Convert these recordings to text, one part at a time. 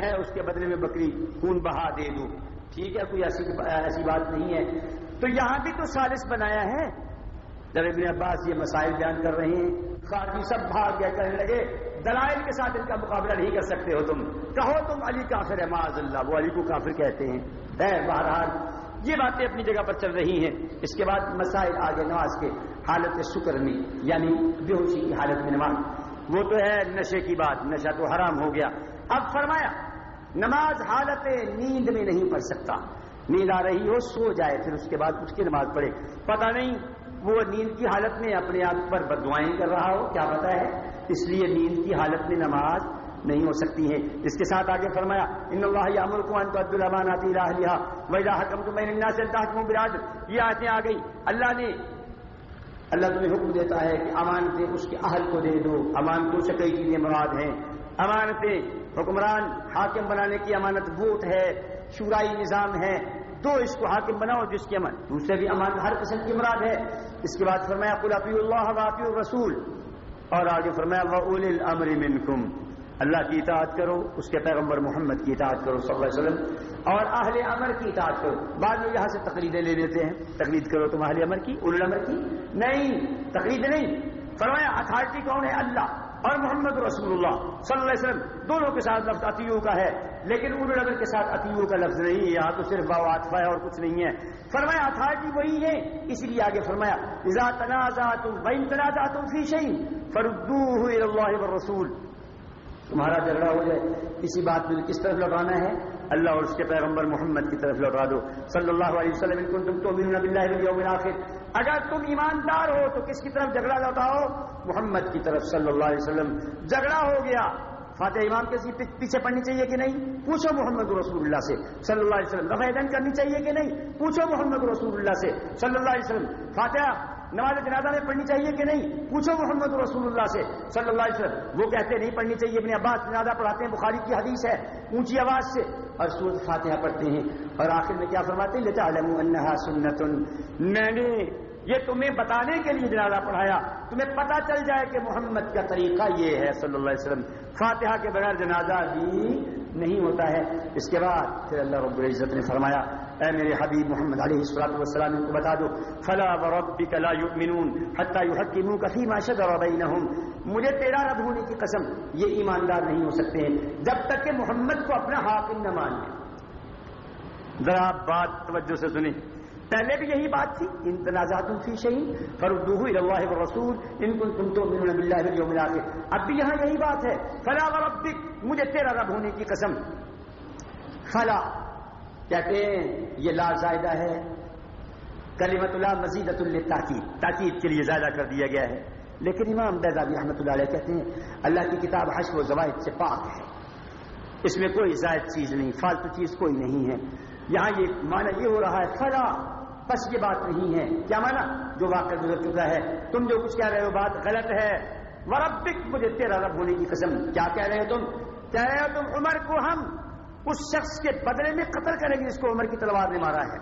ہے اس کے بدلے میں بکری، خون بہا دے دو۔ ٹھیک ہے، کوئی ایسی ایسی بات نہیں ہے۔ تو یہاں بھی تو سالس بنایا ہے۔ جب ابن عباس یہ مسائل بیان کر رہے ہیں خاطی سب بھاگ گئے کرنے لگے، دلائل کے ساتھ ان کا مقابلہ نہیں کر سکتے ہو تم۔ کہو تم علی کافر ہے، معاذ اللہ۔ وہ علی کو کافر کہتے ہیں۔ ہے، بہرحال یہ باتیں اپنی جگہ پر چل رہی ہیں۔ اس کے بعد مسائل آگے نماز کے حالت شکر میں یعنی بے ہوشی کی حالت میں نماز وہ تو ہے نشے کی بات، نشہ تو حرام ہو گیا۔ اب فرمایا، نماز حالت نیند میں نہیں پڑھ سکتا۔ نیند آ رہی ہو، سو جائے، پھر اس کے بعد اس کی نماز پڑھے۔ پتہ نہیں وہ نیند کی حالت میں اپنے آپ پر بدوائیں کر رہا ہو، کیا پتا ہے؟ اس لیے نیند کی حالت میں نماز نہیں ہو سکتی ہے۔ اس کے ساتھ آگے فرمایا، ان اللہ امر کو انت عبد الرحمان آتی راہ لیا وجہ حکم تو میں سے براد یہ آتے آ گئی اللہ نے اللہ تمہیں حکم دیتا ہے کہ امانتیں اس کے اہل کو دے دو۔ امانتوں سے کئی چیزیں مراد ہیں۔ امانتیں حکمران حاکم بنانے کی امانت ووٹ ہے، شورائی نظام ہے۔ دو اس کو حاکم بناؤ، جس کی امن دوسرے بھی امانت ہر قسم کی مراد ہے۔ اس کے بعد فرمایا قلعی اللہ واقع رسول اور آگے فرمایا وَأُولِ الْأَمْرِ مِنْكُمْ اللہ کی اطاعت کرو، اس کے پیغمبر محمد کی اطاعت کرو صلی اللہ علیہ وسلم۔ اور اہل امر کی اطاعت کرو۔ بعد میں یہاں سے تقریدیں لے لیتے ہیں۔ تقلید کرو تم اہل امر کی اول امر کی۔ نہیں تقلید نہیں۔ فرمایا، اتھارٹی کون ہے؟ اللہ۔ اور محمد رسول اللہ صلی اللہ علیہ وسلم دونوں کے ساتھ لفظ عطیوں کا ہے، لیکن اول امر کے ساتھ عطیوں کا لفظ نہیں ہے یہاں تو صرف باواطفہ ہے اور کچھ نہیں ہے۔ فرمایا اتھارٹی جی وہی ہے، اس لیے آگے فرمایا، اذا تنازعتم بین تنازعتم فی شیء فردوه الى الله والرسول. تمہارا جھگڑا ہو جائے۔ کسی بات میں کس طرف لوٹانا ہے؟ اللہ اور اس کے پیغمبر محمد کی طرف لوٹا دو۔ صلی اللہ علیہ وسلم، ان تم تو بالآخر اگر تم ایماندار ہو تو کس کی طرف جھگڑا لوٹاؤ محمد کی طرف صلی اللہ علیہ وسلم۔ جھگڑا ہو گیا۔ فاتح امام کے پیچھے پڑھنی چاہیے کہ نہیں؟ پوچھو محمد رسول اللہ سے۔ صلی اللہ علیہ وسلم۔ رفع دن کرنی چاہیے کہ نہیں؟ پوچھو محمد رسول اللہ سے۔ صلی اللہ علیہ وسلم۔ فاتحہ نماز جنازہ میں پڑھنی چاہیے کہ نہیں؟ پوچھو محمد رسول اللہ سے۔ صلی اللہ علیہ وسلم۔ وہ کہتے نہیں پڑھنی چاہیے۔ اپنے عباس جنازہ پڑھاتے ہیں۔ بخاری کی حدیث ہے۔ اونچی آواز سے۔ اور سورت فاتحہ پڑھتے ہیں۔ اور آخر میں کیا فرماتے ہیں؟ لیتا علم انہا سنت میں نے یہ تمہیں بتانے کے لیے جنازہ پڑھایا، تمہیں پتا چل جائے کہ محمد کا طریقہ یہ ہے صلی اللہ علیہ وسلم۔ فاتحہ کے بغیر جنازہ بھی نہیں ہوتا ہے۔ اس کے بعد پھر اللہ رب العزت نے فرمایا، اے میرے حبیب محمد علیہ السلام والسلام، ان کو بتا دو، فلا وربك لا يؤمنون حتى يحكموك فيما شجر بينهم مجھے تیرا رب ہونے کی قسم، یہ ایماندار نہیں ہو سکتے ہیں۔ جب تک کہ محمد کو اپنا حاکم نہ مان لیں ذرا بات توجہ سے سنیں۔ پہلے بھی یہی بات تھی ان تنازعات فی شہید فردوہ اللہ رسول ان کو تم تو اب بھی یہاں یہی بات ہے، فلا وربک، مجھے تیرا رب ہونے کی قسم۔ فلا، کہتے ہیں، یہ لا زائدہ ہے۔ کلمت اللہ مزیدت التاکید تاکید کے لیے زائدہ کر دیا گیا ہے۔ لیکن امام بیزابی احمد اللہ علیہ کہتے ہیں، اللہ کی کتاب حشر و زوائد سے پاک ہے۔ اس میں کوئی زائد چیز نہیں، فالتو چیز کوئی نہیں ہے۔ یہاں یہ معنی یہ ہو رہا ہے، فلا بس یہ بات نہیں ہے۔ کیا مانا؟ جو واقعہ گزر چکا ہے۔ تم جو کچھ کہہ رہے ہو بات غلط ہے۔ وربک، مجھے تیرا رب ہونے کی قسم۔ کیا کہہ رہے ہو تم؟ کہہ رہے ہو تم، عمر کو ہم اس شخص کے بدلے میں قتل کریں گے جس کو عمر کی تلوار نے مارا ہے۔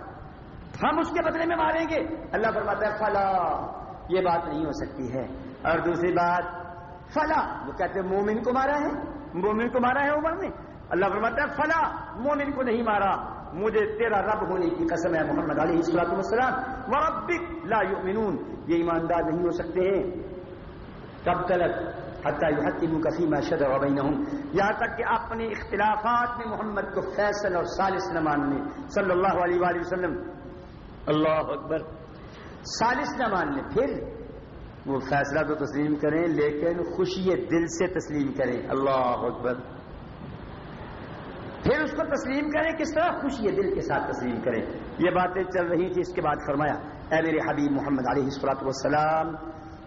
ہم اس کے بدلے میں ماریں گے۔ اللہ فرماتا ہے، فلا، یہ بات نہیں ہو سکتی ہے۔ اور دوسری بات، فلا، وہ کہتے ہیں، مومن کو مارا ہے۔ مومن کو مارا ہے عمر نے۔ اللہ فرماتا ہے، فلا، مومن کو نہیں مارا۔ مجھے تیرا رب ہونے کی قسم ہے محمد علیہ السلام السلام وربک لا یؤمنون یہ ایماندار نہیں ہو سکتے ہیں۔ کب تلک حتیٰ یحکموا فیما شجر بینہم۔ یہاں تک کہ اپنے اختلافات میں محمد کو فیصل اور سالس نہ ماننے۔ صلی اللہ علیہ وآلہ وسلم۔ اللہ اکبر۔ سالس نہ ماننے، پھر وہ فیصلہ تو تسلیم کریں، لیکن خوشی دل سے تسلیم کریں۔ اللہ اکبر۔ پھر اس کو تسلیم کریں، کس طرح؟ خوشی دل کے ساتھ تسلیم کریں۔ یہ باتیں چل رہی تھی اس کے بعد فرمایا، اے میرے حبیب محمد علیہ السلاط والسلام،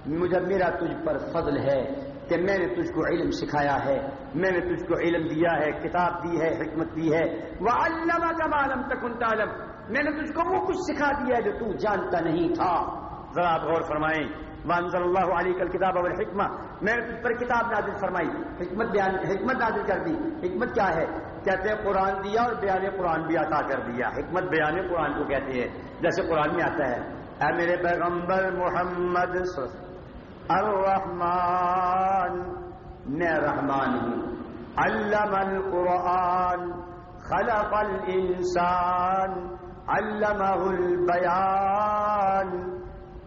مجھے، میرا تجھ پر فضل ہے کہ میں نے تجھ کو علم سکھایا ہے، میں نے تجھ کو علم دیا ہے، کتاب دی ہے، حکمت دی ہے۔ وہ علامہ کا معلوم تکن تعلم۔ میں نے تجھ کو وہ کچھ سکھا دیا ہے جو تو جانتا نہیں تھا۔ ذرا آپ غور فرمائیں۔ وانزل اللہ علیہ کل کتاب اور حکمہ میں نے تجھ پر کتاب نازل فرمائی۔ حکمت بیان، حکمت نازل کر دی۔ حکمت کیا ہے؟ کہتے ہیں قرآن دیا اور بیان قرآن بھی عطا کر دیا۔ حکمت بیان قرآن کو کہتے ہیں۔ جیسے قرآن میں آتا ہے، اے میرے پیغمبر محمد الرحمان میں رحمان ہوں۔ علم القرآن، خلق الانسان علمہ البیان۔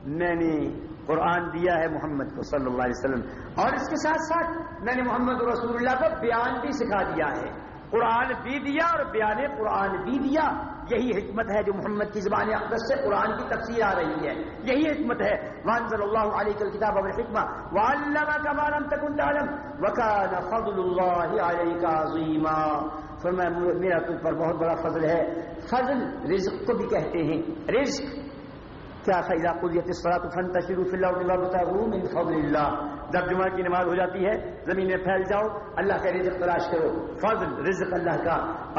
میں نے قرآن دیا ہے محمد کو صلی اللہ علیہ وسلم۔ اور اس کے ساتھ ساتھ میں نے محمد رسول اللہ کو بیان بھی سکھا دیا ہے۔ قرآن بھی دیا اور بیان قرآن بھی دیا۔ یہی حکمت ہے جو محمد کی زبان اقدس سے قرآن کی تفسیر آ رہی ہے۔ یہی حکمت ہے۔ وان صلی اللہ علیہ کتاب اب حکمہ کا مالم تک وکان فضل اللہ علیہ کا عظیمہ فرمایا، میرا تجھ پر بہت بڑا فضل ہے۔ فضل رزق کو بھی کہتے ہیں۔ رزق کیا فیضا قدیت اللہ من فضل اللہ۔ جب جمعہ کی نماز ہو جاتی ہے، زمین میں پھیل جاؤ، اللہ کا رزق تلاش کرو۔ فضل، رزق اللہ کا۔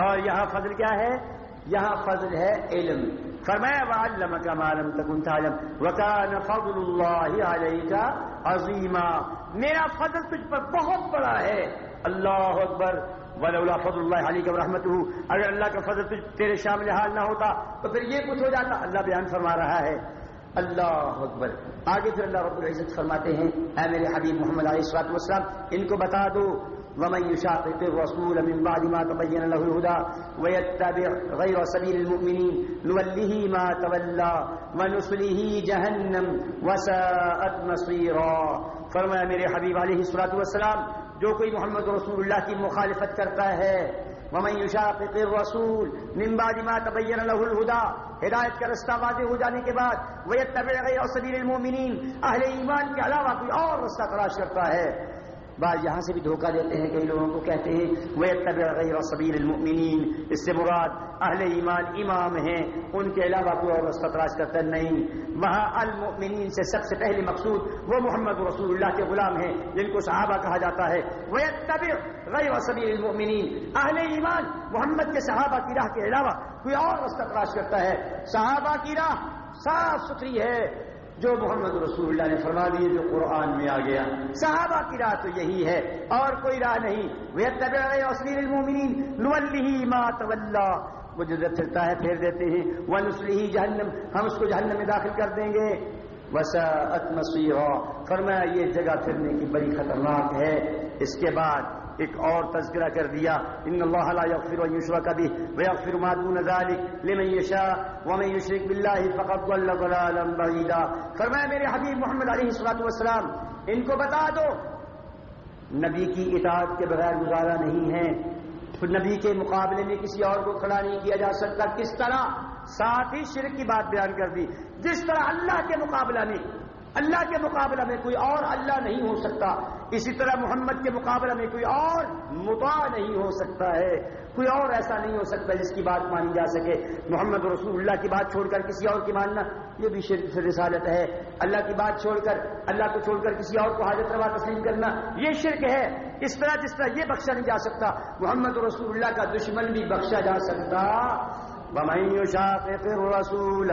اور یہاں فضل کیا ہے؟ یہاں فضل ہے علم۔ فرمایا وعلم تعلم۔ وکان فضل اللہ علیہ کا عظیمہ میرا فضل تجھ پر بہت بڑا ہے۔ اللہ اکبر. ولولا فضل اللہ علیہ کا رحمت اگر اللہ کا فضل تیرے شامل حال نہ ہوتا تو پھر یہ کچھ ہو جاتا. اللہ بیان فرما رہا ہے. اللہ اکبر. آگے پھر اللہ رب العزت فرماتے ہیں، اے میرے حبیب محمد علیہ السلاط والسلام، ان کو بتا دو، ومن يشاقق الرسول من بعد ما تبين له الهدى ويتبع غير سبيل المؤمنين نوله ما تولى ونصله جهنم وساءت مصيرا فرمایا میرے حبیب علیہ الصلوۃ والسلام جو کوئی محمد رسول اللہ کی مخالفت کرتا ہے۔ ومن يشاقق الرسول من بعد ما تبين له الهدى ہدایت کا رستہ واضح ہو جانے کے بعد وہ طبع اور سبیل المومنین اہل ایمان کے علاوہ کوئی اور رستہ تلاش کرتا ہے۔ بعض یہاں سے بھی دھوکہ دیتے ہیں کئی لوگوں کو کہتے ہیں وہ طبع غیر سبیل المؤمنین اس سے مراد اہل ایمان امام ہیں، ان کے علاوہ کوئی اور رستہ تلاش کرتا نہیں۔ وہاں المؤمنین سے سب سے پہلے مقصود وہ محمد رسول اللہ کے غلام ہیں، جن کو صحابہ کہا جاتا ہے۔ وہ طبع غیر سبیل المؤمنین اہل ایمان محمد کے صحابہ کی راہ کے علاوہ کوئی اور رستہ تلاش کرتا ہے۔ صحابہ کی راہ صاف ستھری ہے۔ جو محمد رسول اللہ نے فرما دیے، جو قرآن میں آ گیا۔ صحابہ کی راہ تو یہی ہے، اور کوئی راہ نہیں۔ وہ جو جب چلتا ہے پھیر دیتے ہیں۔ وہ نسلی جہنم ہم اس کو جہنم میں داخل کر دیں گے۔ وسا اتمسی فرمایا، یہ جگہ پھرنے کی بڑی خطرناک ہے۔ اس کے بعد ایک اور تذکرہ کر دیا، ان اللہ لا یغفر ان یشرک به ويغفر ما دون ذلك لمن يشاء ومن يشرك بالله فقد ضل ضلالا بعيدا فرمایا میرے حبیب محمد علیہ الصلوۃ والسلام، ان کو بتا دو، نبی کی اطاعت کے بغیر گزارا نہیں ہے۔ نبی کے مقابلے میں کسی اور کو کھڑا نہیں کیا جا سکتا۔ کس طرح؟ ساتھ ہی شرک کی بات بیان کر دی۔ جس طرح اللہ کے مقابلہ میں اللہ کے مقابلہ میں کوئی اور اللہ نہیں ہو سکتا۔ اسی طرح محمد کے مقابلہ میں کوئی اور مطاع نہیں ہو سکتا ہے۔ کوئی اور ایسا نہیں ہو سکتا جس کی بات مانی جا سکے۔ محمد رسول اللہ کی بات چھوڑ کر کسی اور کی ماننا، یہ بھی شرک سے رسالت ہے۔ اللہ کی بات چھوڑ کر، اللہ کو چھوڑ کر کسی اور کو حاجت روا تسلیم کرنا، یہ شرک ہے۔ اس طرح جس طرح یہ بخشا نہیں جا سکتا، محمد رسول اللہ کا دشمن بھی بخشا جا سکتا۔ رسول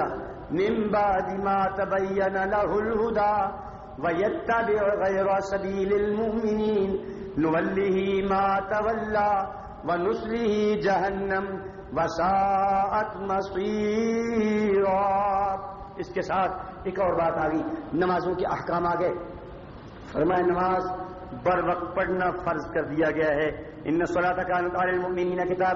من بعد ما تبين له الهدى ويتبع غير سبيل المؤمنين. نوله ما تولى ونسله جهنم وساءت مصيرا. اس کے ساتھ ایک اور بات آ گئی نمازوں کے احکام آ گئے فرمائے نماز بر وقت پڑھنا فرض کر دیا گیا ہے۔ ان الصلاه كانت على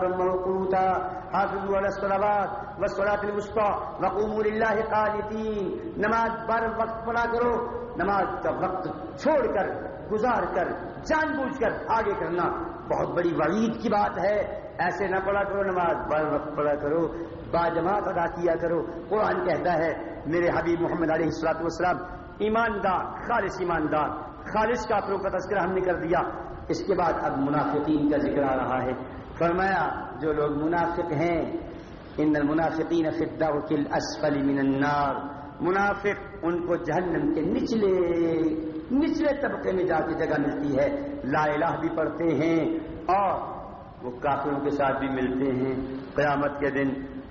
موقوتا۔ حافظوا على الصلوات والصلاه الوسطى وقوموا لله قانتين۔ نماز بر وقت پڑھا کرو۔ نماز کا وقت چھوڑ کر، گزار کر، جان بوجھ کر آگے کرنا بہت بڑی وعید کی بات ہے۔ ایسے نہ پڑھا کرو، نماز بر وقت پڑھا کرو۔ با جماعت ادا کیا کرو۔ قرآن کہتا ہے، میرے حبیب محمد علیہ السلاط والسلام، ایماندار، خالص ایماندار خالص کافروں کا تذکرہ ہم نے کر دیا۔ اس کے بعد اب منافقین کا ذکر آ رہا ہے۔ فرمایا، جو لوگ منافق ہیں، ان المنافقین فی الدرک الاسفل من النار۔ منافق ان کو جہنم کے نچلے نچلے طبقے میں جا کے جگہ ملتی ہے۔ لا الہ بھی پڑھتے ہیں اور وہ کافروں کے ساتھ بھی ملتے ہیں۔ قیامت کے دن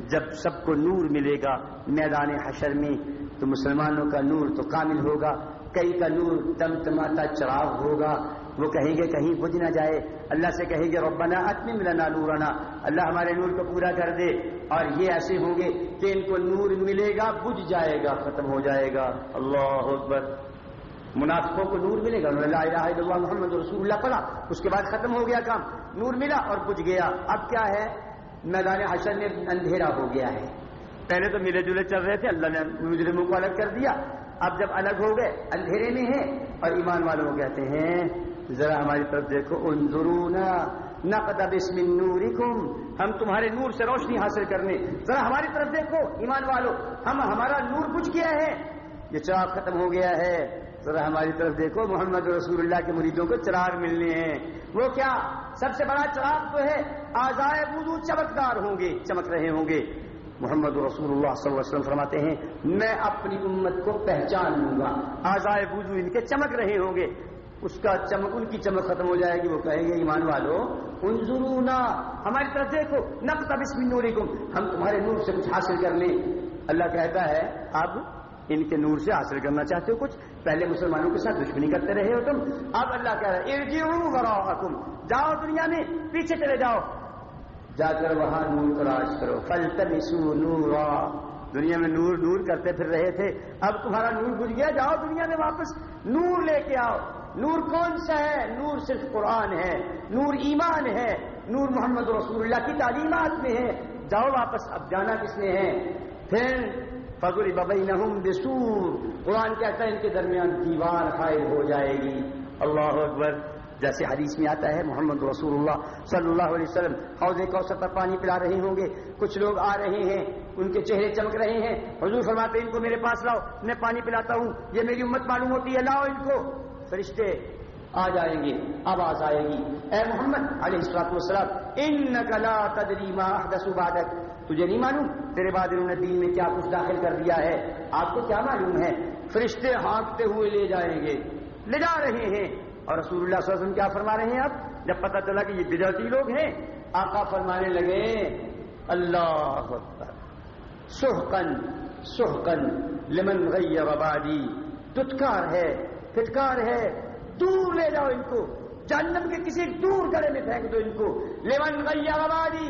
جب سب کو نور ملے گا میدان حشر میں، تو مسلمانوں کا نور تو کامل ہوگا۔ کئی کا نور دم تماتا چراغ ہوگا۔ وہ کہیں گے کہیں بجھ نہ جائے۔ اللہ سے کہیں گے ربنا اتمم لنا نورنا۔ اللہ ہمارے نور کو پورا کر دے۔ اور یہ ایسے ہوں گے کہ ان کو نور ملے گا بجھ جائے گا، ختم ہو جائے گا۔ اللہ اکبر۔ منافقوں کو نور ملے گا۔ لا الہ الا اللہ محمد رسول اللہ پڑھا اس کے بعد ختم ہو گیا کام۔ نور ملا اور بج گیا۔ اب کیا ہے؟ میدان حشر میں اندھیرا ہو گیا ہے۔ پہلے تو ملے جلے چل رہے تھے۔ اللہ نے مجرموں کو الگ کر دیا۔ اب جب الگ ہو گئے، اندھیرے میں ہیں اور ایمان والوں کہتے ہیں، ذرا ہماری طرف دیکھو، انظرونا نقد بسم نورکم ہم تمہارے نور سے روشنی حاصل کرنے۔ ذرا ہماری طرف دیکھو، ایمان والو، ہم، ہمارا نور کچھ کیا ہے؟ یہ چراغ ختم ہو گیا ہے۔ ذرا ہماری طرف دیکھو، محمد رسول اللہ کے مریدوں کو چراغ ملنے ہیں۔ وہ کیا؟ سب سے بڑا چراغ تو ہے، آزائے وضو چمکدار ہوں گے، چمک رہے ہوں گے۔ محمد رسول اللہ صلی اللہ علیہ وسلم فرماتے ہیں، میں اپنی امت کو پہچان لوں گا۔ آزائے وضو ان کے چمک رہے ہوں گے۔ اس کا چمک، ان کی چمک ختم ہو جائے گی، وہ کہیں گے، ایمان والو، انظرونا، ہماری طرف دیکھو، نقطہ بسم نورکم ہم تمہارے نور سے کچھ حاصل کر لیں۔ اللہ کہتا ہے، اب ان کے نور سے حاصل کرنا چاہتے ہو کچھ؟ پہلے مسلمانوں کے ساتھ دشمنی کرتے رہے ہو تم۔ اب اللہ کہہ رہا ہے جاؤ دنیا میں، پیچھے چلے جاؤ۔ جا کر وہاں نور تلاش کرو۔ فل تنسو نور دنیا میں نور نور کرتے پھر رہے تھے۔ اب تمہارا نور گز گیا۔ جاؤ دنیا میں واپس۔ نور لے کے آؤ۔ نور کون سا ہے؟ نور صرف قرآن ہے۔ نور ایمان ہے۔ نور محمد رسول اللہ کی تعلیمات میں ہے۔ جاؤ واپس۔ اب جانا کس نے ہے؟ پھر فضول ببئی نہم بسور۔ قرآن کہتا ہے ان کے درمیان دیوار خائر ہو جائے گی۔ اللہ اکبر۔ جیسے حدیث میں آتا ہے، محمد رسول اللہ صلی اللہ علیہ وسلم حوض کوثر پر پانی پلا رہے ہوں گے۔ کچھ لوگ آ رہے ہیں، ان کے چہرے چمک رہے ہیں۔ حضور فرماتے ہیں، ان کو میرے پاس لاؤ، میں پانی پلاتا ہوں۔ یہ میری امت معلوم ہوتی ہے، لاؤ ان کو۔ فرشتے آ جائیں گے، آواز آئے گی۔ اے محمد علیہ السلاط والسلام ان نقلا تدری بعدک۔ تجھے نہیں معلوم تیرے بعد انہوں نے دین میں کیا کچھ داخل کر دیا ہے۔ آپ کو کیا معلوم ہے؟ فرشتے ہانکتے ہوئے لے جائیں گے۔ لے جا رہے ہیں۔ اور رسول اللہ صلی اللہ علیہ وسلم کیا فرما رہے ہیں اب جب پتہ چلا کہ یہ بدعتی لوگ ہیں، آقا فرمانے لگے، اللہ سحقن سحقن لمن غیر بعدی تتکار ہے، پھٹکار ہے، دور لے جاؤ ان کو، جہنم کے کسی دور گڑے میں پھینک دو ان کو لیون غیا وبادی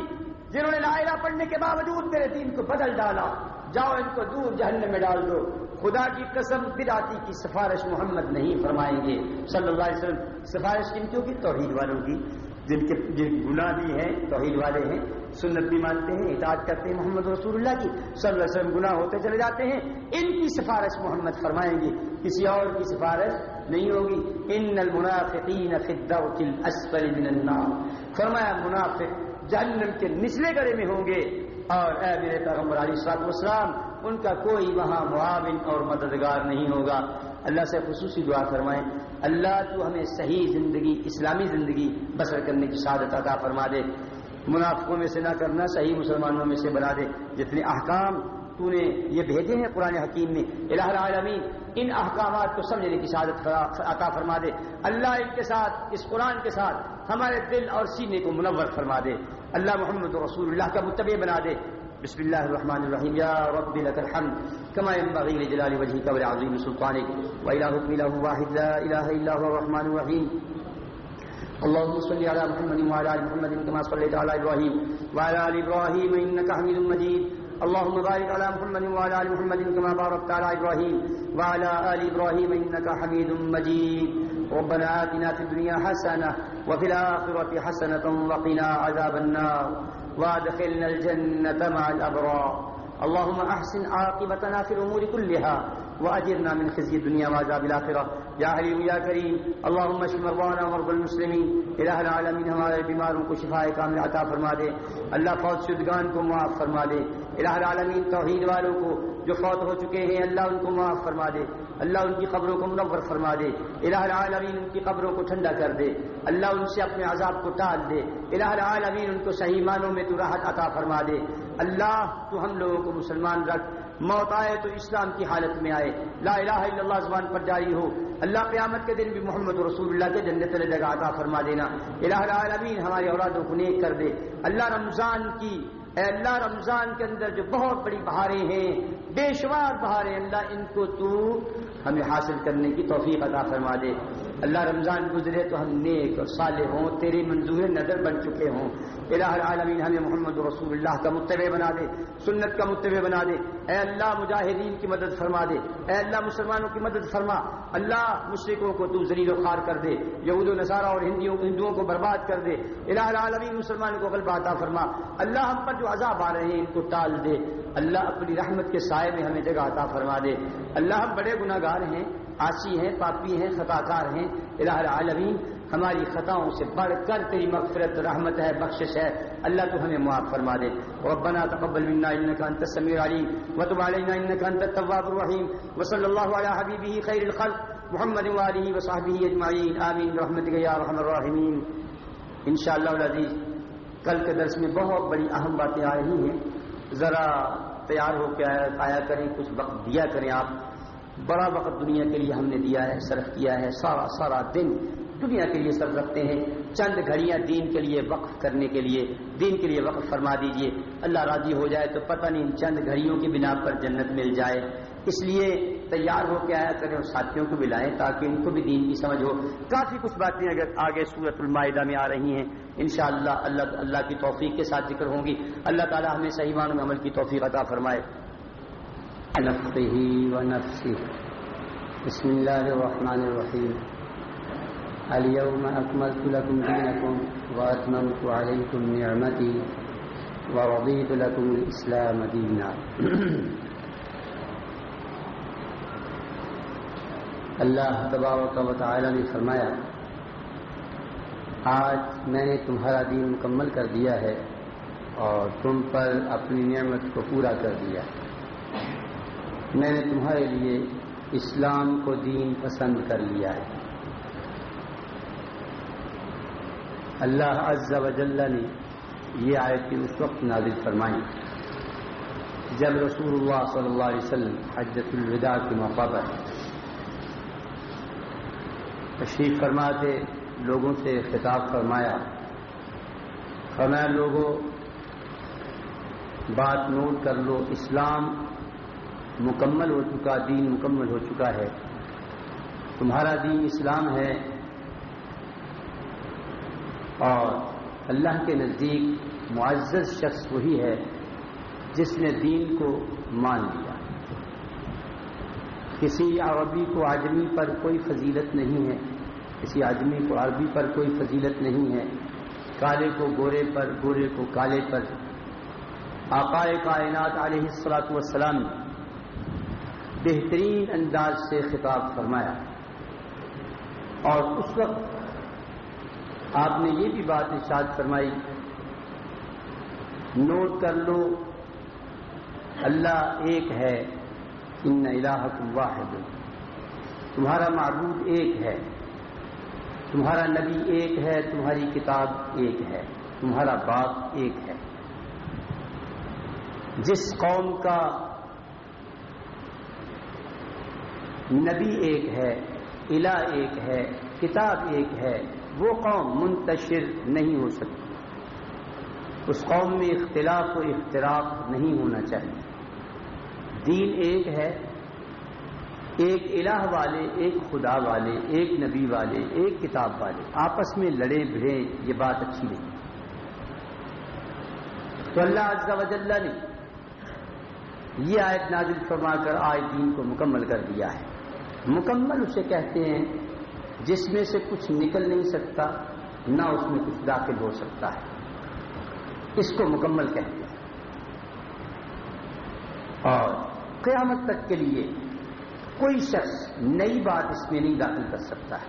جنہوں نے لائلہ پڑھنے کے باوجود میرے دین کو بدل ڈالا، جاؤ ان کو دور جہنم میں ڈال دو۔ خدا کی قسم بداتی کی سفارش محمد نہیں فرمائیں گے۔ صلی اللہ علیہ وسلم، سفارش کن کیوں کی؟ توحید والوں کی۔ جن کے جن گناہ بھی ہیں، توحید والے ہیں۔ سنت بھی مانتے ہیں، اطاعت کرتے ہیں محمد رسول اللہ کی۔ صلی اللہ علیہ وسلم گناہ ہوتے چلے جاتے ہیں۔ ان کی سفارش محمد فرمائیں گے۔ کسی اور کی سفارش نہیں ہوگی۔ ان المنافقین فی الدرک الاسفل من النار۔ فرمایا، منافق جہنم کے نچلے گڑے میں ہوں گے۔ اور اے میرے پیغمبر علی صاحب السلام ان کا کوئی وہاں معاون اور مددگار نہیں ہوگا۔ اللہ سے خصوصی دعا فرمائیں۔ اللہ تو ہمیں صحیح زندگی، اسلامی زندگی بسر کرنے کی سعادت عطا فرما دے۔ منافقوں میں سے نہ کرنا، صحیح مسلمانوں میں سے بنا دے۔ جتنے احکام تو نے یہ بھیجے ہیں قرآن حکیم میں، الہ العالمین، ان احکامات کو سمجھنے کی سعادت عطا فرما دے۔ اللہ ان کے ساتھ، اس قرآن کے ساتھ ہمارے دل اور سینے کو منور فرما دے۔ اللہ محمد رسول اللہ کا متبع بنا دے۔ بسم الله الرحمن الرحيم يا رب لك الحمد. كما ينبغي لجلال وجهك ولعظيم سلطانك وإلهكم إله واحد. لا إله إلا هو الرحمن الرحيم اللهم صل على محمد وعلى آل محمد كما صليت على إبراهيم وعلى آل إبراهيم إنك حميد مجيد اللهم بارك على محمد وعلى آل محمد كما باركت على إبراهيم وعلى آل إبراهيم إنك حميد مجيد ربنا آتنا في الدنيا حسنة وفي الآخرة حسنة وقنا عذاب النار. وادخلنا الجنة مع الأبرار. اللهم أحسن عاقبتنا في الأمور كلها وأجرنا من خزي الدنيا وعذاب الآخرة. يا حليم يا كريم. اللهم اشف مرضانا ومرضى المسلمين. إله العالمين ہمارے بیماروں کو شفاء کامل عطا فرما دے. اللہ فوت شدگان کو معاف فرما دے. الہ العالمین توحید والوں کو جو فوت ہو چکے ہیں، اللہ ان کو معاف فرما دے۔ اللہ ان کی قبروں کو منور فرما دے۔ الہ العالمین ان کی قبروں کو ٹھنڈا کر دے۔ اللہ ان سے اپنے عذاب کو ٹال دے۔ الہ العالمین ان کو صحیح معنوں میں تو راحت عطا فرما دے۔ اللہ، تو ہم لوگوں کو مسلمان رکھ۔ موت آئے تو اسلام کی حالت میں آئے۔ لا الہ الا اللہ زبان پر جاری ہو۔ اللہ قیامت کے دن بھی محمد رسول اللہ کے جنت جگہ عطا فرما دینا۔ الہ العالمین ہمارے اولادوں کو نیک کر دے۔ اللہ رمضان کی اے اللہ رمضان کے اندر جو بہت بڑی بہاریں ہیں، بے شمار بہاریں، اللہ ان کو تو ہمیں حاصل کرنے کی توفیق عطا فرما دے۔ اللہ رمضان گزرے تو ہم نیک اور صالح ہوں تیری منظور نظر بن چکے ہوں۔ الہ العالمین، ہمیں محمد رسول اللہ کا متبع بنا دے، سنت کا متبع بنا دے۔ اے اللہ مجاہدین کی مدد فرما دے، اے اللہ مسلمانوں کی مدد فرما۔ اللہ مشرقوں کو تو ذلیل و خار کر دے، یہود و نصارہ اور ہندیوں، ہندوؤں کو برباد کر دے۔ الہ العالمین، مسلمانوں کو غلبہ عطا فرما۔ اللہ ہم پر جو عذاب آ رہے ہیں، ان کو ٹال دے۔ اللہ اپنی رحمت کے سائے میں ہمیں جگہ عطا فرما دے۔ اللہ ہم بڑے گناہ گار ہیں، آسی ہیں، پاپی ہیں خطا کار ہیں۔ الہ العالمین، ہماری خطاؤں سے بڑھ کر تیری مغفرت، رحمت ہے، بخشش ہے۔ اللہ تو ہمیں معاف فرما دے۔ ربنا تقبل منا انك انت السميع العليم وتب علينا انك انت التواب الرحيم وصلى الله على حبيبه خير الخلق۔ محمد واله وصحبه اجمعين امين برحمتك يا ارحم الراحمين انشاءاللہ العزیز، کل کے درس میں بہت بڑی اہم باتیں آ رہی ہیں۔ ذرا تیار ہو کے آیا کریں، کچھ وقت دیا کریں آپ۔ بڑا وقت دنیا کے لیے ہم نے دیا ہے، صرف کیا ہے۔ سارا سارا دن دنیا کے لیے صرف رکھتے ہیں۔ چند گھڑیاں دین کے لیے وقف کرنے کے لیے، دین کے لیے وقف فرما دیجیے۔ اللہ راضی ہو جائے تو پتہ نہیں چند گھڑیوں کی بنا پر جنت مل جائے۔ اس لیے تیار ہو کے آیا کریں اور ساتھیوں کو بھی لائیں تاکہ ان کو بھی دین کی سمجھ ہو۔ کافی کچھ باتیں اگر آگے صورت المائدہ میں آ رہی ہیں۔ انشاءاللہ اللہ اللہ کی توفیق کے ساتھ ذکر ہوں گی۔ اللہ تعالی ہمیں صحیح معنوں میں عمل کی توفیق عطا فرمائے۔ بسم اللہ الرحمن الرحیم۔ اليوم أكملت لكم دينكم وأتممت عليكم نعمتي ورضيت لكم الإسلام دينا اللہ تبارک و تعالی نے فرمایا، آج میں نے تمہارا دین مکمل کر دیا ہے اور تم پر اپنی نعمت کو پورا کر دیا۔ میں نے تمہارے لیے اسلام کو دین پسند کر لیا ہے۔ اللہ عز و جل نے یہ آیت اس وقت نازل فرمائی، جب رسول اللہ صلی اللہ علیہ وسلم حجت الوداع کے موقع پر تشریف فرماتے، لوگوں سے خطاب فرمایا۔ فرمایا لوگوں بات نوٹ کر لو، اسلام مکمل ہو چکا، دین مکمل ہو چکا ہے۔ تمہارا دین اسلام ہے۔ اور اللہ کے نزدیک معزز شخص وہی ہے جس نے دین کو مان لیا۔ کسی عربی کو آدمی پر کوئی فضیلت نہیں ہے۔ کسی آدمی کو عربی پر کوئی فضیلت نہیں ہے، کالے کو گورے پر، گورے کو کالے پر۔ آقائے کائنات علیہ السلاط والسلام نے بہترین انداز سے خطاب فرمایا۔ اور اس وقت آپ نے یہ بھی بات ارشاد فرمائی، نوٹ کر لو، اللہ ایک ہے، ان الہکم واحد۔ تمہارا معبود ایک ہے۔ تمہارا نبی ایک ہے، تمہاری کتاب ایک ہے، تمہارا باپ ایک ہے۔ جس قوم کا نبی ایک ہے، الہ ایک ہے، کتاب ایک ہے، وہ قوم منتشر نہیں ہو سکتی۔ اس قوم میں اختلاف و اختراف نہیں ہونا چاہیے۔ دین ایک ہے ایک الہ والے، ایک خدا والے، ایک نبی والے، ایک کتاب والے، آپس میں لڑے بھڑے یہ بات اچھی نہیں۔ تو اللہ عز و جل نے یہ آیت نازل فرما کر آئے دین کو مکمل کر دیا ہے۔ مکمل اسے کہتے ہیں جس میں سے کچھ نکل نہیں سکتا، نہ اس میں کچھ داخل ہو سکتا ہے۔ اس کو مکمل کہتے ہیں۔ اور قیامت تک کے لیے کوئی شخص نئی بات اس میں نہیں داخل کر سکتا ہے۔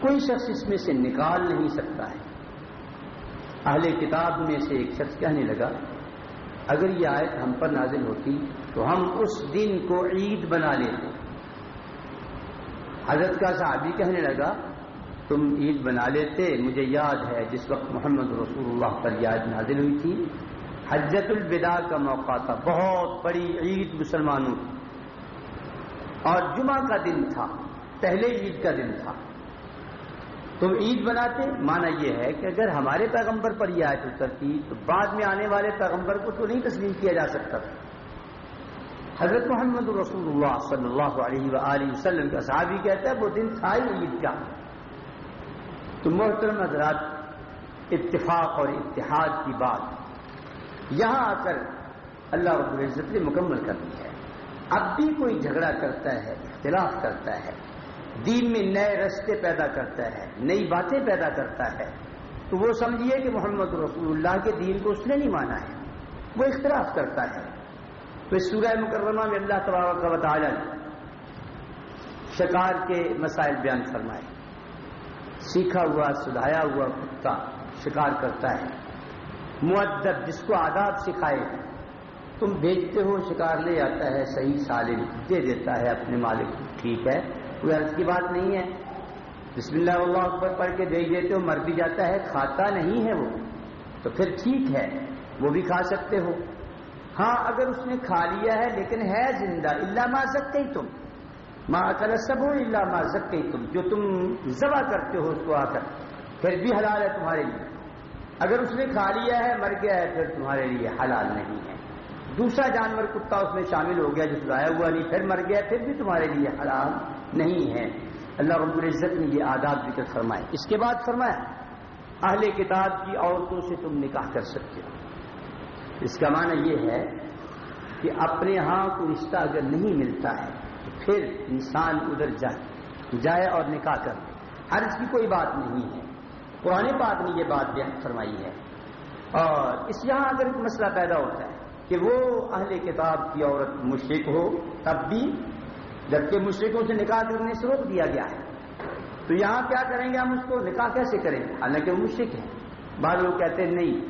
کوئی شخص اس میں سے نکال نہیں سکتا ہے۔ اہل کتاب میں سے ایک شخص کہنے لگا، اگر یہ آیت ہم پر نازل ہوتی تو ہم اس دن کو عید بنا لیتے۔ حضرت کا صحابی کہنے لگا، تم عید بنا لیتے، مجھے یاد ہے جس وقت محمد رسول اللہ پر یاد نازل ہوئی تھی۔ حجت الوداع کا موقع تھا، بہت بڑی عید مسلمانوں کی۔ اور جمعہ کا دن تھا، پہلے عید کا دن تھا۔ تم عید بناتے مانا یہ ہے کہ اگر ہمارے پیغمبر پر یہ آیت اترتی تو بعد میں آنے والے پیغمبر کو تو نہیں تسلیم کیا جا سکتا۔ تھا حضرت محمد رسول اللہ صلی اللہ علیہ وآلہ وسلم کا صحابی کہتا ہے، وہ دن تھا ہی عید کا۔ تو محترم حضرات، اتفاق اور اتحاد کی بات یہاں آ کر اللہ رب العزت نے مکمل کر دی ہے۔ اب بھی کوئی جھگڑا کرتا ہے، اختلاف کرتا ہے، دین میں نئے رستے پیدا کرتا ہے، نئی باتیں پیدا کرتا ہے، تو وہ سمجھیے کہ محمد رسول اللہ کے دین کو اس نے نہیں مانا ہے۔ وہ اختلاف کرتا ہے۔ تو اس سورہ مکرمہ میں اللہ تبارک کا تعالی شکار کے مسائل بیان فرمائے۔ سیکھا ہوا، سدھایا ہوا کتا شکار کرتا ہے۔ معدب جس کو آداب سکھائے۔ تم بھیجتے ہو، شکار لے آتا ہے، صحیح سالم دے دیتا ہے اپنے مالک کو۔ ٹھیک ہے، کوئی عرض کی بات نہیں ہے۔ بسم اللہ اللہ اکبر پڑھ کے بھیج دیتے ہو، مر بھی جاتا ہے، کھاتا نہیں ہے وہ۔ تو پھر ٹھیک ہے، وہ بھی کھا سکتے ہو۔ ہاں اگر اس نے کھا لیا ہے، لیکن ہے زندہ۔ اللہ ماں سکتے ہی تم ماں کر سب ہو اللہ ماں سکتے ہی تم جو تم ذبح کرتے ہو، اس کو آ کر۔ پھر بھی حلال ہے تمہارے لیے۔ اگر اس نے کھا لیا ہے، مر گیا ہے، پھر تمہارے لیے حلال نہیں ہے۔ دوسرا جانور کتا اس میں شامل ہو گیا جو سلایا ہوا نہیں، پھر مر گیا، پھر بھی تمہارے لیے حلال نہیں ہے۔ اللہ رب العزت نے یہ آداب ذکر فرمائے۔ اس کے بعد فرمایا، اہل کتاب کی عورتوں سے تم نکاح کر سکتے ہو۔ اس کا معنی یہ ہے کہ اپنے ہاں کو رشتہ اگر نہیں ملتا ہے، تو پھر انسان ادھر جائے جائے اور نکاح کر لے۔ ہر اس کی کوئی بات نہیں ہے۔ پرانے بات نے یہ بات بیان فرمائی ہے۔ اور اس یہاں اگر مسئلہ پیدا ہوتا ہے کہ وہ اہل کتاب کی عورت مشرق ہو، تب بھی جبکہ مشرقوں سے نکاح کرنے سے روک دیا گیا ہے۔ تو یہاں کیا کریں گے ہم اس کو؟ نکاح کیسے کریں گے؟ حالانکہ وہ مشرق ہے بعض لوگ کہتے ہیں، نہیں،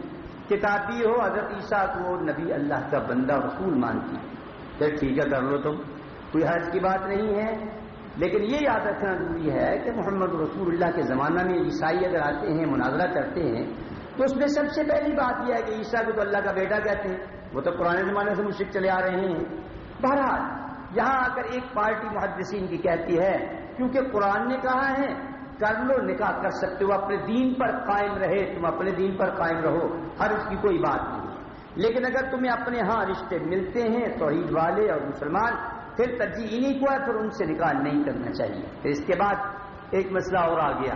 کتابی ہو، حضرت عیسیٰ کو نبی اللہ کا بندہ رسول مانتی پھر ٹھیک ہے، کر لو تم۔ کوئی حرض کی بات نہیں ہے۔ لیکن یہ یاد رکھنا ضروری ہے کہ محمد رسول اللہ کے زمانہ میں عیسائی اگر آتے ہیں، مناظرہ کرتے ہیں، تو اس میں سب سے پہلی بات یہ ہے کہ عیسیٰ کو تو اللہ کا بیٹا کہتے ہیں۔ وہ تو پرانے زمانے سے مشرق چلے آ رہے ہیں۔ بہرحال، یہاں آ کر ایک پارٹی محدثین کی کہتی ہے، کیونکہ قرآن نے کہا ہے، کر لو نکاح کر سکتے ہو، اپنے دین پر قائم رہے، تم اپنے دین پر قائم رہو، ہر اس کی کوئی بات نہیں۔ لیکن اگر تمہیں اپنے ہاں رشتے ملتے ہیں توحید والے اور مسلمان، پھر ترجیح انہیں کو ہے، پھر ان سے نکاح نہیں کرنا چاہیے۔ پھر اس کے بعد ایک مسئلہ اور آ گیا۔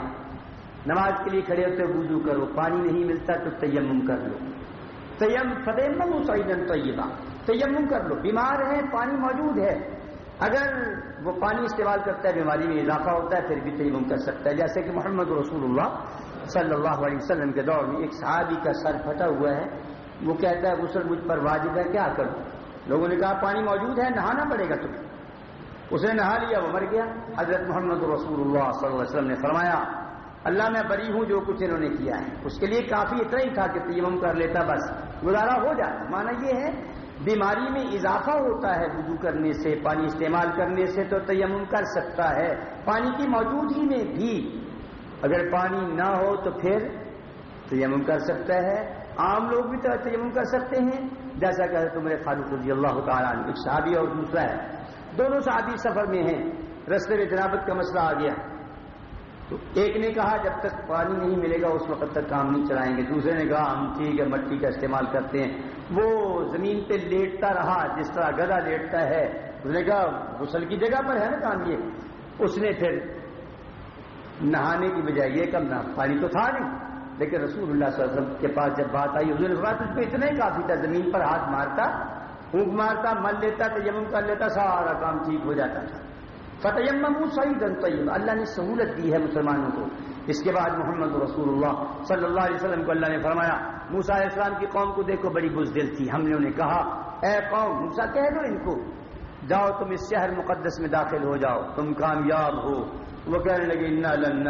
نماز کے لیے کھڑے ہوتے وضو کرو، پانی نہیں ملتا تو تیمم کر لو۔ تیم فتح سعیدن طیبہ تیمم کر لو، بیمار ہے پانی موجود ہے۔ اگر وہ پانی استعمال کرتا ہے، بیماری میں اضافہ ہوتا ہے، پھر بھی تیمم کر سکتا ہے۔ جیسے کہ محمد رسول اللہ صلی اللہ علیہ وسلم کے دور میں ایک صحابی کا سر پھٹا ہوا ہے۔ وہ کہتا ہے، غسل مجھ پر واجب ہے، کیا کروں؟ لوگوں نے کہا، پانی موجود ہے، نہانا پڑے گا تمہیں۔ اس نے نہا لیا، وہ مر گیا۔ حضرت محمد رسول اللہ صلی اللہ علیہ وسلم نے فرمایا اللہ میں بری ہوں جو کچھ انہوں نے کیا ہے۔ اس کے لیے کافی اتنا ہی تھا کہ تیمم کر لیتا بس۔ گزارا ہو جاتا مانا یہ ہے، بیماری میں اضافہ ہوتا ہے وضو کرنے سے، پانی استعمال کرنے سے تو تیمم کر سکتا ہے۔ پانی کی موجودگی میں بھی۔ اگر پانی نہ ہو تو پھر تیمم کر سکتا ہے۔ عام لوگ بھی تیمم کر سکتے ہیں۔ جیسا کہ تمہارے فاروق رضی اللہ تعالیٰ ایک صحابی اور دوسرا ہے۔ دونوں صحابی سفر میں ہیں۔ رستے میں جنابت کا مسئلہ آ گیا۔ تو ایک نے کہا جب تک پانی نہیں ملے گا اس وقت تک کام نہیں چلائیں گے۔ دوسرے نے کہا، ہم ٹھیک ہے، مٹی کا استعمال کرتے ہیں۔ وہ زمین پہ لیٹتا رہا، جس طرح گدا لیٹتا ہے۔ اس نے کہا، غسل کی جگہ پر ہے نا کام یہ؟ اس نے پھر نہانے کی بجائے یہ کرنا پانی تو تھا نہیں۔ لیکن رسول اللہ صلی اللہ علیہ وسلم کے پاس جب بات آئی، حضور بات اس پہ اتنا ہی کافی تھا، زمین پر ہاتھ مارتا اونگ مارتا، مل لیتا تو یمن کر لیتا، سارا کام ٹھیک ہو جاتا تھا۔ فتح صحیح دن طیب اللہ نے سہولت دی ہے مسلمانوں کو۔ اس کے بعد محمد رسول اللہ صلی اللہ علیہ وسلم کو اللہ نے فرمایا موسا علیہ السلام کی قوم کو دیکھو، بڑی بزدل تھی۔ ہم نے انہیں کہا، اے قوم موسا کہہ دو ان کو۔ جاؤ تم اس شہر مقدس میں داخل ہو جاؤ، تم کامیاب ہو۔ وہ کہنے لگے لند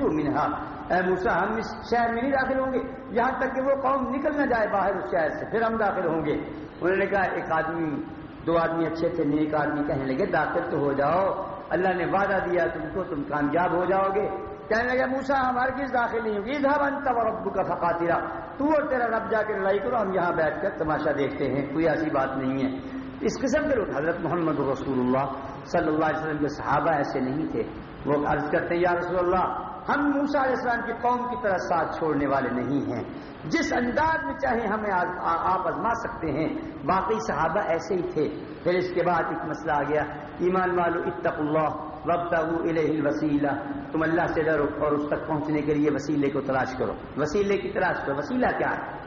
منہا۔ اے موسا ہم اس شہر میں نہیں داخل ہوں گے۔ یہاں تک کہ وہ قوم نکل نہ جائے باہر اس شہر سے، پھر ہم داخل ہوں گے۔ انہوں نے کہا، ایک آدمی دو آدمی اچھے تھے، نیک آدمی کہنے لگے، داخل تو ہو جاؤ۔ اللہ نے وعدہ دیا، تم کو تم کامیاب ہو جاؤ گے۔ کہنے لگے موسا ہمارے کس داخل نہیں ہوگی ادھر بنتا اور ابو کا فقاترا تو اور تیرا رب جا کے لڑائی کرو، ہم یہاں بیٹھ کر تماشا دیکھتے ہیں۔ کوئی ایسی بات نہیں ہے۔ اس قسم کے لوگ، حضرت محمد رسول اللہ صلی اللہ علیہ وسلم کے صحابہ ایسے نہیں تھے۔ وہ عرض کرتے ہیں، یا رسول اللہ ہم موسا علیہ السلام کی قوم کی طرح ساتھ چھوڑنے والے نہیں ہیں۔ جس انداز میں چاہے ہمیں آپ ازما سکتے ہیں، باقی صحابہ ایسے ہی تھے۔ پھر اس کے بعد ایک مسئلہ آ گیا۔ ایمان والو اتق اللہ وقت الوسیلہ۔ تم اللہ سے ڈرو اور اس تک پہنچنے کے لیے وسیلے کو تلاش کرو۔ وسیلے کی تلاش کرو۔ وسیلہ کیا ہے؟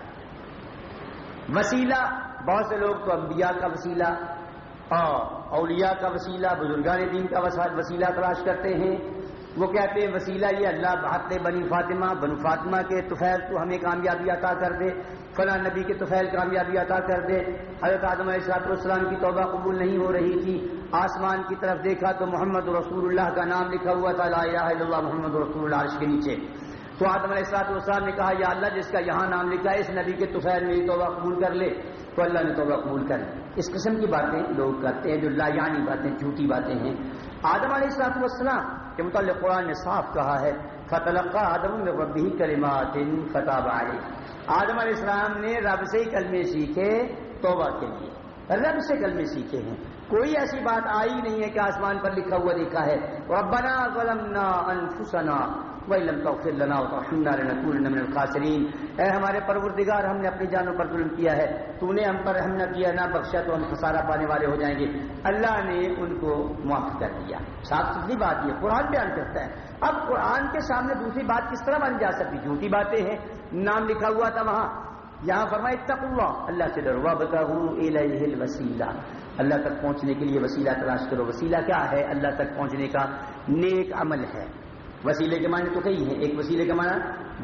وسیلہ، بہت سے لوگ تو انبیاء کا وسیلہ اور اولیاء کا وسیلہ، بزرگان دین کا وسیلہ تلاش کرتے ہیں۔ وہ کہتے ہیں، وسیلہ یہ اللہ، بہت بنی فاطمہ، بنو فاطمہ کے توفیل تو ہمیں کامیابی عطا کر دے۔ فلاں نبی کے توفیل کامیابی عطا کر دے۔ حضرت آدم علیہ السلاط کی توبہ قبول نہیں ہو رہی تھی۔ آسمان کی طرف دیکھا تو محمد رسول اللہ کا نام لکھا ہوا تھا، لا الہ الا اللہ محمد رسول اللہ، عرش کے نیچے۔ تو آدم علیہ السلاط والسلام نے کہا، یا اللہ، جس کا یہاں نام لکھا ہے، اس نبی کے توفیل میری توبہ قبول کر لے۔ تو اللہ نے توبہ قبول کر لی۔ اس قسم کی باتیں لوگ کرتے ہیں، جو لا یعنی باتیں، جھوٹی باتیں ہیں۔ آدم علیہ السلاط والسلام کے متعلق قرآن نے صاف کہا ہے فتح آدم ربی کلمات خطاب علیہ آدم علیہ السلام نے رب سے ہی کلمے سیکھے توبہ کے لیے۔ رب سے کلمے سیکھے ہیں۔ کوئی ایسی بات آئی نہیں ہے کہ آسمان پر لکھا ہوا دیکھا ہے۔ ربنا ظلمنا انفسنا وَإِلَّمْ تَغْفِرْ لَنَا وَتَرْحَمْنَا لَنَكُونَنَّ مِنَ الْخَاسِرِينَ۔ اے ہمارے پروردگار، ہم نے اپنی جانوں پر ظلم کیا ہے۔ تو نے ہم پر رحم نہ کیا، نہ بخشا تو ہم خسارہ پانے والے ہو جائیں گے۔ اللہ نے ان کو معاف کر دیا۔ صاف ستھری بات یہ، قرآن بیان کرتا ہے۔ اب قرآن کے سامنے دوسری بات کس طرح بن جا سکتی؟ جھوٹی باتیں ہیں۔ نام لکھا ہوا تھا وہاں۔ یہاں فرمائے اتقوا اللہ۔ اللہ سے ڈروا بتاؤ الوسیلہ اللہ تک پہنچنے کے لیے وسیلہ تلاش کرو۔ وسیلہ کیا ہے؟ اللہ تک پہنچنے کا نیک عمل ہے۔ وسیلے کے معنی تو کئی ہیں۔ ایک وسیلے کا معنی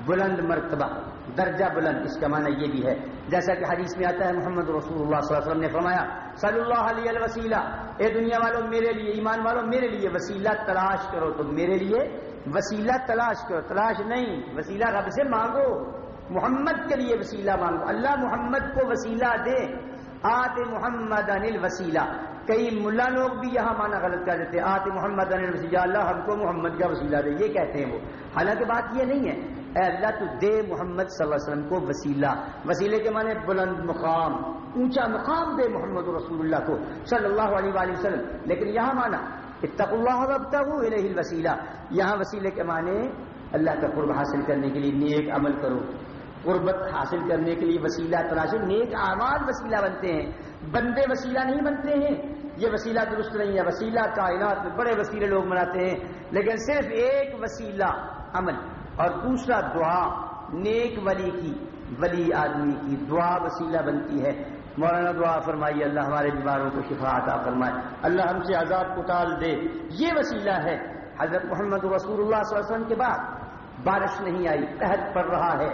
بلند مرتبہ، درجہ بلند، اس کا معنی یہ بھی ہے۔ جیسا کہ حدیث میں آتا ہے، محمد رسول اللہ صلی اللہ علیہ وسلم نے فرمایا، صلی اللہ علیہ الوسیلہ، اے دنیا والوں میرے لیے، ایمان والوں میرے لیے وسیلہ تلاش کرو۔ تو میرے لیے وسیلہ تلاش کرو۔ تلاش نہیں، وسیلہ رب سے مانگو۔ محمد کے لیے وسیلہ مانگو۔ اللہ محمد کو وسیلہ دے۔ آتے محمد انل وسیلہ کئی ملا لوگ بھی یہاں مانا غلط کر دیتے آتے محمد وسیلہ اللہ ہم کو محمد کا وسیلہ دے۔ یہ کہتے ہیں وہ۔ حالانکہ بات یہ نہیں ہے۔ اے اللہ، تو دے محمد صلی اللہ علیہ وسلم کو وسیلہ۔ وسیلے کے معنی بلند مقام، اونچا مقام دے محمد رسول اللہ کو صلی اللہ علیہ وآلہ وسلم۔ لیکن یہاں مانا اتق اللہ الیہ الوسیلہ۔ یہاں وسیلے کے معنی اللہ کا قرب حاصل کرنے کے لیے نیک عمل کرو۔ قربت حاصل کرنے کے لیے وسیلہ تلاش نیک آواز وسیلہ بنتے ہیں۔ بندے وسیلہ نہیں بنتے ہیں۔ یہ وسیلہ درست نہیں ہے۔ وسیلہ کائنات میں بڑے وسیلے لوگ مناتے ہیں، لیکن صرف ایک وسیلہ، عمل۔ اور دوسرا دعا، نیک ولی کی، ولی آدمی کی دعا وسیلہ بنتی ہے۔ مولانا دعا فرمائیے، اللہ ہمارے بیماروں کو شفا عطا فرمائے۔ اللہ ہم سے آزاد کو ٹال دے۔ یہ وسیلہ ہے۔ حضرت محمد رسول اللہ صلی اللہ علیہ وسلم کے بعد بارش نہیں آئی قحط پڑ رہا ہے۔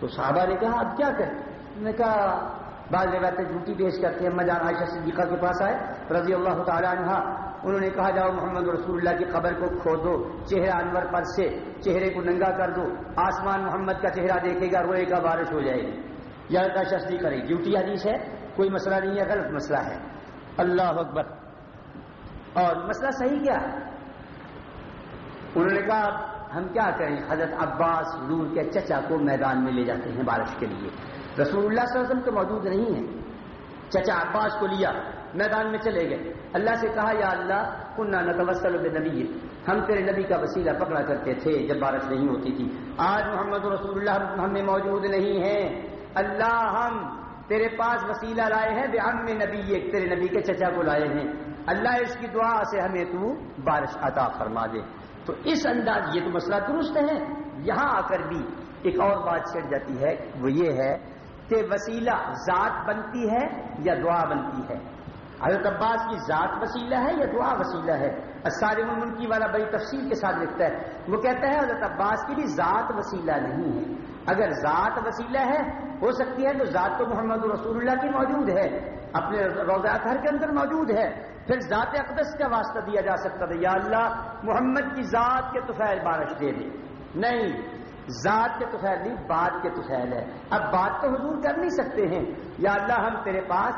تو صحابہ نے کہا، اب کیا کریں نے کہا بعض روایتیں جھوٹی پیش کرتے ہیں مجان عائشہ صدیقہ کے پاس آئے، رضی اللہ تعالیٰ عنہ انہوں نے کہا، جاؤ محمد رسول اللہ کی قبر کو کھو دو، چہرہ انور پر سے چہرے کو ننگا کر دو، آسمان محمد کا چہرہ دیکھے گا، روئے گا، بارش ہو جائے گی۔ یا شستی کرے ڈیوٹی حدیث ہے، کوئی مسئلہ نہیں ہے، غلط مسئلہ ہے۔ اللہ اکبر۔ اور مسئلہ صحیح کیا؟ ہے انہوں نے کہا، ہم کیا کریں؟ حضرت عباس، حضور کے چچا کو میدان میں لے جاتے ہیں بارش کے لیے۔ رسول اللہ صلی اللہ علیہ وسلم تو موجود نہیں ہے چچا عباس کو لیا، میدان میں چلے گئے۔ اللہ سے کہا، یا اللہ کنہ نتوسل نبی ہم تیرے نبی کا وسیلہ پکڑا کرتے تھے جب بارش نہیں ہوتی تھی۔ آج محمد رسول اللہ ہم میں موجود نہیں ہیں۔ اللہ، ہم تیرے پاس وسیلہ لائے ہیں۔ بے ہم میں نبی، ایک تیرے نبی کے چچا کو لائے ہیں۔ اللہ، اس کی دعا سے ہمیں تو بارش عطا فرما دے۔ تو اس انداز یہ تو مسئلہ درست ہے۔ یہاں آ کر بھی ایک اور بات چڑھ جاتی ہے، وہ یہ ہے کہ وسیلہ ذات بنتی ہے یا دعا بنتی ہے؟ حضرت عباس کی ذات وسیلہ ہے یا دعا وسیلہ ہے؟ سارے ملکی والا بڑی تفصیل کے ساتھ لکھتا ہے۔ وہ کہتا ہے حضرت عباس کی بھی ذات وسیلہ نہیں ہے۔ اگر ذات وسیلہ ہے، ہو سکتی ہے تو ذات تو محمد رسول اللہ کی موجود ہے۔ اپنے روزہ گھر کے اندر موجود ہے۔ پھر ذات اقدس کا واسطہ دیا جا سکتا تھا۔ یا اللہ، محمد کی ذات کے توفیل بارش دے دے۔ نہیں ذات کے توفیل نہیں، بات کے توفیل ہے۔ اب بات تو حضور کر نہیں سکتے ہیں۔ یا اللہ، ہم تیرے پاس،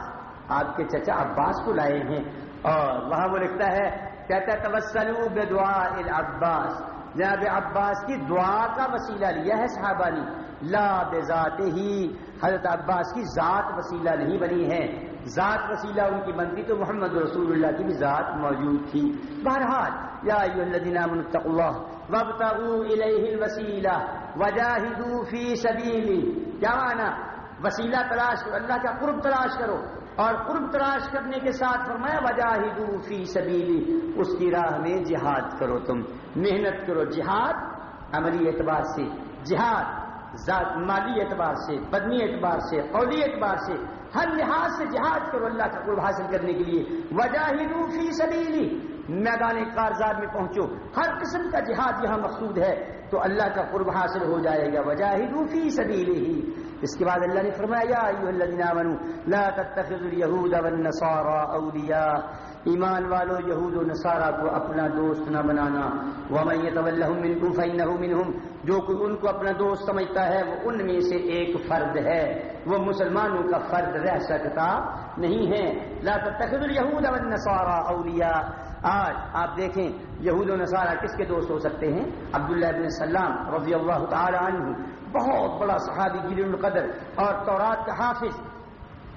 آپ کے چچا عباس کو لائے ہیں۔ اور وہاں وہ لکھتا ہے، کہتا ہے تبسلو بے دعا عباس جناب عباس کی دعا کا وسیلہ لیا ہے صحابہ نے۔ لا بے ذات ہی حضرت عباس کی ذات وسیلہ نہیں بنی ہے۔ ذات وسیلہ ان کی بنتی تو محمد رسول اللہ کی بھی ذات موجود تھی۔ بہرحال، یا الذین آمنوا اتقوا اللہ وابتغوا الیہ الوسیلہ وجاہدوا فی سبیلی۔ کیا معنی؟ وسیلہ تلاش کرو، اللہ کا قرب تلاش کرو۔ اور قرب تلاش کرنے کے ساتھ فرمایا، وجاہدوا فی سبیلی۔ اس کی راہ میں جہاد کرو تم۔ محنت کرو۔ جہاد عملی اعتبار سے۔ جہاد ذات مالی اعتبار سے، بدنی اعتبار سے، قولی اعتبار سے۔ ہر لحاظ سے جہاد کرو اللہ کا قرب حاصل کرنے کے لیے۔ وجاہدو فی سبیلی میدان کارزار میں پہنچو۔ ہر قسم کا جہاد یہاں مقصود ہے۔ تو اللہ کا قرب حاصل ہو جائے گا۔ وجاہدو فی سبیلی ہی اس کے بعد اللہ نے فرمایا، یا ایوہ الذین آمنوا، لا تتخذوا اليہود والنصارى اولیاء ایمان والو یہود و نصارہ کو اپنا دوست نہ بنانا۔ ومن يتولهم منكم فإنه منهم۔ جو کوئی ان کو اپنا دوست سمجھتا ہے، وہ ان میں سے ایک فرد ہے۔ وہ مسلمانوں کا فرد رہ سکتا نہیں ہے۔ لا تتخذوا اليہود والنصارى اولیاء آج آپ دیکھیں، یہود و نصارہ کس کے دوست ہو سکتے ہیں؟ عبداللہ ابن سلام رضی اللہ تعالی عنہ۔ بہت بڑا صحابی جلیل القدر اور تورات کا حافظ۔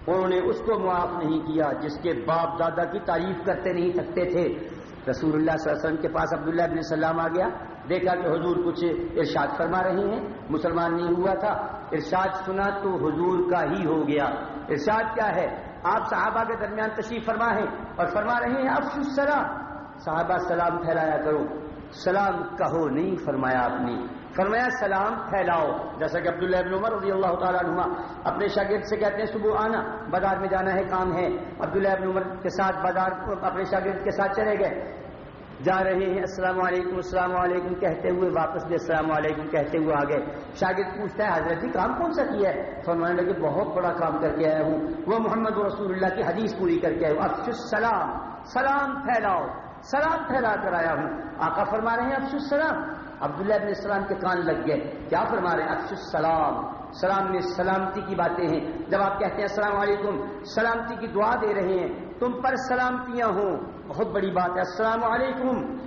انہوں نے اس کو معاف نہیں کیا، جس کے باپ دادا کی تعریف کرتے نہیں تھکتے تھے۔ رسول اللہ صلی اللہ علیہ وسلم کے پاس عبداللہ ابن سلام آ گیا، دیکھا کہ حضور کچھ ارشاد فرما رہے ہیں۔ مسلمان نہیں ہوا تھا۔ ارشاد سنا تو حضور کا ہی ہو گیا۔ ارشاد کیا ہے؟ آپ صحابہ کے درمیان تشریف فرما ہے اور فرما رہے ہیں افس السلام صحابہ سلام پھیلایا کرو۔ سلام کہو، نہیں فرمایا آپ نے۔ فرمایا، سلام پھیلاؤ۔ جیسا کہ عبداللہ ابن عمر رضی اللہ تعالیٰ عنہ اپنے شاگرد سے کہتے ہیں، صبح آنا، بازار میں جانا ہے، کام ہے۔ عبداللہ ابن عمر کے ساتھ بازار، اپنے شاگرد کے ساتھ چلے گئے۔ جا رہے ہیں، السلام علیکم السلام علیکم۔ کہتے ہوئے واپس بھی السلام علیکم، کہتے ہوئے آ گئے شاگرد پوچھتا ہے، حضرت جی کام کون سا کیا ہے؟ فرمانے لگے، بہت بڑا کام کر کے آیا ہوں۔ وہ محمد رسول اللہ کی حدیث پوری کر کے آیا ہوں۔ افس السلام سلام پھیلاؤ، سلام پھیلا کر آیا ہوں۔ آقا فرما رہے ہیں افس السلام عبداللہ ابن السلام کے کان لگ گئے۔ کیا فرما رہے ہیں؟ افس السلام۔ سلام میں سلامتی کی باتیں ہیں۔ جب آپ کہتے ہیں السلام علیکم، سلامتی کی دعا دے رہے ہیں، تم پر سلامتیاں ہوں۔ بہت بڑی بات ہے۔ السلام علیکم۔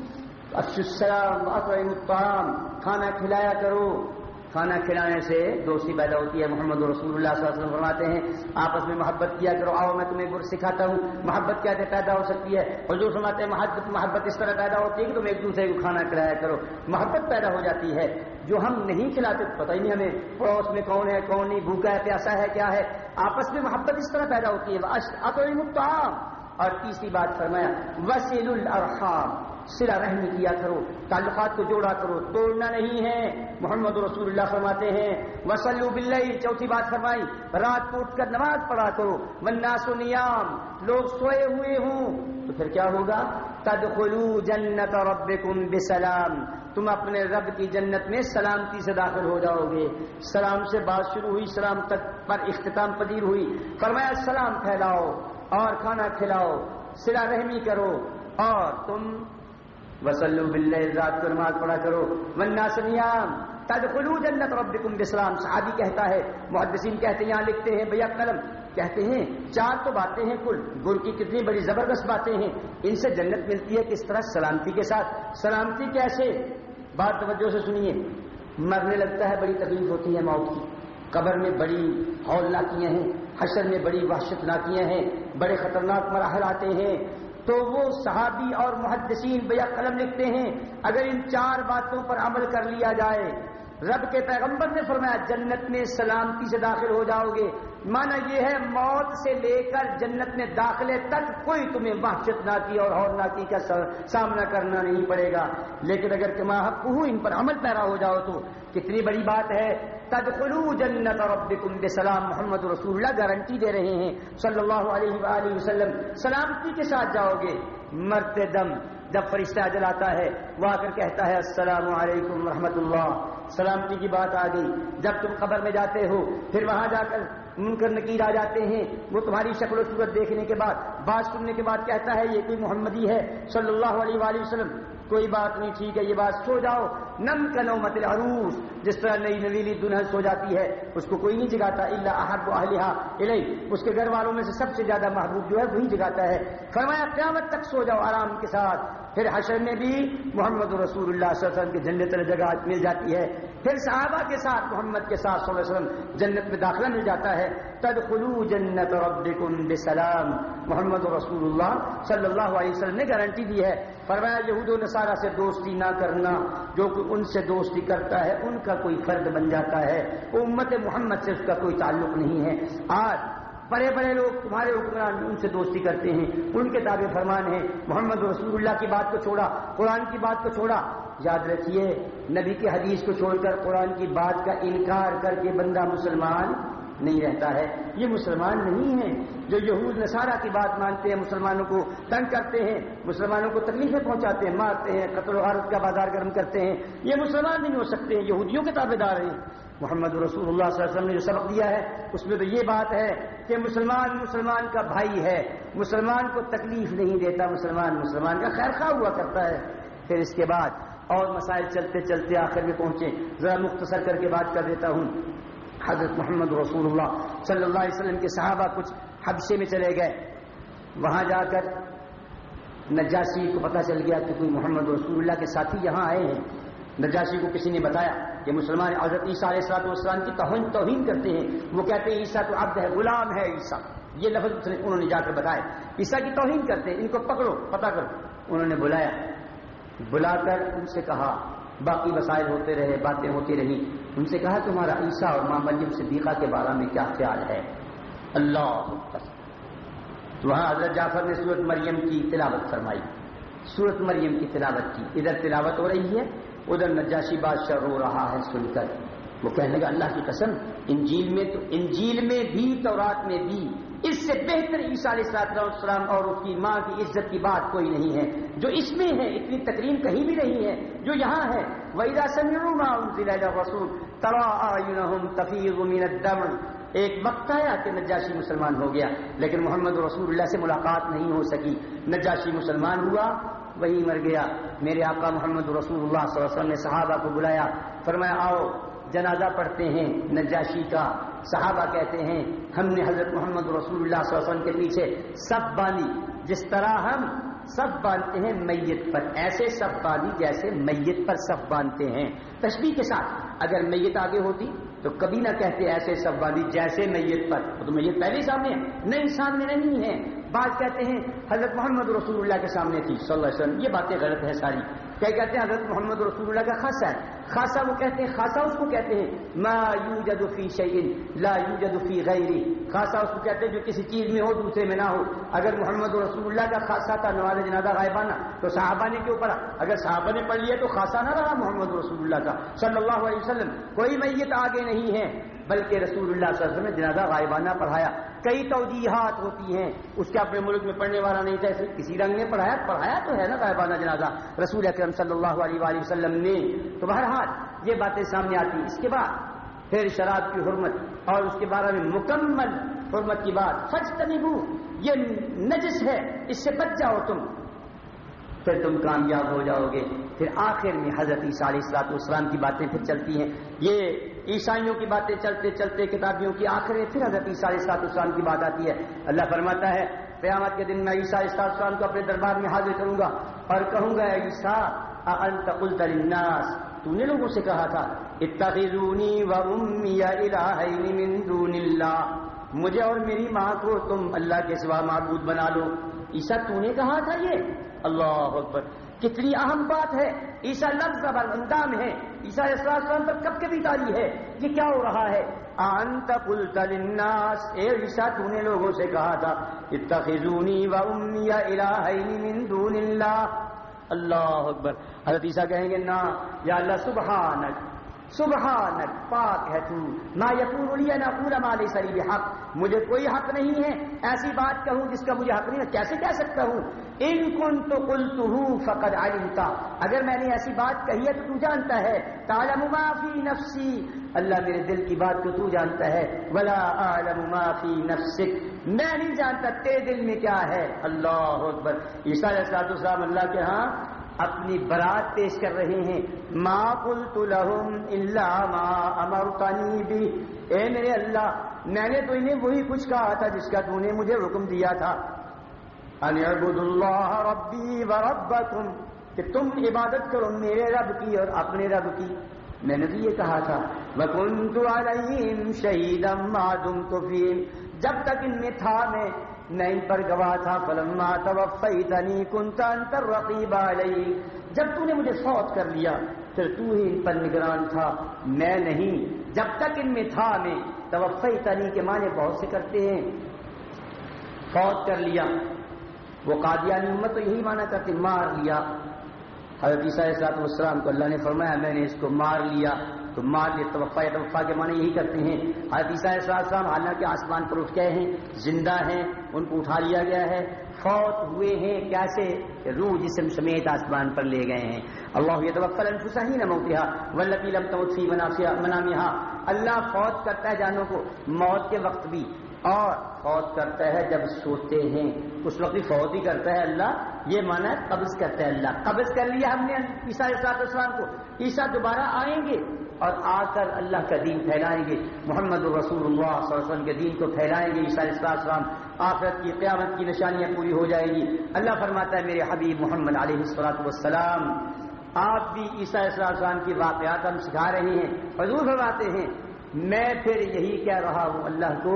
افس السلام، اطعم الطعام، کھانا کھلایا کرو۔ کھانا کھلانے سے دوستی پیدا ہوتی ہے۔ محمد رسول اللہ صلی اللہ علیہ وسلم فرماتے ہیں، آپس میں محبت کیا کرو، آؤ میں تمہیں گر سکھاتا ہوں۔ محبت کیا پیدا ہو سکتی ہے؟ حضور فرماتے ہیں، محبت محبت اس طرح پیدا ہوتی ہے کہ تم ایک دوسرے کو کھانا کھلایا کرو۔ محبت پیدا ہو جاتی ہے۔ جو ہم نہیں کھلاتے پتہ ہی نہیں ہمیں پڑوس میں کون ہے، کون نہیں، بھوکا ہے، پیاسا ہے، کیا ہے۔ آپس میں محبت اس طرح پیدا ہوتی ہے۔ اور تیسری بات فرمایا وسیل الرحام سلا رحمی کیا کرو، تعلقات کو جوڑا کرو، توڑنا نہیں ہے۔ محمد رسول اللہ فرماتے ہیں وسلو بلّئی چوتھی بات فرمائی، رات کو اٹھ کر نماز پڑھا کرو۔ مناس و نیام لوگ سوئے ہوئے ہوں۔ تو پھر کیا ہوگا؟ تدخلو جنت ربکم بسلام۔ تم اپنے رب کی جنت میں سلامتی سے داخل ہو جاؤ گے۔ سلام سے بات شروع ہوئی، سلام تک پر اختتام پذیر ہوئی۔ فرمایا، سلام پھیلاؤ اور کھانا کھلاؤ سلا رحمی کرو اور تم وسلم بلّہ رات کو نماز پڑھا کرو۔ منا سنیام تدخلو جنت ربکم بسلام صحابی کہتا ہے، محدثین کہتے ہیں، یہاں لکھتے ہیں بھیا قلم۔ کہتے ہیں، چار تو باتیں ہیں کل۔ گر کی کتنی بڑی زبردست باتیں ہیں۔ ان سے جنت ملتی ہے کس طرح؟ سلامتی کے ساتھ۔ سلامتی کیسے؟ بات توجہ سے سنیے۔ مرنے لگتا ہے، بڑی تکلیف ہوتی ہے موت کی۔ قبر میں بڑی ہول ناکیاں ہیں۔ حشر میں بڑی وحشت ناکیاں ہیں۔ بڑے خطرناک مراحل آتے ہیں۔ تو وہ صحابی اور محدثین بیا قلم لکھتے ہیں، اگر ان چار باتوں پر عمل کر لیا جائے۔ رب کے پیغمبر نے فرمایا، جنت میں سلامتی سے داخل ہو جاؤ گے۔ مانا یہ ہے، موت سے لے کر جنت میں داخلے تک کوئی تمہیں وحشت ناکی اور ہور ناکی کا سامنا کرنا نہیں پڑے گا۔ لیکن اگر تم ان پر عمل پیرا ہو جاؤ تو کتنی بڑی بات ہے۔ تدخلو جنت ربکم بسلام، محمد رسول اللہ گارنٹی دے رہے ہیں۔ صلی اللہ علیہ وآلہ وسلم، سلامتی کے ساتھ جاؤ گے۔ مرتے دم جب فرشتہ جلاتا ہے، وہ آ کر کہتا ہے، السلام علیکم ورحمۃ اللہ۔ سلامتی کی بات آ گئی۔ جب تم قبر میں جاتے ہو، پھر وہاں جا کر منکر نکیر آ جاتے ہیں۔ وہ تمہاری شکل و صورت دیکھنے کے بعد بات سننے کے بعد کہتا ہے، یہ کوئی محمدی ہے۔ صلی اللہ علیہ وآلہ وسلم کوئی بات نہیں، ٹھیک ہے، یہ بات سو جاؤ۔ نم کنو مت عروس جس طرح نئی نویلی دلہن سو جاتی ہے، اس کو کوئی نہیں جگاتا اللہ احب اہلیہ الہی اس کے گھر والوں میں سے سب سے زیادہ محبوب جو ہے، وہی جگاتا ہے۔ فرمایا، قیامت تک سو جاؤ آرام کے ساتھ۔ پھر حشر میں بھی محمد رسول اللہ صلی اللہ علیہ وسلم کے جھنڈے طرح جگہ مل جاتی ہے۔ پھر صحابہ کے ساتھ محمد کے ساتھ صلی اللہ علیہ وسلم جنت میں داخلہ مل جاتا ہے۔ تدخلو جنت ربکم بسلام۔ محمد رسول اللہ صلی اللہ علیہ وسلم نے گارنٹی دی ہے۔ فرمایا یہود و نصارہ سے دوستی نہ کرنا، جو کہ ان سے دوستی کرتا ہے، ان کا کوئی فرد بن جاتا ہے۔ امت محمد سے اس کا کوئی تعلق نہیں ہے۔ آج بڑے بڑے لوگ تمہارے حکمران ان سے دوستی کرتے ہیں، ان کے تابع فرمان ہیں۔ محمد رسول اللہ کی بات کو چھوڑا، قرآن کی بات کو چھوڑا۔ یاد رکھیے، نبی کی حدیث کو چھوڑ کر قرآن کی بات کا انکار کر کے بندہ مسلمان نہیں رہتا ہے۔ یہ مسلمان نہیں ہے جو یہود نصارہ کی بات مانتے ہیں، مسلمانوں کو تنگ کرتے ہیں، مسلمانوں کو تکلیفیں پہنچاتے ہیں، مارتے ہیں، قتل و حارت کا بازار گرم کرتے ہیں۔ یہ مسلمان نہیں ہو سکتے ہیں۔ یہودیوں کے تابے دار ہیں۔ محمد رسول اللہ صلی اللہ علیہ وسلم نے جو سبق دیا ہے، اس میں تو یہ بات ہے کہ مسلمان مسلمان کا بھائی ہے۔ مسلمان کو تکلیف نہیں دیتا، مسلمان مسلمان کا خیر خواہ ہوا کرتا ہے۔ پھر اس کے بعد اور مسائل چلتے چلتے آخر میں پہنچے۔ ذرا مختصر کر کے بات کر دیتا ہوں۔ حضرت محمد رسول اللہ صلی اللہ علیہ وسلم کے صحابہ کچھ حدثے میں چلے گئے۔ وہاں جا کر نجاسی کو پتہ چل گیا کہ کوئی محمد رسول اللہ کے ساتھی یہاں آئے ہیں۔ نجاشی کو کسی نے بتایا۔ کہ مسلمان حضرت عیسیٰ علیہ السلاط والسلام کی توہین توہین کرتے ہیں۔ وہ کہتے ہیں عیسیٰ تو عبد ہے، غلام ہے عیسیٰ۔ یہ لفظ انہوں نے جا کر بتایا۔ عیسیٰ کی توہین کرتے ہیں، ان کو پکڑو پتا کرو۔ انہوں نے بلایا۔ بلا کر ان سے کہا، باقی وسائل ہوتے رہے، باتیں ہوتی رہی ان سے کہا، تمہارا عیسیٰ اور ماں مریم صدیقہ کے بارے میں کیا خیال ہے؟ اللہ تو وہاں حضرت جعفر نے سورت مریم کی تلاوت فرمائی۔ سورت مریم کی تلاوت کی۔ ادھر تلاوت ہو رہی ہے ادھر نجاشی بادشاہ رو رہا ہے سن کر۔ وہ کہنے لگا، اللہ کی قسم، انجیل میں تو، انجیل میں بھی، تورات میں بھی اس سے بہتر عیسیٰ علیہ السلام اور اس کی ماں کی عزت کی بات کوئی نہیں ہے۔ جو اس میں ہے، اتنی تقریم کہیں بھی نہیں ہے۔ جو یہاں ہے ویدا رسول الدم ایک وقت آیا کہ نجاشی مسلمان ہو گیا، لیکن محمد رسول اللہ سے ملاقات نہیں ہو سکی۔ نجاشی مسلمان ہوا، وہی مر گیا۔ میرے آقا محمد رسول اللہ صلی اللہ علیہ وسلم نے صحابہ کو بلایا۔ فرمایا، آؤ، جنازہ پڑھتے ہیں نجاشی کا۔ صحابہ کہتے ہیں، ہم نے حضرت محمد رسول اللہ صلی اللہ علیہ وسلم کے پیچھے سب باندھی۔ جس طرح ہم سب باندھتے ہیں میت پر، ایسے سب باندھی جیسے میت پر سب باندھتے ہیں۔ تشبیح کے ساتھ، اگر میت آگے ہوتی تو کبھی نہ کہتے ایسے سب والی جیسے میت پر۔ تو میت پہلے سامنے ہے۔ نہیں سامنے نہیں ہے بات کہتے ہیں حضرت محمد رسول اللہ کے سامنے تھی، صلی اللہ علیہ وسلم، یہ باتیں غلط ہیں ساری۔ کیا کہتے ہیں حضرت محمد رسول اللہ کا خاصا ہے؟ خاصا وہ کہتے ہیں خاصا اس کو کہتے ہیں، ما یوجد فی شیئن لا یوجد فی غیری خاصا اس کو کہتے ہیں جو کسی چیز میں ہو، دوسرے میں نہ ہو۔ اگر محمد رسول اللہ کا خاصا تھا نواز جنازہ غائبانہ تو صحابہ نے کیوں پڑھا؟ اگر صحابہ نے پڑھ لیا تو خاصا نہ رہا محمد رسول اللہ کا۔ صلی اللہ علیہ وسلم، کوئی میت آگے نہیں ہے۔ بلکہ رسول اللہ صلی اللہ علیہ وسلم نے جنازہ غائبانہ پڑھایا۔ کئی توجیحات ہوتی ہیں۔ اس کے اپنے ملک میں پڑھنے والا نہیں تھا کسی رنگ نے پڑھایا پڑھایا تو ہے نا غائبانہ جنازہ۔ رسول اکرم صلی اللہ علیہ وآلہ وسلم نے، تو بہرحال یہ باتیں سامنے آتی۔ اس کے بعد پھر شراب کی حرمت اور اس کے بارے میں مکمل حرمت کی بات۔ فج تنبو یہ نجس ہے، اس سے بچ جاؤ تم۔ پھر تم کامیاب ہو جاؤ گے۔ پھر آخر میں حضرت عیسیٰ علیہ السلاط اسلام کی باتیں پھر چلتی ہیں۔ یہ عیسائیوں کی باتیں چلتے چلتے کتابیوں کی آخر پھر حضرت عیسیٰ علیہ اسلام کی بات آتی ہے۔ اللہ فرماتا ہے، قیامت کے دن میں عیسیٰ علیہ السلام کو اپنے دربار میں حاضر کروں گا اور کہوں گا عیسیٰ انت قلت للناس؟ تو نے لوگوں سے کہا تھا، اتخذونی و امی الہین من دون اللہ۔ مجھے اور میری ماں کو تم اللہ کے سوا معبود بنا لو۔ عیسیٰ، تو نے کہا تھا یہ۔ اللہ اکبر، کتنی اہم بات ہے۔ عیسا لفظ اندام ہے۔ عیسیٰ علیہ السلام پر کب کبھی تاری ہے؟ یہ کیا ہو رہا ہے؟ انت قلت للناس۔ اے عیسیٰ، تو نے لوگوں سے کہا تھا، اتخذونی و امی الہین من دون اللہ۔ اللہ اکبر۔ حضرت عیسیٰ کہیں گے، نا، یا اللہ، سبحانک۔ سبحانک پاک ہے تو۔ نہ یقون لیا نہ پورا مال سری حق مجھے کوئی حق نہیں ہے۔ ایسی بات کہوں جس کا مجھے حق نہیں ہے۔ کیسے کہہ سکتا ہوں؟ ان کن تو کل تو فقد علمتا اگر میں نے ایسی بات کہی ہے تو تو جانتا ہے۔ تعلم ما فی نفسی۔ اللہ میرے دل کی بات کو تو جانتا ہے۔ ولا اعلم ما فی نفسک۔ میں نہیں جانتا تیرے دل میں کیا ہے۔ اللہ اکبر۔ عیسیٰ علیہ السلام اللہ کے ہاں اپنی برات پیش کر رہے ہیں۔ ما قلت لهم الا ما امرتنی بھی اے میرے اللہ، میں نے تو انہیں وہی کچھ کہا تھا جس کا تو نے مجھے حکم دیا تھا۔ ان اعبد اللہ ربی و ربکم کہ تم عبادت کرو میرے رب کی اور اپنے رب کی۔ میں نے بھی یہ کہا تھا۔ وَكُنْتُ عَلَيْهِمْ شَهِيدًا مَا دُمْتُ فِيهِمْ۔ جب تک ان میں تھا میں میں ان پر گواہ تھا، فلما توفیتنی كنت انت الرقیب علی۔ جب تو نے مجھے فوت کر لیا، پھر تو ہی ان پر نگران تھا۔ میں نہیں، جب تک ان میں تھا میں۔ توفیتنی کے معنی بہت سے کرتے ہیں۔ فوت کر لیا۔ وہ قادیانی امت تو یہی مانا کرتے مار لیا۔ حضرت عیسیٰ صلاحت والسلام کو اللہ نے فرمایا، میں نے اس کو مار لیا۔ تو مار لیا توفا توفا کے معنی یہی کرتے ہیں۔ حضرت عیسیٰ صلاح السلام حالانکہ آسمان پر اٹھ گئے ہیں، زندہ ہیں، ان کو اٹھا لیا گیا ہے۔ فوت ہوئے ہیں کیسے؟ روح جسم سمیت آسمان پر لے گئے ہیں۔ اللہ یہ توفل انفسا ہی نہ موتیا ولبی لم توفی منامیا اللہ فوت کرتا ہے جانوں کو، موت کے وقت بھی۔ اور فوت کرتا ہے جب سوتے ہیں۔ اس وقت بھی فوت ہی کرتا ہے اللہ۔ یہ مانا ہے قبض کرتا ہے اللہ۔ قبض کر لیا ہم نے عیسیٰ اسلام اسلام کو۔ عیسیٰ دوبارہ آئیں گے۔ اور آ کر اللہ کا دین پھیلائیں گے۔ محمد رسول اللہ صلی اللہ علیہ وسلم کے دین کو پھیلائیں گے۔ عیسیٰ علیہ السلام آخرت کی قیامت کی نشانیاں پوری ہو جائیں گی۔ اللہ فرماتا ہے، میرے حبیب محمد علیہ السلاۃ والسلام، آپ بھی عیسیٰ علیہ السلام کی واقعات ہم سکھا رہے ہیں۔ حضور فرماتے ہیں، میں پھر یہی کہہ رہا ہوں اللہ کو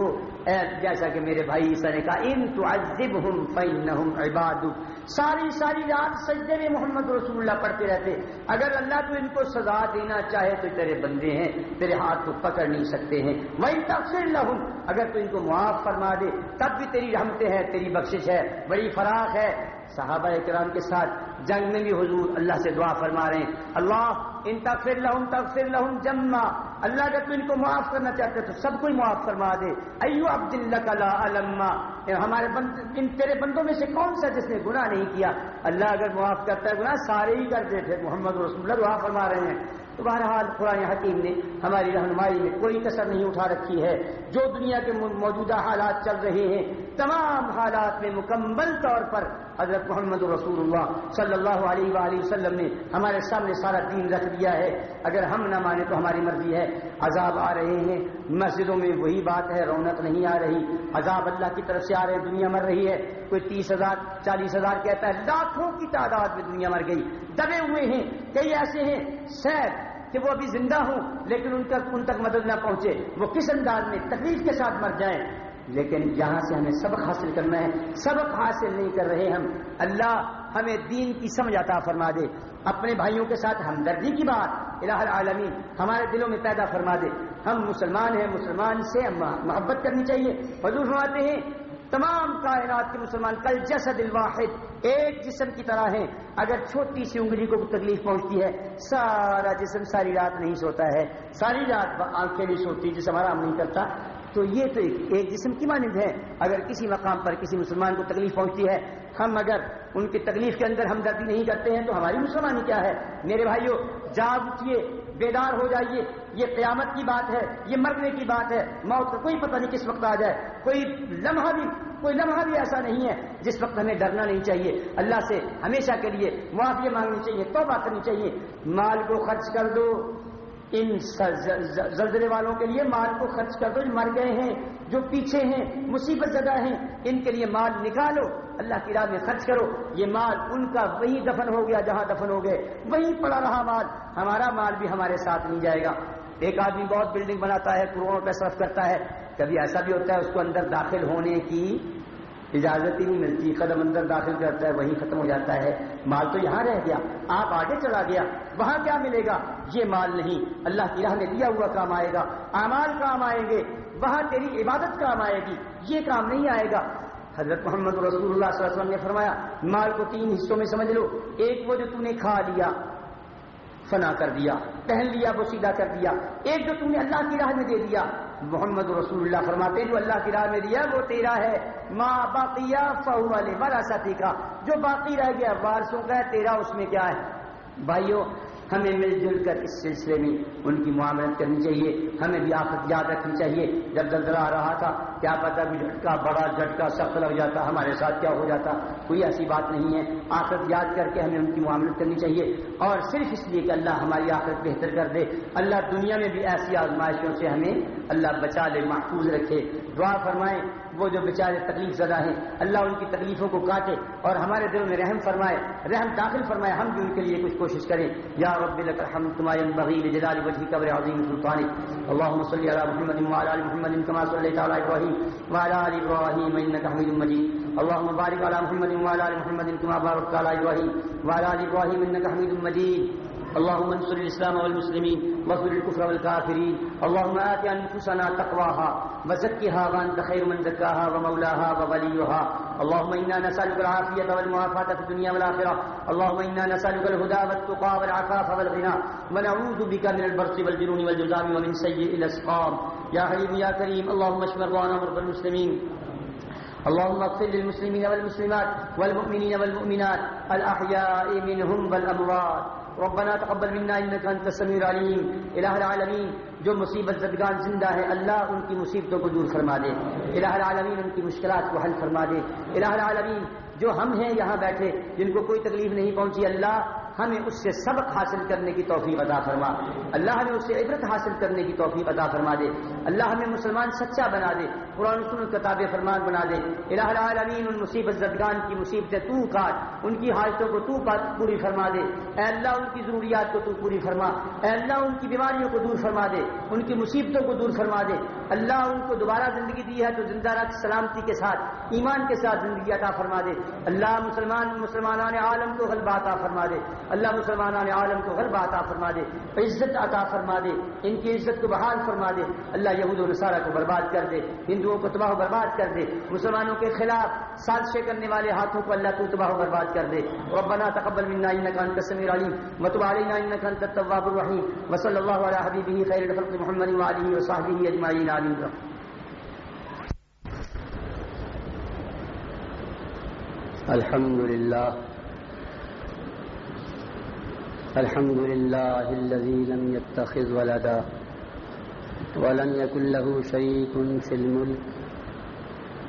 جیسا کہ میرے بھائی عیسیٰ نے کہا، ان تو عزب ہوں عباد ساری ساری رات سجدے میں محمد رسول اللہ پڑھتے رہتے۔ اگر اللہ تو ان کو سزا دینا چاہے تو تیرے بندے ہیں، تیرے ہاتھ کو پکڑ نہیں سکتے ہیں۔ وہی تفصیل لہم اگر تو ان کو معاف فرما دے، تب بھی تیری رحمتیں ہیں، تیری بخشش ہے، بڑی فراخ ہے۔ صحابہ کرام کے ساتھ جنگ میں بھی حضور اللہ سے دعا فرما رہے ہیں۔ اللہ، ان تغفر لہم تغفر لہم جمع اللہ اگر تو ان کو معاف کرنا چاہتے تو سب کو معاف فرما دے۔ ایو عبد اللہ علما۔ ہمارے بند، ان تیرے بندوں میں سے کون سا جس نے گناہ نہیں کیا؟ اللہ اگر معاف کرتا ہے گناہ سارے ہی کرتے تھے محمد رسول اللہ دعا فرما رہے ہیں۔ تو بہرحال قرآن حکیم نے ہماری رہنمائی میں کوئی کسر نہیں اٹھا رکھی ہے۔ جو دنیا کے موجودہ حالات چل رہے ہیں، تمام حالات میں مکمل طور پر حضرت محمد رسول اللہ صلی اللہ علیہ وآلہ وسلم نے ہمارے سامنے سارا دین رکھ دیا ہے۔ اگر ہم نہ مانے تو ہماری مرضی ہے۔ عذاب آ رہے ہیں۔ مسجدوں میں وہی بات ہے، رونق نہیں آ رہی۔ عذاب اللہ کی طرف سے آ رہے ہیں دنیا مر رہی ہے۔ کوئی تیس ہزار، چالیس ہزار کہتا ہے، لاکھوں کی تعداد میں دنیا مر گئی۔ دبے ہوئے ہیں، کئی ایسے ہیں۔ سید کہ وہ ابھی زندہ ہوں، لیکن ان تک ان تک مدد نہ پہنچے۔ وہ کس انداز میں تکلیف کے ساتھ مر جائیں؟ لیکن جہاں سے ہمیں سبق حاصل کرنا ہے۔ سبق حاصل نہیں کر رہے ہم۔ اللہ ہمیں دین کی سمجھ عطا فرما دے۔ اپنے بھائیوں کے ساتھ ہمدردی کی بات الہ العالمین ہمارے دلوں میں پیدا فرما دے۔ ہم مسلمان ہیں، مسلمان سے محبت کرنی چاہیے۔ حضور فرماتے ہیں، تمام کائنات کے مسلمان، کل جسد الواحد ایک جسم کی طرح ہیں۔ اگر چھوٹی سی انگلی کو تکلیف پہنچتی ہے، سارا جسم ساری رات نہیں سوتا ہے۔ ساری رات آنکھیں نہیں سوتی، جسم آرام نہیں کرتا۔ تو یہ تو ایک جسم کی مانند ہے۔ اگر کسی مقام پر کسی مسلمان کو تکلیف پہنچتی ہے، ہم اگر ان کی تکلیف کے اندر ہمدردی نہیں کرتے ہیں، تو ہماری مسلمانی کیا ہے؟ میرے بھائیوں جاگ اٹھیے، بیدار ہو جائیے۔ یہ قیامت کی بات ہے، یہ مرنے کی بات ہے۔ موت کا کوئی پتہ نہیں کس وقت آ جائے۔ کوئی لمحہ بھی، کوئی لمحہ بھی ایسا نہیں ہے جس وقت ہمیں ڈرنا نہیں چاہیے۔ اللہ سے ہمیشہ کے لیے معافی مانگنی چاہیے، توبہ کرنی چاہیے۔ مال کو خرچ کر دو۔ ان زلزلے والوں کے لیے مال کو خرچ کر دو مر گئے ہیں، جو پیچھے ہیں، مصیبت زدہ ہیں، ان کے لیے مال نکالو، اللہ کی راہ میں خرچ کرو۔ یہ مال ان کا وہی دفن ہو گیا جہاں دفن ہو گئے وہی پڑا رہا مال۔ ہمارا مال بھی ہمارے ساتھ نہیں جائے گا۔ ایک آدمی بہت بلڈنگ بناتا ہے، کروڑوں روپے صرف کرتا ہے۔ کبھی ایسا بھی ہوتا ہے اس کو اندر داخل ہونے کی اجازت ہی نہیں ملتی، قدم اندر داخل کرتا ہے، وہیں ختم ہو جاتا ہے۔ مال تو یہاں رہ گیا، آپ آگے چلا گیا، وہاں کیا ملے گا؟ یہ مال نہیں۔ اللہ کی راہ میں دیا ہوا کام آئے گا امال کام آئیں گے، وہاں تیری عبادت کام آئے گی، یہ کام نہیں آئے گا۔ حضرت محمد رسول اللہ صلی اللہ علیہ وسلم نے فرمایا، مال کو تین حصوں میں سمجھ لو، ایک وہ جو تم نے کھا لیا۔ فنا کر دیا، پہن لیا، وہ سیدھا کر دیا۔ ایک جو تم نے اللہ کی راہ میں دے دیا، محمد رسول اللہ فرماتے جو اللہ کی راہ میں دیا، وہ تیرا ہے۔ ماں باقیہ فہو والے والا ساتھی کا۔ جو باقی رہ گیا وارسوں کا ہے، تیرا اس میں کیا ہے؟ بھائیو ہمیں مل جل کر اس سلسلے میں ان کی معاملت کرنی چاہیے۔ ہمیں بھی آفت یاد رکھنی چاہیے۔ جب دلدلہ آ رہا تھا، کیا پتا بھی جھٹکا بڑا، جھٹکا سخت لگ جاتا، ہمارے ساتھ کیا ہو جاتا؟ کوئی ایسی بات نہیں ہے۔ آخرت یاد کر کے ہمیں ان کی معاملت کرنی چاہیے۔ اور صرف اس لیے کہ اللہ ہماری آخرت بہتر کر دے۔ اللہ دنیا میں بھی ایسی آزمائشوں سے ہمیں اللہ بچا لے، محفوظ رکھے۔ دعا فرمائے وہ جو بیچارے تکلیف زدہ ہیں، اللہ ان کی تکلیفوں کو کاٹے اور ہمارے دلوں میں رحم فرمائے، رحم داخل فرمائے، ہم بھی ان کے لیے کچھ کوشش کریں۔ یا رب الحمد تمہارے بغیر جلال وجهك ولعظيم سلطانك اللهم صل على محمد وعلى ال محمد كما صليت على ابراهيم وعلى ال ابراهيم انك حميد مجيد اللهم بارك على محمد وعلى ال محمد كما باركت على ابراهيم وعلى ال ابراهيم انك حميد مجيد اللهم انصر الاسلام والمسلمين واغفر الكفر والكافرين. اللهم ات انفسنا تقواها وزكها وانت خير من زكاها ومولاها ووليها. اللهم انا نسالك العافيه والمعافاه في الدنيا والاخره اللهم انا نسالك الهدى والتقى والعفاف والغنى. ونعوذ بك من البرص والجنون والجذام ومن سيء الاسقام يا حليم يا كريم، اللهم اشف مرضانا ومرضى المسلمين. اللهم اغفر للمسلمين والمسلمات والمؤمنين والمؤمنات. الاحياء منهم والاموات ربنا تقبل منا انك انت السميع العليم. الہ العالمین، جو مصیبت زدگان زندہ ہے، اللہ ان کی مصیبتوں کو دور فرما دے. الہ العالمین، ان کی مشکلات کو حل فرما دے. الہ العالمین، جو ہم ہیں یہاں بیٹھے، جن کو کوئی تکلیف نہیں پہنچی، اللہ ہمیں اس سے سبق حاصل کرنے کی توفیق عطا فرما۔ اللہ ہمیں اس سے عبرت حاصل کرنے کی توفیق عطا فرما دے۔ اللہ ہمیں مسلمان سچا بنا دے، قرآن سن کتاب فرمان بنا دے۔ الہ العالمین، ان مصیبت زدگان کی مصیبتیں تو کاٹ، ان کی حاجتوں کو تو پوری فرما دے۔ اے اللہ، ان کی ضروریات کو تو پوری فرما۔ اے اللہ، ان کی بیماریوں کو دور فرما دے۔ ان کی مصیبتوں کو دور فرما دے۔ اللہ، ان کو دوبارہ زندگی دی ہے تو زندہ رکھ سلامتی کے ساتھ، ایمان کے ساتھ زندگی عطا فرما دے۔ اللہ، مسلمان، مسلمانان عالم کو غلبہ عطا فرما دے۔ اللہ مسلمانان عالم کو غلبہ عطا فرما دے، عزت عطا فرما دے، ان کی عزت کو بحال فرما دے۔ اللہ یہود و نصارہ کو برباد کر دے، ہندوؤں کو تباہ و برباد کر دے، مسلمانوں کے خلاف سازشیں کرنے والے ہاتھوں کو اللہ تو تباہ و برباد کر دے۔ ربنا تقبل منا انك انت السميع العليم وتب علينا انك انت التواب الرحيم وصلى الله على حبيبه خير الخلق محمد وعلى وصحبه اجمعين امين الحمد لله الحمد لله الذي لم يتخذ ولدا ولم يكن له شريك في الملك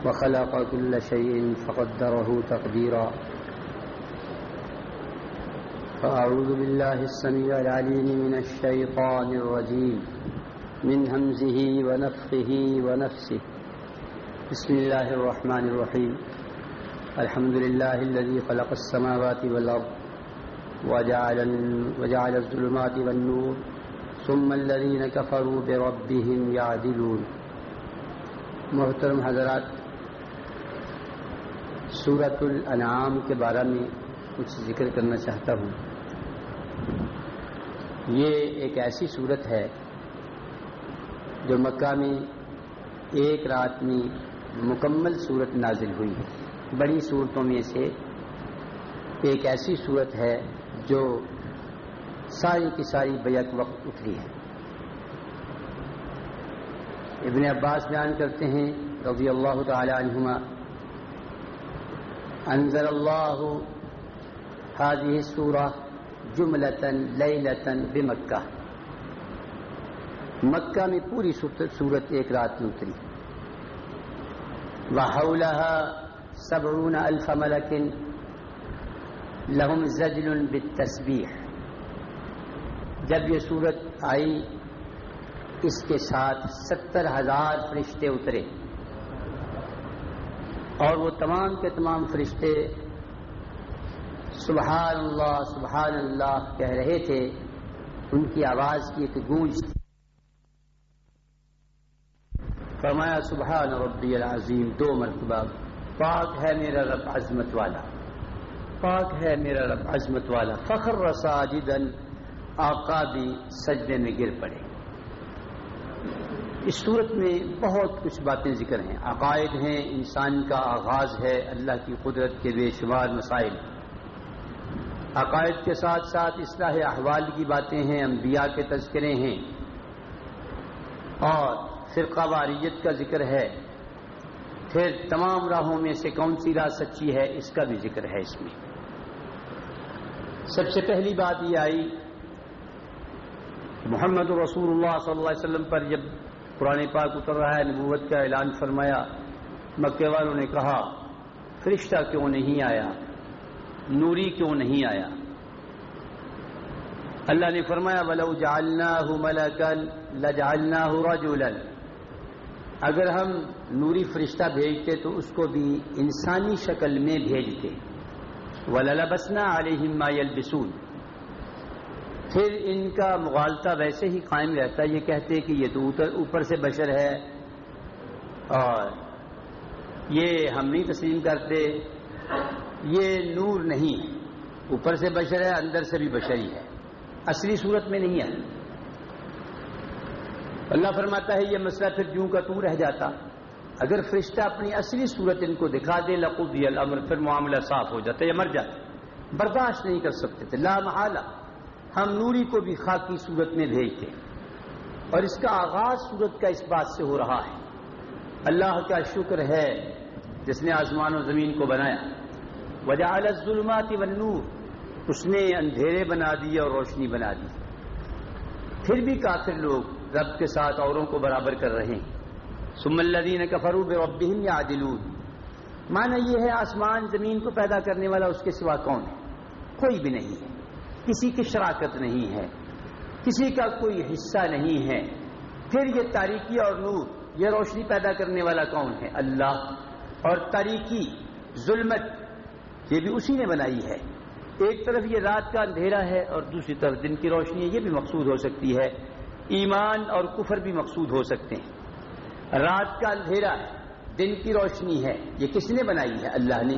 وخلق كل شيء فقدره تقديرا فأعوذ بالله السميع العليم من الشيطان الرجيم من همزه ونفخه ونفسه بسم الله الرحمن الرحيم الحمد لله الذي خلق السماوات والأرض وجعل, وجعل الظلمات والنور ثم الذين كفروا بربهم يعدلون. محترم حضرات سورة الانعام کے بارے میں کچھ ذکر کرنا چاہتا ہوں۔ یہ ایک ایسی صورت ہے جو مکہ میں ایک رات میں مکمل صورت نازل ہوئی ہے۔ بڑی صورتوں میں سے ایک ایسی صورت ہے جو ساری کی ساری بیک وقت اتری ہے۔ ابن عباس بیان کرتے ہیں، رضی اللہ تعالی عنہما، انزل اللہ هذه السورة جملة لیلة بمکہ۔ مکہ میں پوری صورت ایک رات میں اتری۔ وحولها سبعون الف ملک لهم زجل بالتسبیح۔ جب یہ صورت آئی، اس کے ساتھ ستر ہزار فرشتے اترے۔ اور وہ تمام کے تمام فرشتے سبحان اللہ سبحان اللہ کہہ رہے تھے۔ ان کی آواز کی ایک گونج تھی۔ فرمایا، سبحان ربی العظیم، دو مرتبہ، پاک ہے میرا رب، عظمت والا۔ پاک ہے میرا رب عظمت والا۔ فخر رساجدن آقا بھی سجدے میں گر پڑے۔ اس صورت میں بہت کچھ باتیں ذکر ہیں۔ عقائد ہیں، انسان کا آغاز ہے، اللہ کی قدرت کے بے شمار مسائل۔ عقائد کے ساتھ ساتھ اصلاح احوال کی باتیں ہیں، انبیاء کے تذکرے ہیں۔ اور فرقہ واریت کا ذکر ہے۔ پھر تمام راہوں میں سے کون سی راہ سچی ہے، اس کا بھی ذکر ہے اس میں۔ سب سے پہلی بات یہ آئی محمد رسول اللہ صلی اللہ علیہ وسلم پر جب قرآن پاک اتر رہا ہے، نبوت کا اعلان فرمایا مکے والوں نے کہا، فرشتہ کیوں نہیں آیا؟ نوری کیوں نہیں آیا؟ اللہ نے فرمایا، ولو جعلناہ ملکا لجعلناہ رجلا۔ اگر ہم نوری فرشتہ بھیجتے تو اس کو بھی انسانی شکل میں بھیجتے۔ وللبسنا علیہم ما یلبسون۔ پھر ان کا مغالطہ ویسے ہی قائم رہتا یہ کہتے کہ یہ تو اوپر سے بشر ہے۔ اور یہ ہم نہیں تسلیم کرتے۔ یہ نور نہیں ہے اوپر سے بشر ہے، اندر سے بھی بشری ہے۔ اصلی صورت میں نہیں ہے۔ اللہ فرماتا ہے، یہ مسئلہ پھر جوں کا تو رہ جاتا۔ اگر فرشتہ اپنی اصلی صورت ان کو دکھا دے لقودی الامر، پھر معاملہ صاف ہو جاتا ہے یا مر جاتا برداشت نہیں کر سکتے تھے۔ لا محالہ۔ ہم نوری کو بھی خاکی صورت میں بھیجتے اور اس کا آغاز صورت کا اس بات سے ہو رہا ہے۔ اللہ کا شکر ہے جس نے آسمان و زمین کو بنایا۔ وجہ الظلمات والنور۔ اس نے اندھیرے بنا دیے اور روشنی بنا دی۔ پھر بھی کافر لوگ رب کے ساتھ اوروں کو برابر کر رہے ہیں۔ سم الدین کا فروب ربہم یا مانا یہ ہے آسمان زمین کو پیدا کرنے والا اس کے سوا کون ہے؟ کوئی بھی نہیں ہے۔ کسی کی شراکت نہیں ہے۔ کسی کا کوئی حصہ نہیں ہے۔ پھر یہ تاریکی اور نور، یہ روشنی پیدا کرنے والا کون ہے؟ اللہ۔ اور تاریکی، ظلمت، یہ بھی اسی نے بنائی ہے۔ ایک طرف یہ رات کا اندھیرا ہے اور دوسری طرف دن کی روشنی ہے یہ بھی مقصود ہو سکتی ہے۔ ایمان اور کفر بھی مقصود ہو سکتے ہیں۔ رات کا اندھیرا ہے، دن کی روشنی ہے۔ یہ کس نے بنائی ہے؟ اللہ نے۔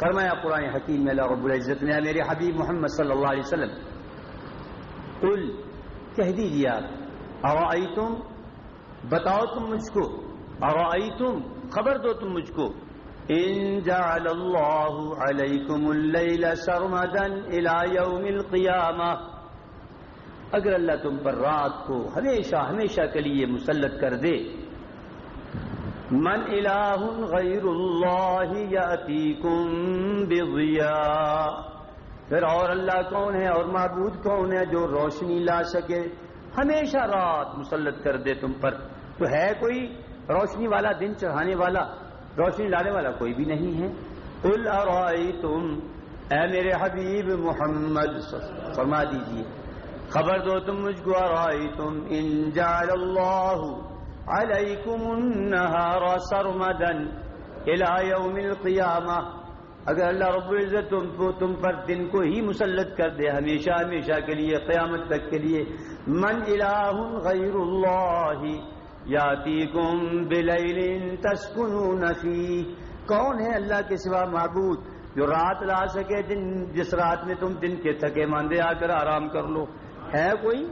فرمایا قرآن حکیم میں اللہ رب العزت نے میرے حبیب محمد صلی اللہ علیہ وسلم، قل، کہہ دیجیے آپ اوائی تم بتاؤ تم مجھ کو۔ اوائی تم خبر دو تم مجھ کو۔ ان جعل اللہ علیکم اللیل سرمدا الى یوم القیامہ۔ اگر اللہ تم پر رات کو ہمیشہ ہمیشہ کے لیے مسلط کر دے من الہ غیر اللہ یاتیکم بضیاء پھر اور اللہ کون ہے اور معبود کون ہے جو روشنی لا سکے؟ ہمیشہ رات مسلط کر دے تم پر۔ تو ہے کوئی روشنی والا دن چڑھانے والا؟ روشنی لانے والا کوئی بھی نہیں ہے۔ قل ارائیتم؟ اے میرے حبیب محمد، فرما دیجیے۔ خبر دو تم مجھ کو، ارائیتم ان جعل اللہ علیکم النہار سرمدا الى یوم القیامہ اگر اللہ رب العزت تم کو تم پر دن کو ہی مسلط کر دے، ہمیشہ ہمیشہ کے لیے، قیامت تک کے لیے. من الہ غیر اللہ یاتیکم بلیل تسکنون فی کون ہے اللہ کے سوا معبود جو رات لا سکے دن جس رات میں تم دن کے تھکے ماندے آ کر آرام کر لو؟ ہے کوئی؟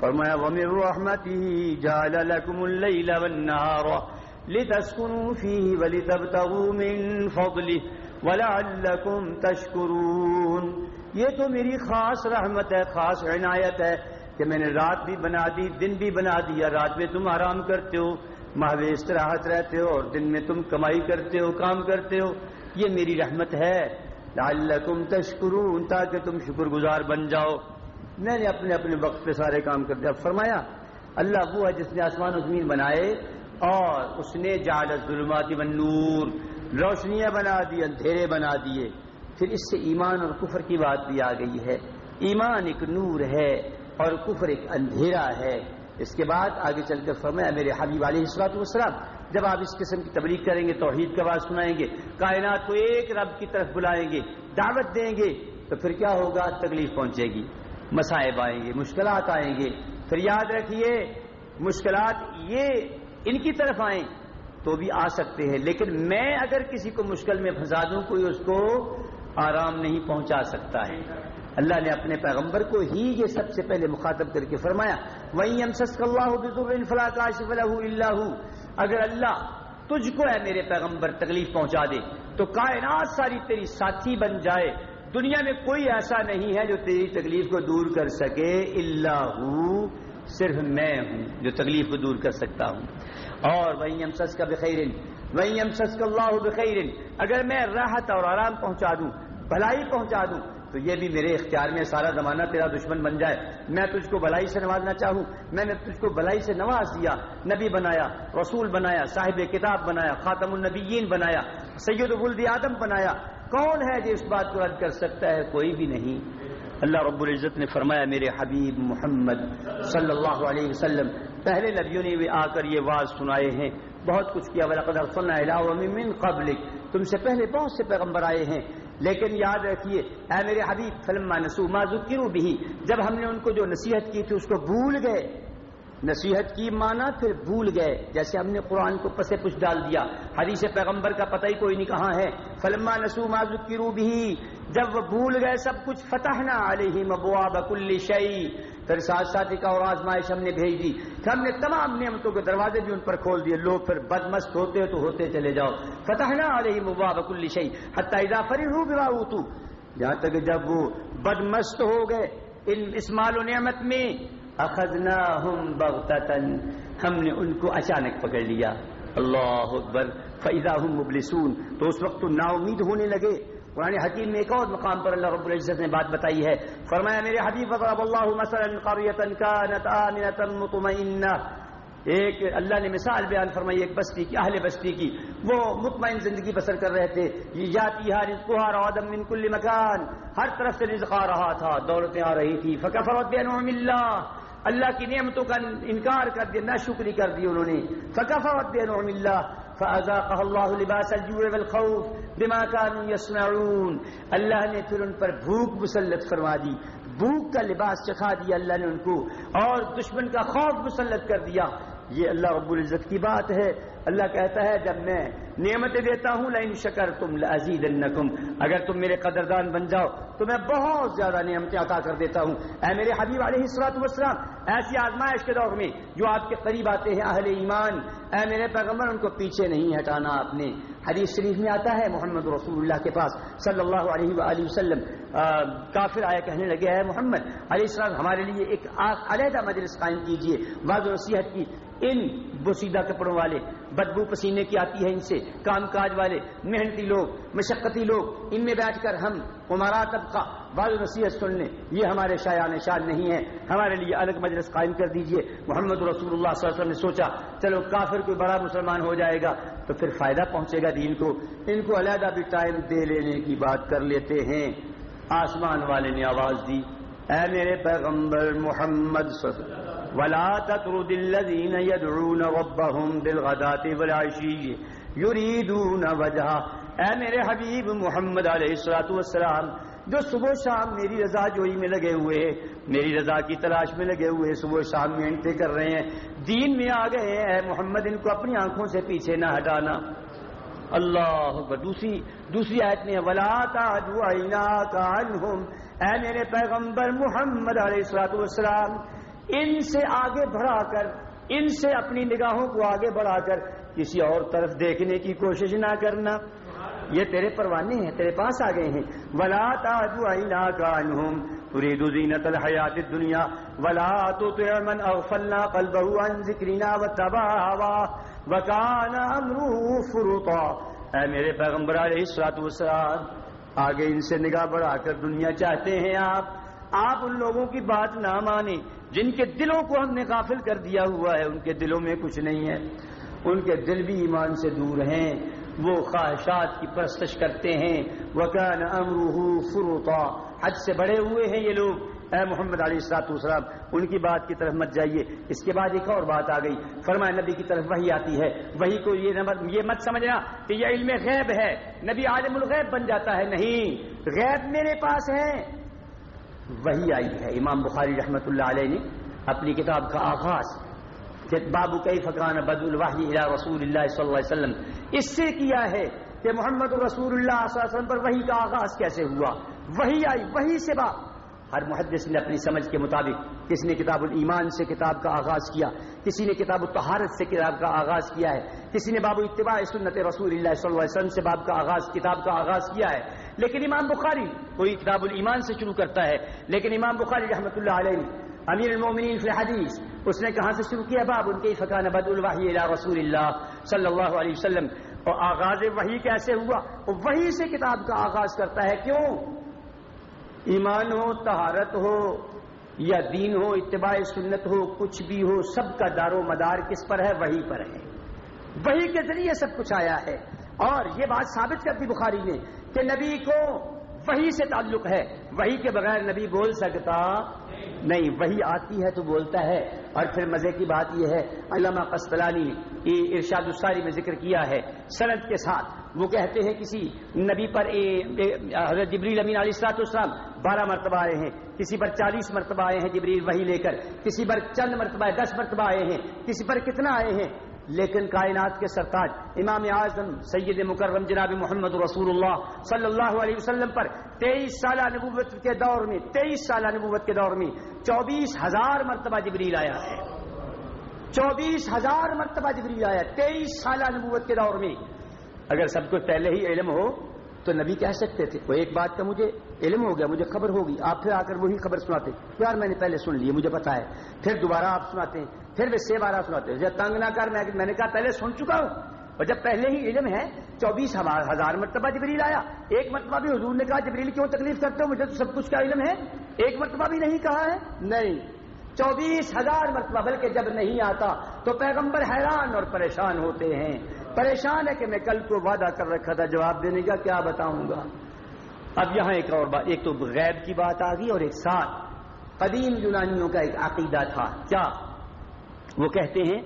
فرمایا، ومن رحمته جعل لكم الليل والنهار لتسكنوا فيه ولتبتغوا من فضله ولعلكم تشكرون۔ یہ تو میری خاص رحمت ہے، خاص عنایت ہے کہ میں نے رات بھی بنا دی، دن بھی بنا دیا، رات میں تم آرام کرتے ہو محو استراحت رہتے ہو اور دن میں تم کمائی کرتے ہو، کام کرتے ہو۔ یہ میری رحمت ہے۔ لعلکم تشکرون تاکہ تم شکر گزار بن جاؤ۔ میں نے اپنے اپنے وقت پہ سارے کام کر دیا۔ فرمایا، اللہ وہ ہے جس نے آسمان و زمین بنائے اور اس نے جعل ظلمات نور روشنیاں بنا دی، اندھیرے بنا دیے۔ پھر اس سے ایمان اور کفر کی بات بھی آ گئی ہے۔ ایمان ایک نور ہے اور کفر ایک اندھیرا ہے۔ اس کے بعد آگے چل کر فرمایا، میرے حبیب علیہ السلاط والسلام، جب آپ اس قسم کی تبلیغ کریں گے، توحید کا بات سنائیں گے، کائنات کو ایک رب کی طرف بلائیں گے، دعوت دیں گے، تو پھر کیا ہوگا؟ تکلیف پہنچے گی۔ مسائب آئیں گے، مشکلات آئیں گے۔ پھر یاد رکھیے، مشکلات یہ ان کی طرف آئیں تو بھی آ سکتے ہیں، لیکن میں اگر کسی کو مشکل میں پھنسا دوں، کوئی اس کو آرام نہیں پہنچا سکتا ہے۔ اللہ نے اپنے پیغمبر کو ہی یہ سب سے پہلے مخاطب کر کے فرمایا وہیں اللہ کاشف اللہ اگر اللہ تجھ کو ہے میرے پیغمبر تکلیف پہنچا دے، تو کائنات ساری تیری ساتھی بن جائے۔ دنیا میں کوئی ایسا نہیں ہے جو تیری تکلیف کو دور کر سکے اللہ صرف میں ہوں، جو تکلیف کو دور کر سکتا ہوں۔ اور وہیں ہم سس کا بخیر وہیں ہم سس کا اللہ بخیر اگر میں راحت اور آرام پہنچا دوں، بھلائی پہنچا دوں، تو یہ بھی میرے اختیار میں سارا زمانہ تیرا دشمن بن جائے۔ میں تجھ کو بلائی سے نوازنا چاہوں، میں نے تجھ کو بلائی سے نواز دیا، نبی بنایا، رسول بنایا، صاحب کتاب بنایا، خاتم النبیین بنایا، سید الد آدم بنایا۔ کون ہے جو اس بات کو رد کر سکتا ہے؟ کوئی بھی نہیں۔ اللہ رب العزت نے فرمایا، میرے حبیب محمد صلی اللہ علیہ وسلم، پہلے نبیوں نے بھی آ کر یہ واز سنائے ہیں۔ بہت کچھ کیا من قبل تم سے پہلے بہت سے پیغمبر آئے ہیں، لیکن یاد رکھیے، اے میرے حبیب فلم نسو ذکروا بھی جب ہم نے ان کو جو نصیحت کی تھی، اس کو بھول گئے۔ نصیحت کی مانا پھر بھول گئے، جیسے ہم نے قرآن کو پسے پچھ ڈال دیا۔ حدیث پیغمبر کا پتہ ہی کوئی نہیں کہاں ہے۔ فلما نسو ذکروا بھی جب وہ بھول گئے، سب کچھ فتح نہ ابواب کل شعی پھر ساتھ ساتھ ایک اور آزمائش ہم نے بھیج دی۔ ہم نے تمام نعمتوں کے دروازے بھی ان پر کھول دیے۔ لوگ پھر بدمست ہوتے تو ہوتے چلے جاؤ۔ فتح نہ ابواب کل شعی حتیٰ فری ہو گرا تو جہاں تک جب وہ بدمست ہو گئے، ان اس مال و نعمت میں اخذنا ہم ہم نے ان کو اچانک پکڑ لیا۔ اللہ اکبر۔ فیضا ہم مبلسون۔ تو اس وقت تو نا امید ہونے لگے۔ قرآن حکیم میں ایک اور مقام پر اللہ رب العزت نے بات بتائی ہے۔ فرمایا، میرے حبیب ضرب اللہ مثلا قرية كانت آمنة مطمئنة۔ ایک اللہ نے مثال بیان فرمائی، ایک بستی کی، اہل بستی کی۔ وہ مطمئن زندگی بسر کر رہے تھے۔ یہ جاتی ہر رزقها من كل مکان۔ ہر طرف سے رزق آ رہا تھا، دولتیں آ رہی تھی فکفرت بانعم اللہ اللہ کی نعمتوں کا انکار کر دیا، نہ شکری کر دی انہوں نے۔ فکفرت بانعم اللہ فأذاقها اللہ لباس الجوع والخوف بما كانوا يصنعون۔ اللہ نے پھر ان پر بھوک مسلط فرما دی، بھوک کا لباس چکھا دیا اللہ نے ان کو، اور دشمن کا خوف مسلط کر دیا۔ یہ اللہ رب العزت کی بات ہے۔ اللہ کہتا ہے، جب میں نعمتیں دیتا ہوں لائن شکر تم لزید اگر تم میرے قدردان بن جاؤ، تو میں بہت زیادہ نعمتیں عطا کر دیتا ہوں۔ اے میرے حبیب علیہ السلاط وسلام ایسی آزمائش کے دور میں جو آپ کے قریب آتے ہیں، اہل ایمان، اے میرے پیغمبر، ان کو پیچھے نہیں ہٹانا آپ نے۔ حدیث شریف میں آتا ہے، محمد رسول اللہ کے پاس صلی اللہ علیہ وآلہ وسلم کافر آیا، کہنے لگے ہے محمد، علیہ السلام، ہمارے لیے ایک علیحدہ مجلس قائم کیجیے بعض نصیحت کی، ان بسیدہ کپڑوں والے بدبو پسینے کی آتی ہے ان سے، کام کاج والے، محنتی لوگ، مشقتی لوگ، ان میں بیٹھ کر ہم عمارا طبقہ، بعض نصیحت سننے، یہ ہمارے شایان شان نہیں ہے ہمارے لیے الگ مجلس قائم کر دیجیے۔ محمد رسول اللہ صلی اللہ علیہ وسلم نے سوچا، چلو کافر کوئی بڑا مسلمان ہو جائے گا، تو پھر فائدہ پہنچے گا دین کو۔ ان کو علیحدہ بھی ٹائم دے لینے کی بات کر لیتے ہیں۔ آسمان والے نے آواز دی۔ اے میرے پیغمبر محمد صلی اللہ ولا تطرد الذين يدعون ربهم بالغداة والعشي يريدون وجهه۔ اے میرے حبیب محمد علیہ الصلوۃ والسلام، جو صبح شام میری رضا جوئی میں لگے ہوئے ہیں، میری رضا کی تلاش میں لگے ہوئے صبح شام محنتیں کر رہے ہیں، دین میں آ گئے ہیں، اے محمد، ان کو اپنی آنکھوں سے پیچھے نہ ہٹانا۔ اللہ دوسری دوسری آیت میں ولا تعدوا عیناک عنہم اے میرے پیغمبر محمد علیہ الصلوۃ والسلام، ان سے آگے بڑھا کر، ان سے اپنی نگاہوں کو آگے بڑھا کر کسی اور طرف دیکھنے کی کوشش نہ کرنا۔ یہ تیرے پروانے ہیں، تیرے پاس آ گئے ہیں۔ ولا تاجو عینا تريد زینت الحیات الدنیا ولا تطع من اغفلنا قلبه عن ذکرنا واتبع هواه وكان امره فرطا اے میرے پیغمبر علیہ الصلوۃ والسلام آگے ان سے نگاہ بڑھا کر دنیا چاہتے ہیں آپ۔ آپ ان لوگوں کی بات نہ مانیں۔ جن کے دلوں کو ہم نے غافل کر دیا ہوا ہے، ان کے دلوں میں کچھ نہیں ہے۔ ان کے دل بھی ایمان سے دور ہیں۔ وہ خواہشات کی پرستش کرتے ہیں۔ وہ فروتا حج سے بڑے ہوئے ہیں یہ لوگ۔ اے محمد علی السلاط وسلام ان کی بات کی طرف مت جائیے۔ اس کے بعد ایک اور بات آ گئی۔ فرمائے نبی کی طرف وہی آتی ہے۔ وہی کو یہ یہ مت سمجھنا کہ یہ علم غیب ہے۔ نبی عالم الغیب بن جاتا ہے۔ نہیں، غیب میرے پاس ہے۔ وہی آئی ہے۔ امام بخاری رحمت اللہ علیہ نے اپنی کتاب کا آغاز بابو کئی فقان بد الواحی رسول اللہ صلی اللہ علیہ وسلم، اس سے کیا ہے کہ محمد رسول اللہ صلی اللہ علیہ وسلم پر وہی کا آغاز کیسے ہوا؟ وہی آئی وہی سے بات ہر محدث نے اپنی سمجھ کے مطابق کسی نے کتاب الایمان سے کتاب کا آغاز کیا، کسی نے کتاب الطہارت سے کتاب کا آغاز کیا ہے، کسی نے باب اتباع سنت رسول اللہ صلی اللہ علیہ وسلم سے باب کا آغاز، کتاب کا آغاز کیا ہے۔ لیکن امام بخاری کوئی کتاب الایمان سے شروع کرتا ہے، لیکن امام بخاری رحمۃ اللہ علیہ امیر المومنین فی حدیث اس نے کہاں سے شروع کیا باب؟ ان کے فقان بد الواحی الى رسول اللہ صلی اللہ علیہ وسلم۔ اور آغاز وحی کیسے ہوا؟ وہی سے کتاب کا آغاز کرتا ہے، کیوں؟ ایمان ہو تہارت ہو، یا دین ہو، اتباع سنت ہو، کچھ بھی ہو، سب کا دار و مدار کس پر ہے؟ وہی پر ہے۔ وہی کے ذریعے سب کچھ آیا ہے۔ اور یہ بات ثابت کرتی بخاری نے کہ نبی کو وہی سے تعلق ہے۔ وہی کے بغیر نبی بول سکتا نہیں، وہی آتی ہے تو بولتا ہے۔ اور پھر مزے کی بات یہ ہے، علامہ قسطلانی نے ارشاد الساری میں ذکر کیا ہے سند کے ساتھ۔ وہ کہتے ہیں کسی نبی پر حضرت جبریل امین علیہ السلاط اسلام بارہ مرتبہ آئے ہیں، کسی پر چالیس مرتبہ آئے ہیں جبریل وہی لے کر، کسی پر چند مرتبہ، دس مرتبہ آئے ہیں، کسی پر کتنا آئے ہیں؟ لیکن کائنات کے سرتاج امام اعظم سید مکرم جناب محمد رسول اللہ صلی اللہ علیہ وسلم پر تیئیس سالہ نبوت کے دور میں، تیئیس سالہ نبوت کے دور میں چوبیس ہزار مرتبہ جبریل آیا ہے۔ چوبیس ہزار مرتبہ جبریل آیا، تیئیس سالہ نبوت کے دور میں۔ اگر سب کو پہلے ہی علم ہو، تو نبی کہہ سکتے تھے، وہ ایک بات کا مجھے علم ہو گیا، مجھے خبر ہوگی، آپ پھر آ کر وہی خبر سناتے۔ یار میں نے پہلے سن لی، مجھے پتا ہے۔ پھر دوبارہ آپ سناتے ہیں۔ پھر وہ بارہ سناتے ہیں تنگ نہ کر، میں نے کہا پہلے سن چکا ہوں۔ اور جب پہلے ہی علم ہے، چوبیس ہزار مرتبہ جبریل آیا۔ ایک مرتبہ بھی حضور نے کہا، جبریل کیوں تکلیف کرتے ہو؟ مجھے تو سب کچھ کا علم ہے۔ ایک مرتبہ بھی نہیں کہا ہے۔ نہیں۔ چوبیس ہزار مرتبہ، بلکہ جب نہیں آتا، تو پیغمبر حیران اور پریشان ہوتے ہیں۔ پریشان ہے کہ میں کل کو وعدہ کر رکھا تھا، جواب دینے کا، کیا بتاؤں گا؟ اب یہاں ایک اور بات، ایک تو غیب کی بات آ گئی اور ایک ساتھ۔ قدیم یونانیوں کا ایک عقیدہ تھا۔ کیا؟ وہ کہتے ہیں،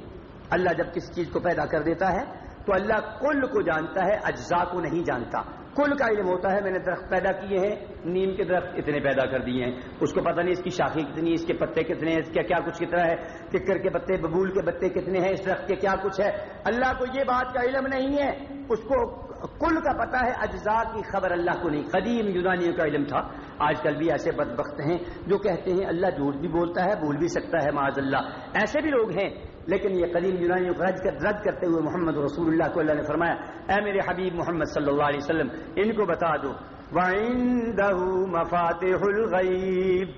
اللہ جب کسی چیز کو پیدا کر دیتا ہے، تو اللہ کل کو جانتا ہے، اجزاء کو نہیں جانتا۔ کل کا علم ہوتا ہے، میں نے درخت پیدا کیے ہیں، نیم کے درخت اتنے پیدا کر دیے ہیں۔ اس کو پتہ نہیں اس کی شاخیں کتنی اس کے پتے کتنے ہیں، اس کا کیا کچھ کتنا ہے۔ ککر کے پتے، ببول کے پتے کتنے ہیں، اس درخت کے کیا کچھ ہے۔ اللہ کو یہ بات کا علم نہیں ہے۔ اس کو کل کا پتہ ہے اجزاء کی خبر اللہ کو نہیں۔ قدیم یونانیوں کا علم تھا۔ آج کل بھی ایسے بدبخت ہیں جو کہتے ہیں اللہ جھوٹ بھی بولتا ہے بول بھی سکتا ہے معاذ اللہ ایسے بھی لوگ ہیں۔ لیکن یہ قدیم یونانیوں کو رد کر رد کرتے ہوئے محمد رسول اللہ کو اللہ نے فرمایا، اے میرے حبیب محمد صلی اللہ علیہ وسلم، ان کو بتا دو۔ وَعِندَهُ مَفَاتِحُ الْغَيْبِ۔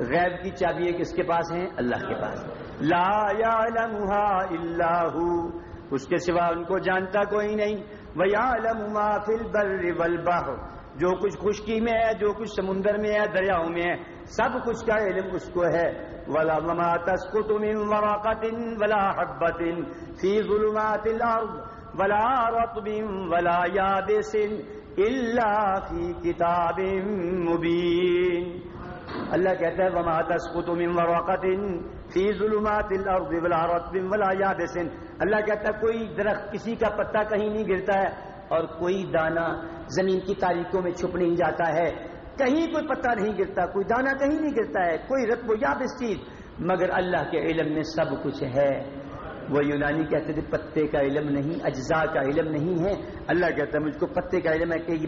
غیب کی چابیاں کس کے پاس ہیں؟ اللہ کے پاس۔ لا يعلمها الا هو۔ اس کے سوا ان کو جانتا کوئی نہیں۔ وَيَعْلَمُ مَا فِي الْبَرِّ وَالْبَحْرِ جو کچھ خشکی میں ہے، جو کچھ سمندر میں ہے، دریاؤں میں ہے، سب کچھ کا علم اس کو ہے۔ ولا وما تسقط من ورقة ولا حبة في ظلمات الأرض ولا رطب ولا يابس إلا في كتاب مبين۔ اللہ کہتا ہے، وما تسقط من ورقة فی ظلمات الارض ولا رطب ولا یابس. اللہ کہتا ہے کوئی درخت کسی کا پتا کہیں نہیں گرتا ہے اور کوئی دانہ زمین کی تاریخوں میں چھپ نہیں جاتا ہے. کہیں کوئی پتہ نہیں گرتا، کوئی دانہ کہیں نہیں گرتا ہے، کوئی رتب و یابس چیز. مگر اللہ کے علم میں سب کچھ ہے۔ وہ یونانی کہتے تھے، پتے کا علم نہیں، اجزاء کا علم نہیں ہے۔ اللہ کہتا ہے، مجھ کو پتے کا علم ہے کہ یہ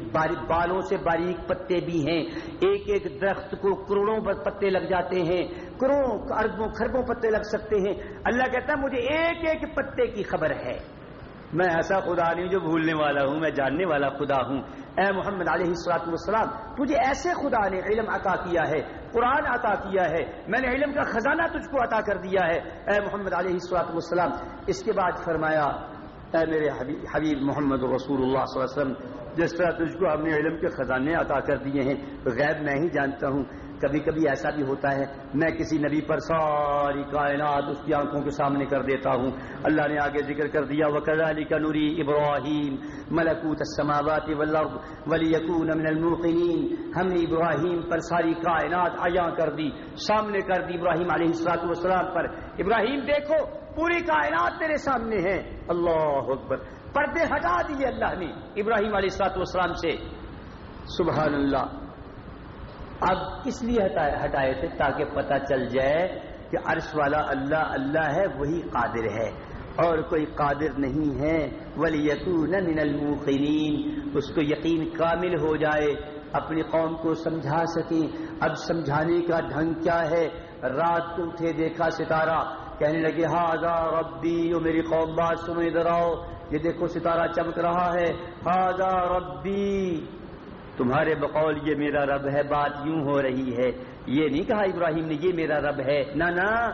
بالوں سے باریک پتے بھی ہیں۔ ایک ایک درخت کو کروڑوں پتے لگ جاتے ہیں۔ کروڑوں، اربوں خربوں پتے لگ سکتے ہیں۔ اللہ کہتا ہے، مجھے ایک ایک پتے کی خبر ہے۔ میں ایسا خدا نہیں جو بھولنے والا ہوں، میں جاننے والا خدا ہوں۔ اے محمد علیہ السلاط والسلام، تجھے ایسے خدا نے علم عطا کیا ہے قرآن عطا کیا ہے۔ میں نے علم کا خزانہ تجھ کو عطا کر دیا ہے۔ اے محمد علیہ السلاط والسلام، اس کے بعد فرمایا، اے میرے حبیب محمد رسول اللہ صلی اللہ علیہ وسلم، جس طرح تجھ کو ہم نے علم کے خزانے عطا کر دیے ہیں غیر میں ہی جانتا ہوں۔ کبھی کبھی ایسا بھی ہوتا ہے، میں کسی نبی پر ساری کائنات اس کی آنکھوں کے سامنے کر دیتا ہوں۔ اللہ نے آگے ذکر کر دیا وہ کزالی کا نوری ابراہیم ملکوت السماوات والارض ولیکون من الموقنین ہم نے ابراہیم پر ساری کائنات عیاں کر دی، سامنے کر دی ابراہیم علیہ السلاط والسلام پر۔ ابراہیم دیکھو، پوری کائنات تیرے سامنے ہے۔ اللہ اکبر، پردے ہٹا دیے اللہ نے ابراہیم علیہ السلاط والسلام سے۔ سبحان اللہ۔ اب کس لیے ہٹائے تھے تاکہ پتہ چل جائے کہ عرش والا اللہ اللہ ہے، وہی قادر ہے۔ اور کوئی قادر نہیں ہے۔ ولی یقون من الموقنین اس کو یقین کامل ہو جائے۔ اپنی قوم کو سمجھا سکیں۔ اب سمجھانے کا ڈھنگ کیا ہے؟ رات کو اٹھے دیکھا ستارہ۔ کہنے لگے ہاضا ربی، او میری قوم، بات سنو، ادھر آؤ۔ یہ دیکھو ستارہ چمک رہا ہے۔ ہاضا ربی۔ تمہارے بقول یہ میرا رب ہے، بات یوں ہو رہی ہے۔ یہ نہیں کہا ابراہیم نے، یہ میرا رب ہے۔ نہ نہ،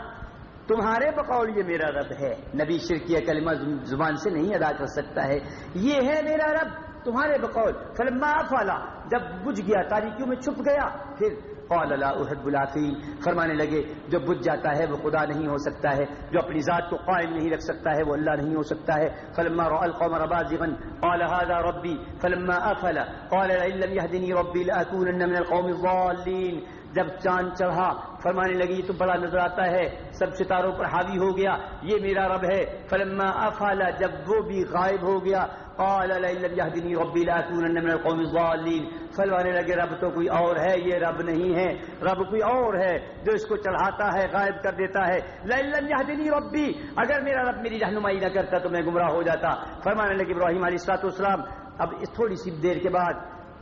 تمہارے بقول یہ میرا رب ہے۔ نبی شرکیہ کلمہ زبان سے نہیں ادا کر سکتا ہے۔ یہ ہے میرا رب، تمہارے بقول۔ فلما فالا جب بجھ گیا تاریخیوں میں چھپ گیا، پھر قال لا احب الافین فرمانے لگے، جو بجھ جاتا ہے، وہ خدا نہیں ہو سکتا ہے۔ جو اپنی ذات کو قائم نہیں رکھ سکتا ہے، وہ اللہ نہیں ہو سکتا ہے۔ فلما راى القمر بازغا قال هذا ربي، فلما افل، قال ان لم يهدني ربي لاكونن من القوم الضالين۔ جب چاند چڑھا، فرمانے لگی، تو بڑا نظر آتا ہے، سب ستاروں پر حاوی ہو گیا، یہ میرا رب ہے۔ فلما افالا جب وہ بھی غائب ہو گیا قال لا الا يهدني ربي لا لاكونن من القوم الضالين فلوانے لگے، رب تو کوئی اور ہے، یہ رب نہیں ہے۔ رب کوئی اور ہے جو اس کو چڑھاتا ہے، غائب کر دیتا ہے۔ لا الا يهدني ربي۔ اگر میرا رب میری رہنمائی نہ کرتا تو میں گمراہ ہو جاتا۔ فرمانے لگے، ابراہیم علیہ الصلوۃ والسلام، اب اس تھوڑی سی دیر کے بعد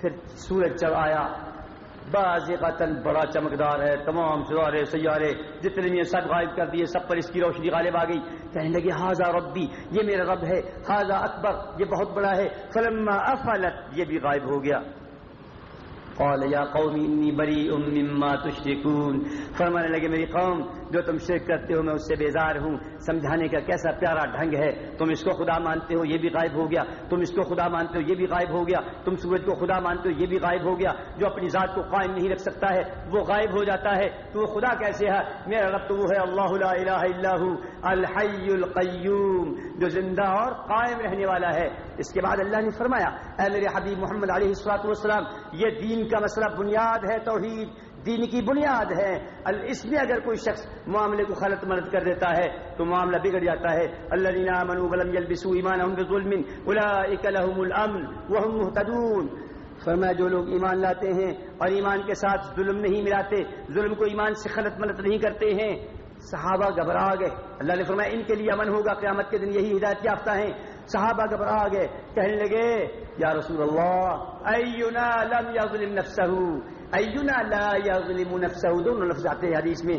پھر سورج چڑھ آیا۔ باز قتل بڑا چمکدار ہے، تمام سیارے سیارے، جتنے بھی ہیں سب غائب کر دیے، سب پر اس کی روشنی غالب آ گئی۔ کہنے لگے حاضہ ربی، یہ میرا رب ہے حاضہ اکبر، یہ بہت بڑا ہے۔ فلما افلت، یہ بھی غائب ہو گیا۔ قال، یا قوم، انی بری مما تشرکون فرمانے لگے، میری قوم جو تم شرک کرتے ہو میں اس سے بیزار ہوں۔ سمجھانے کا کیسا پیارا ڈھنگ ہے؟ تم اس کو خدا مانتے ہو، یہ بھی غائب ہو گیا۔ تم اس کو خدا مانتے ہو، یہ بھی غائب ہو گیا۔ تم سورج کو خدا مانتے ہو، یہ بھی غائب ہو گیا۔ جو اپنی ذات کو قائم نہیں رکھ سکتا ہے، وہ غائب ہو جاتا ہے۔ تو وہ خدا کیسے ہے؟ میرا رب تو وہ ہے، اللہ لا الہ الا الحی القیوم، جو زندہ اور قائم رہنے والا ہے۔ اس کے بعد اللہ نے فرمایا، اے میرے حبیب محمد علیہ السلاط والسلام، یہ دین کا مسئلہ بنیاد ہے توحید۔ دین کی بنیاد ہے۔ اس میں اگر کوئی شخص معاملے کو خلط ملت کر دیتا ہے، تو معاملہ بگڑ جاتا ہے۔ اللہ دینا امن ولم یلبسوا ایمانهم بظلم اولئک لهم الامن وهم مهتدون۔ فرمایا، جو لوگ ایمان لاتے ہیں اور ایمان کے ساتھ ظلم نہیں ملاتے، ظلم کو ایمان سے خلط ملت نہیں کرتے ہیں۔ صحابہ گھبرا گئے۔ اللہ نے فرمایا، ان کے لیے امن ہوگا، قیامت کے دن یہی ہدایت یافتہ ہیں۔ صحابہ گھبرا گئے، کہنے لگے، یا رسول اللہ، اینا لم یظلم نفسه اینا لا یظلم نفسه دونوں لفظ آتے ہیں حدیث میں.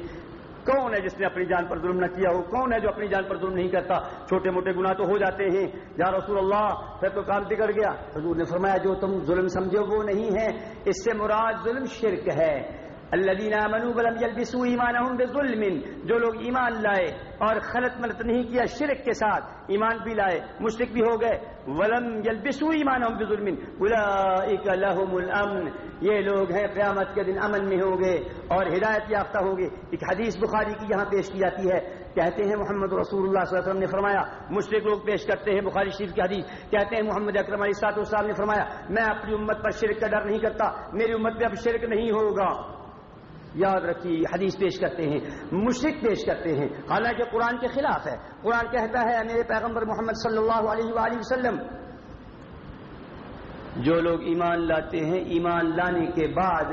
کون ہے جس نے اپنی جان پر ظلم نہ کیا ہو؟ کون ہے جو اپنی جان پر ظلم نہیں کرتا؟ چھوٹے موٹے گناہ تو ہو جاتے ہیں. یا رسول اللہ، پھر تو کام بگڑ گیا. حضور نے فرمایا، جو تم ظلم سمجھو وہ نہیں ہے اس سے مراد ظلم شرک ہے. الذين امنوا ولم يلبسوا ایمانهم بظلم. جو لوگ ایمان لائے اور خلط ملت نہیں کیا شرک کے ساتھ، ایمان بھی لائے، مشرک بھی ہو گئے، ولم يلبسوا ایمانهم بظلم. اولئک لهم الامن یہ لوگ ہیں، قیامت کے دن امن میں ہوں گے اور ہدایت یافتہ ہوں گے. ایک حدیث بخاری کی یہاں پیش کی جاتی ہے۔ کہتے ہیں محمد رسول اللہ صلی اللہ علیہ وسلم نے فرمایا مشرق لوگ پیش کرتے ہیں بخاری شریف کی حدیث۔ کہتے ہیں محمد اکرم علیہ السلاط نے فرمایا، میں اپنی امت پر شرک کا ڈر نہیں کرتا، میری امت پہ اب شرک نہیں ہوگا۔ یاد رکھیے حدیث پیش کرتے ہیں مشرق پیش کرتے ہیں۔ حالانکہ قرآن کے خلاف ہے۔ قرآن کہتا ہے، میرے پیغمبر محمد صلی اللہ علیہ وآلہ وسلم، جو لوگ ایمان لاتے ہیں، ایمان لانے کے بعد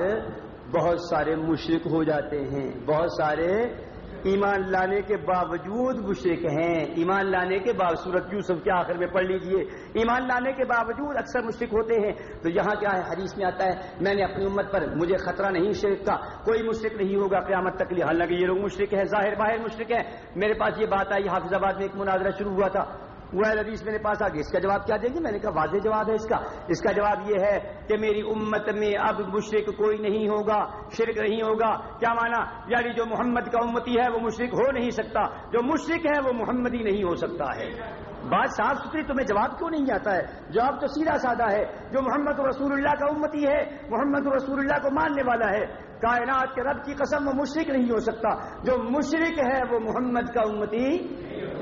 بہت سارے مشرق ہو جاتے ہیں، بہت سارے ایمان لانے کے باوجود مشرق ہیں ایمان لانے کے باوجود سورت یوسف کے آخر میں پڑھ لیجیے۔ ایمان لانے کے باوجود اکثر مشرق ہوتے ہیں۔ تو یہاں کیا ہے؟ حدیث میں آتا ہے، میں نے اپنی امت پر مجھے خطرہ نہیں شرک کا، کوئی مشرق نہیں ہوگا قیامت تک لیے۔ حالانکہ یہ لوگ مشرق ہیں، ظاہر باہر مشرق ہیں۔ میرے پاس یہ بات آئی، حافظ آباد میں ایک مناظرہ شروع ہوا تھا۔ وہ حدیث میرے پاس آ گئی اس کا جواب کیا دیں گے؟ میں نے کہا واضح جواب ہے اس کا۔ اس کا جواب یہ ہے کہ میری امت میں اب مشرق کوئی نہیں ہوگا، شرک نہیں ہوگا۔ کیا مانا؟ یعنی جو محمد کا امتی ہے وہ مشرق ہو نہیں سکتا۔ جو مشرق ہے وہ محمدی نہیں ہو سکتا ہے۔ بات صاف ستھری، تمہیں جواب کیوں نہیں آتا ہے؟ جواب تو سیدھا سادہ ہے۔ جو محمد رسول اللہ کا امتی ہے، محمد رسول اللہ کو ماننے والا ہے۔ کائنات کے رب کی قسم وہ مشرق نہیں ہو سکتا۔ جو مشرق ہے وہ محمد کا امتی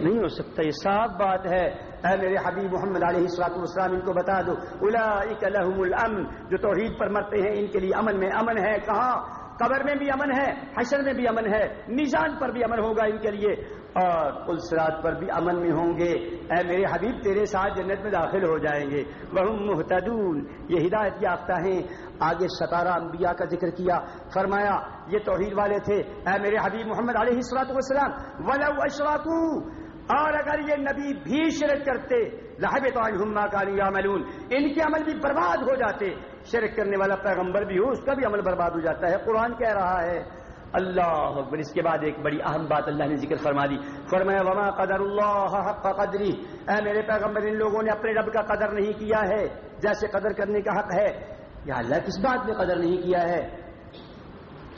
نہیں ہو سکتا۔ یہ صاف بات ہے۔ اے میرے حبیب محمد علیہ السلاط والسلام، ان کو بتا دو۔ اولئک لهم الامن۔ جو توحید پر مرتے ہیں، ان کے لیے امن میں امن ہے۔ کہاں؟ قبر میں بھی امن ہے، حشر میں بھی امن ہے۔ میزان پر بھی امن ہوگا ان کے لیے۔ اور السرات پر بھی امن میں ہوں گے۔ اے میرے حبیب، تیرے ساتھ جنت میں داخل ہو جائیں گے۔ وہ محتدون یہ ہدایت یافتہ ہیں۔ آگے ستارہ انبیاء کا ذکر کیا۔ فرمایا، یہ توحید والے تھے۔ اے میرے حبیب محمد علیہ السلاط والسلام، ولو اشراکو اور اگر یہ نبی بھی شرک کرتے لہب تو کاری عملون ان کے عمل بھی برباد ہو جاتے۔ شرک کرنے والا پیغمبر بھی ہو، اس کا بھی عمل برباد ہو جاتا ہے۔ قرآن کہہ رہا ہے اللہ اکبر۔ اس کے بعد ایک بڑی اہم بات اللہ نے ذکر فرما دی۔ فرمایا، وما قدر اللہ حق قدری اے میرے پیغمبر، ان لوگوں نے اپنے رب کا قدر نہیں کیا ہے، جیسے قدر کرنے کا حق ہے۔ یا اللہ، کس بات میں قدر نہیں کیا ہے؟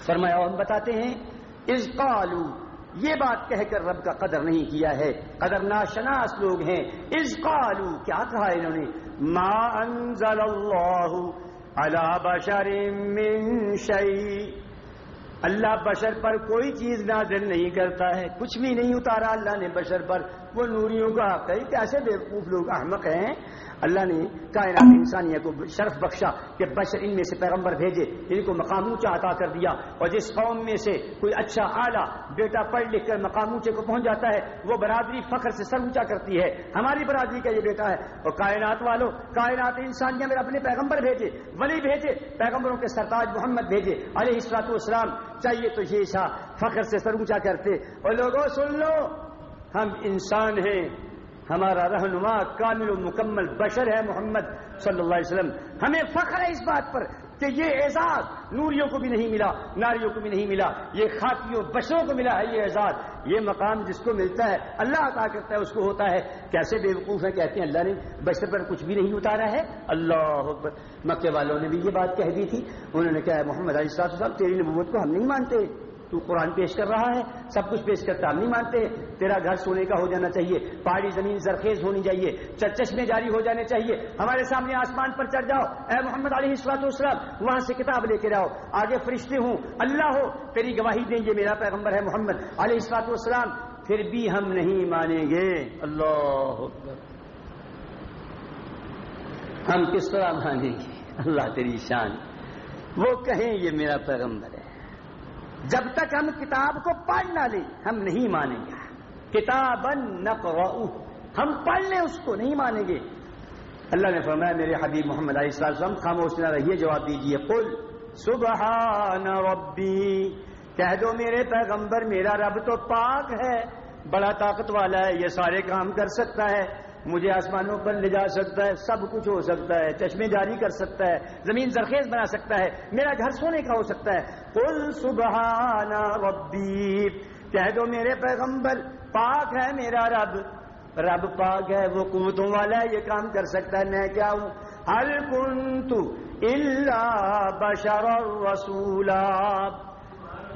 فرمایا ہم بتاتے ہیں از قالو یہ بات کہہ کر رب کا قدر نہیں کیا ہے۔ قدر ناشناس لوگ ہیں۔ از قالو کیا کہا انہوں نے؟ ما انزل اللہ علی بشر من شیء اللہ بشر پر کوئی چیز نازل نہیں کرتا ہے، کچھ بھی نہیں اتارا اللہ نے بشر پر۔ وہ نوریوں کا حق ہے کیسے بیوقوف لوگ احمق ہیں۔ اللہ نے کائنات انسانیہ کو شرف بخشا کہ بشر ان میں سے پیغمبر بھیجے، ان کو مقام اونچا عطا کر دیا۔ اور جس قوم میں سے کوئی اچھا اعلیٰ بیٹا پڑھ لکھ کر مقام اونچے کو پہنچ جاتا ہے، وہ برادری فخر سے سر اونچا کرتی ہے۔ ہماری برادری کا یہ بیٹا ہے۔ اور کائنات والوں کائنات انسانیہ میں اپنے پیغمبر بھیجے، ولی بھیجے، پیغمبروں کے سرتاج محمد بھیجے۔ علیہ اسرات والسلام، چاہیے تو یہ شاہ فخر سے سر اونچا کرتے۔ اور لوگوں، سن لو! ہم انسان ہیں، ہمارا رہنما کامل و مکمل بشر ہے محمد صلی اللہ علیہ وسلم۔ ہمیں فخر ہے اس بات پر کہ یہ اعزاز نوریوں کو بھی نہیں ملا، ناریوں کو بھی نہیں ملا۔ یہ خاتیوں بشروں کو ملا ہے یہ اعزاز۔ یہ مقام جس کو ملتا ہے، اللہ عطا کرتا ہے، اس کو ہوتا ہے۔ کیسے بے وقوف ہے کہتے ہیں اللہ نے بشر پر کچھ بھی نہیں اتارا ہے۔ اللہ اکبر۔ مکے والوں نے بھی یہ بات کہہ دی تھی۔ انہوں نے کہا محمد علیہ صاحب تیری نبوت کو ہم نہیں مانتے۔ تو قرآن پیش کر رہا ہے، سب کچھ پیش کرتا، ہم نہیں مانتے، تیرا گھر سونے کا ہو جانا چاہیے، پہاڑی زمین زرخیز ہونی چاہیے چچش میں جاری ہو جانے چاہیے، ہمارے سامنے آسمان پر چڑھ جاؤ، اے محمد علی اسلات اسلام وہاں سے کتاب لے کے جاؤ، آگے فرشتے ہوں، اللہ ہو، تیری گواہی دیں گے، میرا پیغمبر ہے محمد علی اسلات اسلام پھر بھی ہم نہیں مانیں گے۔ اللہ ہم کس طرح مانیں گے؟ اللہ تیری شان۔ وہ کہیں یہ میرا پیغمبر۔ جب تک ہم کتاب کو پڑھ نہ لیں، ہم نہیں مانیں گے۔ کتاب ہم پڑھ لیں، اس کو نہیں مانیں گے۔ اللہ نے فرمایا، میرے حبیب محمد علیہ السلام خاموش نہ رہیے، جواب دیجیے قل، سبحان ربی، کہہ دو میرے پیغمبر، میرا رب تو پاک ہے۔ بڑا طاقت والا ہے، یہ سارے کام کر سکتا ہے۔ مجھے آسمانوں پر لے جا سکتا ہے، سب کچھ ہو سکتا ہے، چشمے جاری کر سکتا ہے، زمین زرخیز بنا سکتا ہے۔ میرا گھر سونے کا ہو سکتا ہے۔ کل سبحان ربی۔ کہہ دو میرے پیغمبر، پاک ہے میرا رب۔ رب پاک ہے، وہ قوتوں والا ہے، یہ کام کر سکتا ہے، میں کیا ہوں؟ ہر کن تو اللہ بشر رسولہ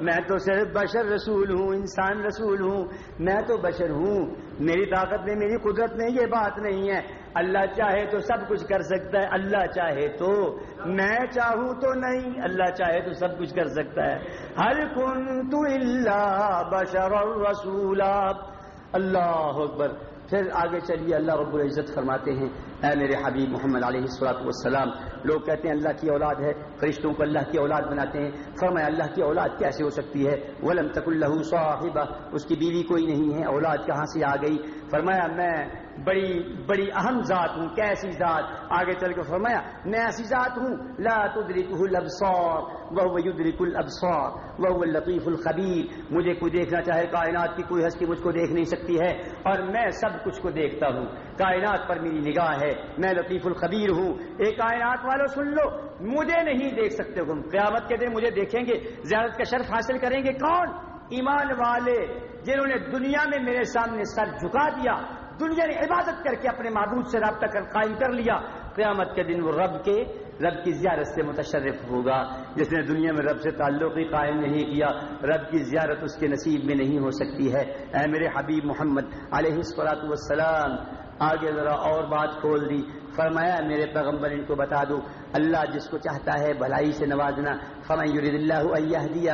میں تو صرف بشر رسول ہوں، انسان رسول ہوں، میں تو بشر ہوں۔ میری طاقت میں، میری قدرت میں یہ بات نہیں ہے۔ اللہ چاہے تو سب کچھ کر سکتا ہے، اللہ چاہے تو۔ میں چاہوں تو نہیں، اللہ چاہے تو سب کچھ کر سکتا ہے۔ ہر کن تو اللہ بشر رسول اللہ اکبر۔ پھر آگے چلیے، اللہ رب العزت فرماتے ہیں، اے میرے حبیب محمد علیہ السلاط والسلام، لوگ کہتے ہیں اللہ کی اولاد ہے، فرشتوں کو اللہ کی اولاد بناتے ہیں۔ فرمایا، اللہ کی اولاد کیسے ہو سکتی ہے؟ ولم تک اللہ صاحبہ۔ اس کی بیوی کوئی نہیں ہے، اولاد کہاں سے آ گئی؟ فرمایا، میں بڑی بڑی اہم ذات ہوں کیسی ذات؟ آگے چل کے فرمایا، میں ایسی ذات ہوں، لا تدرکہ الابصار وهو يدرك الابصار وهو اللطيف الخبیر۔ مجھے کوئی دیکھنا چاہے، کائنات کی کوئی ہستی مجھ کو دیکھ نہیں سکتی ہے، اور میں سب کچھ کو دیکھتا ہوں۔ کائنات پر میری نگاہ ہے، میں لطیف الخبیر ہوں۔ ایک کائنات والو، سن لو، مجھے نہیں دیکھ سکتے تم۔ قیامت کے دن مجھے دیکھیں گے زیارت کا شرف حاصل کریں گے۔ کون؟ ایمان والے، جنہوں نے دنیا میں میرے سامنے سر جھکا دیا دنیا نے عبادت کر کے اپنے معبود سے رابطہ کر قائم کر لیا، قیامت کے دن وہ رب کے، رب کی زیارت سے متشرف ہوگا۔ جس نے دنیا میں رب سے تعلق ہی قائم نہیں کیا، رب کی زیارت اس کے نصیب میں نہیں ہو سکتی ہے۔ اے میرے حبیب محمد، علیہ السلاۃ والسلام، آگے ذرا اور بات کھول دی۔ فرمایا، میرے پیغمبر، ان کو بتا دو۔ اللہ جس کو چاہتا ہے بھلائی سے نوازنا، فمن یرید اللہ ان یهدیہ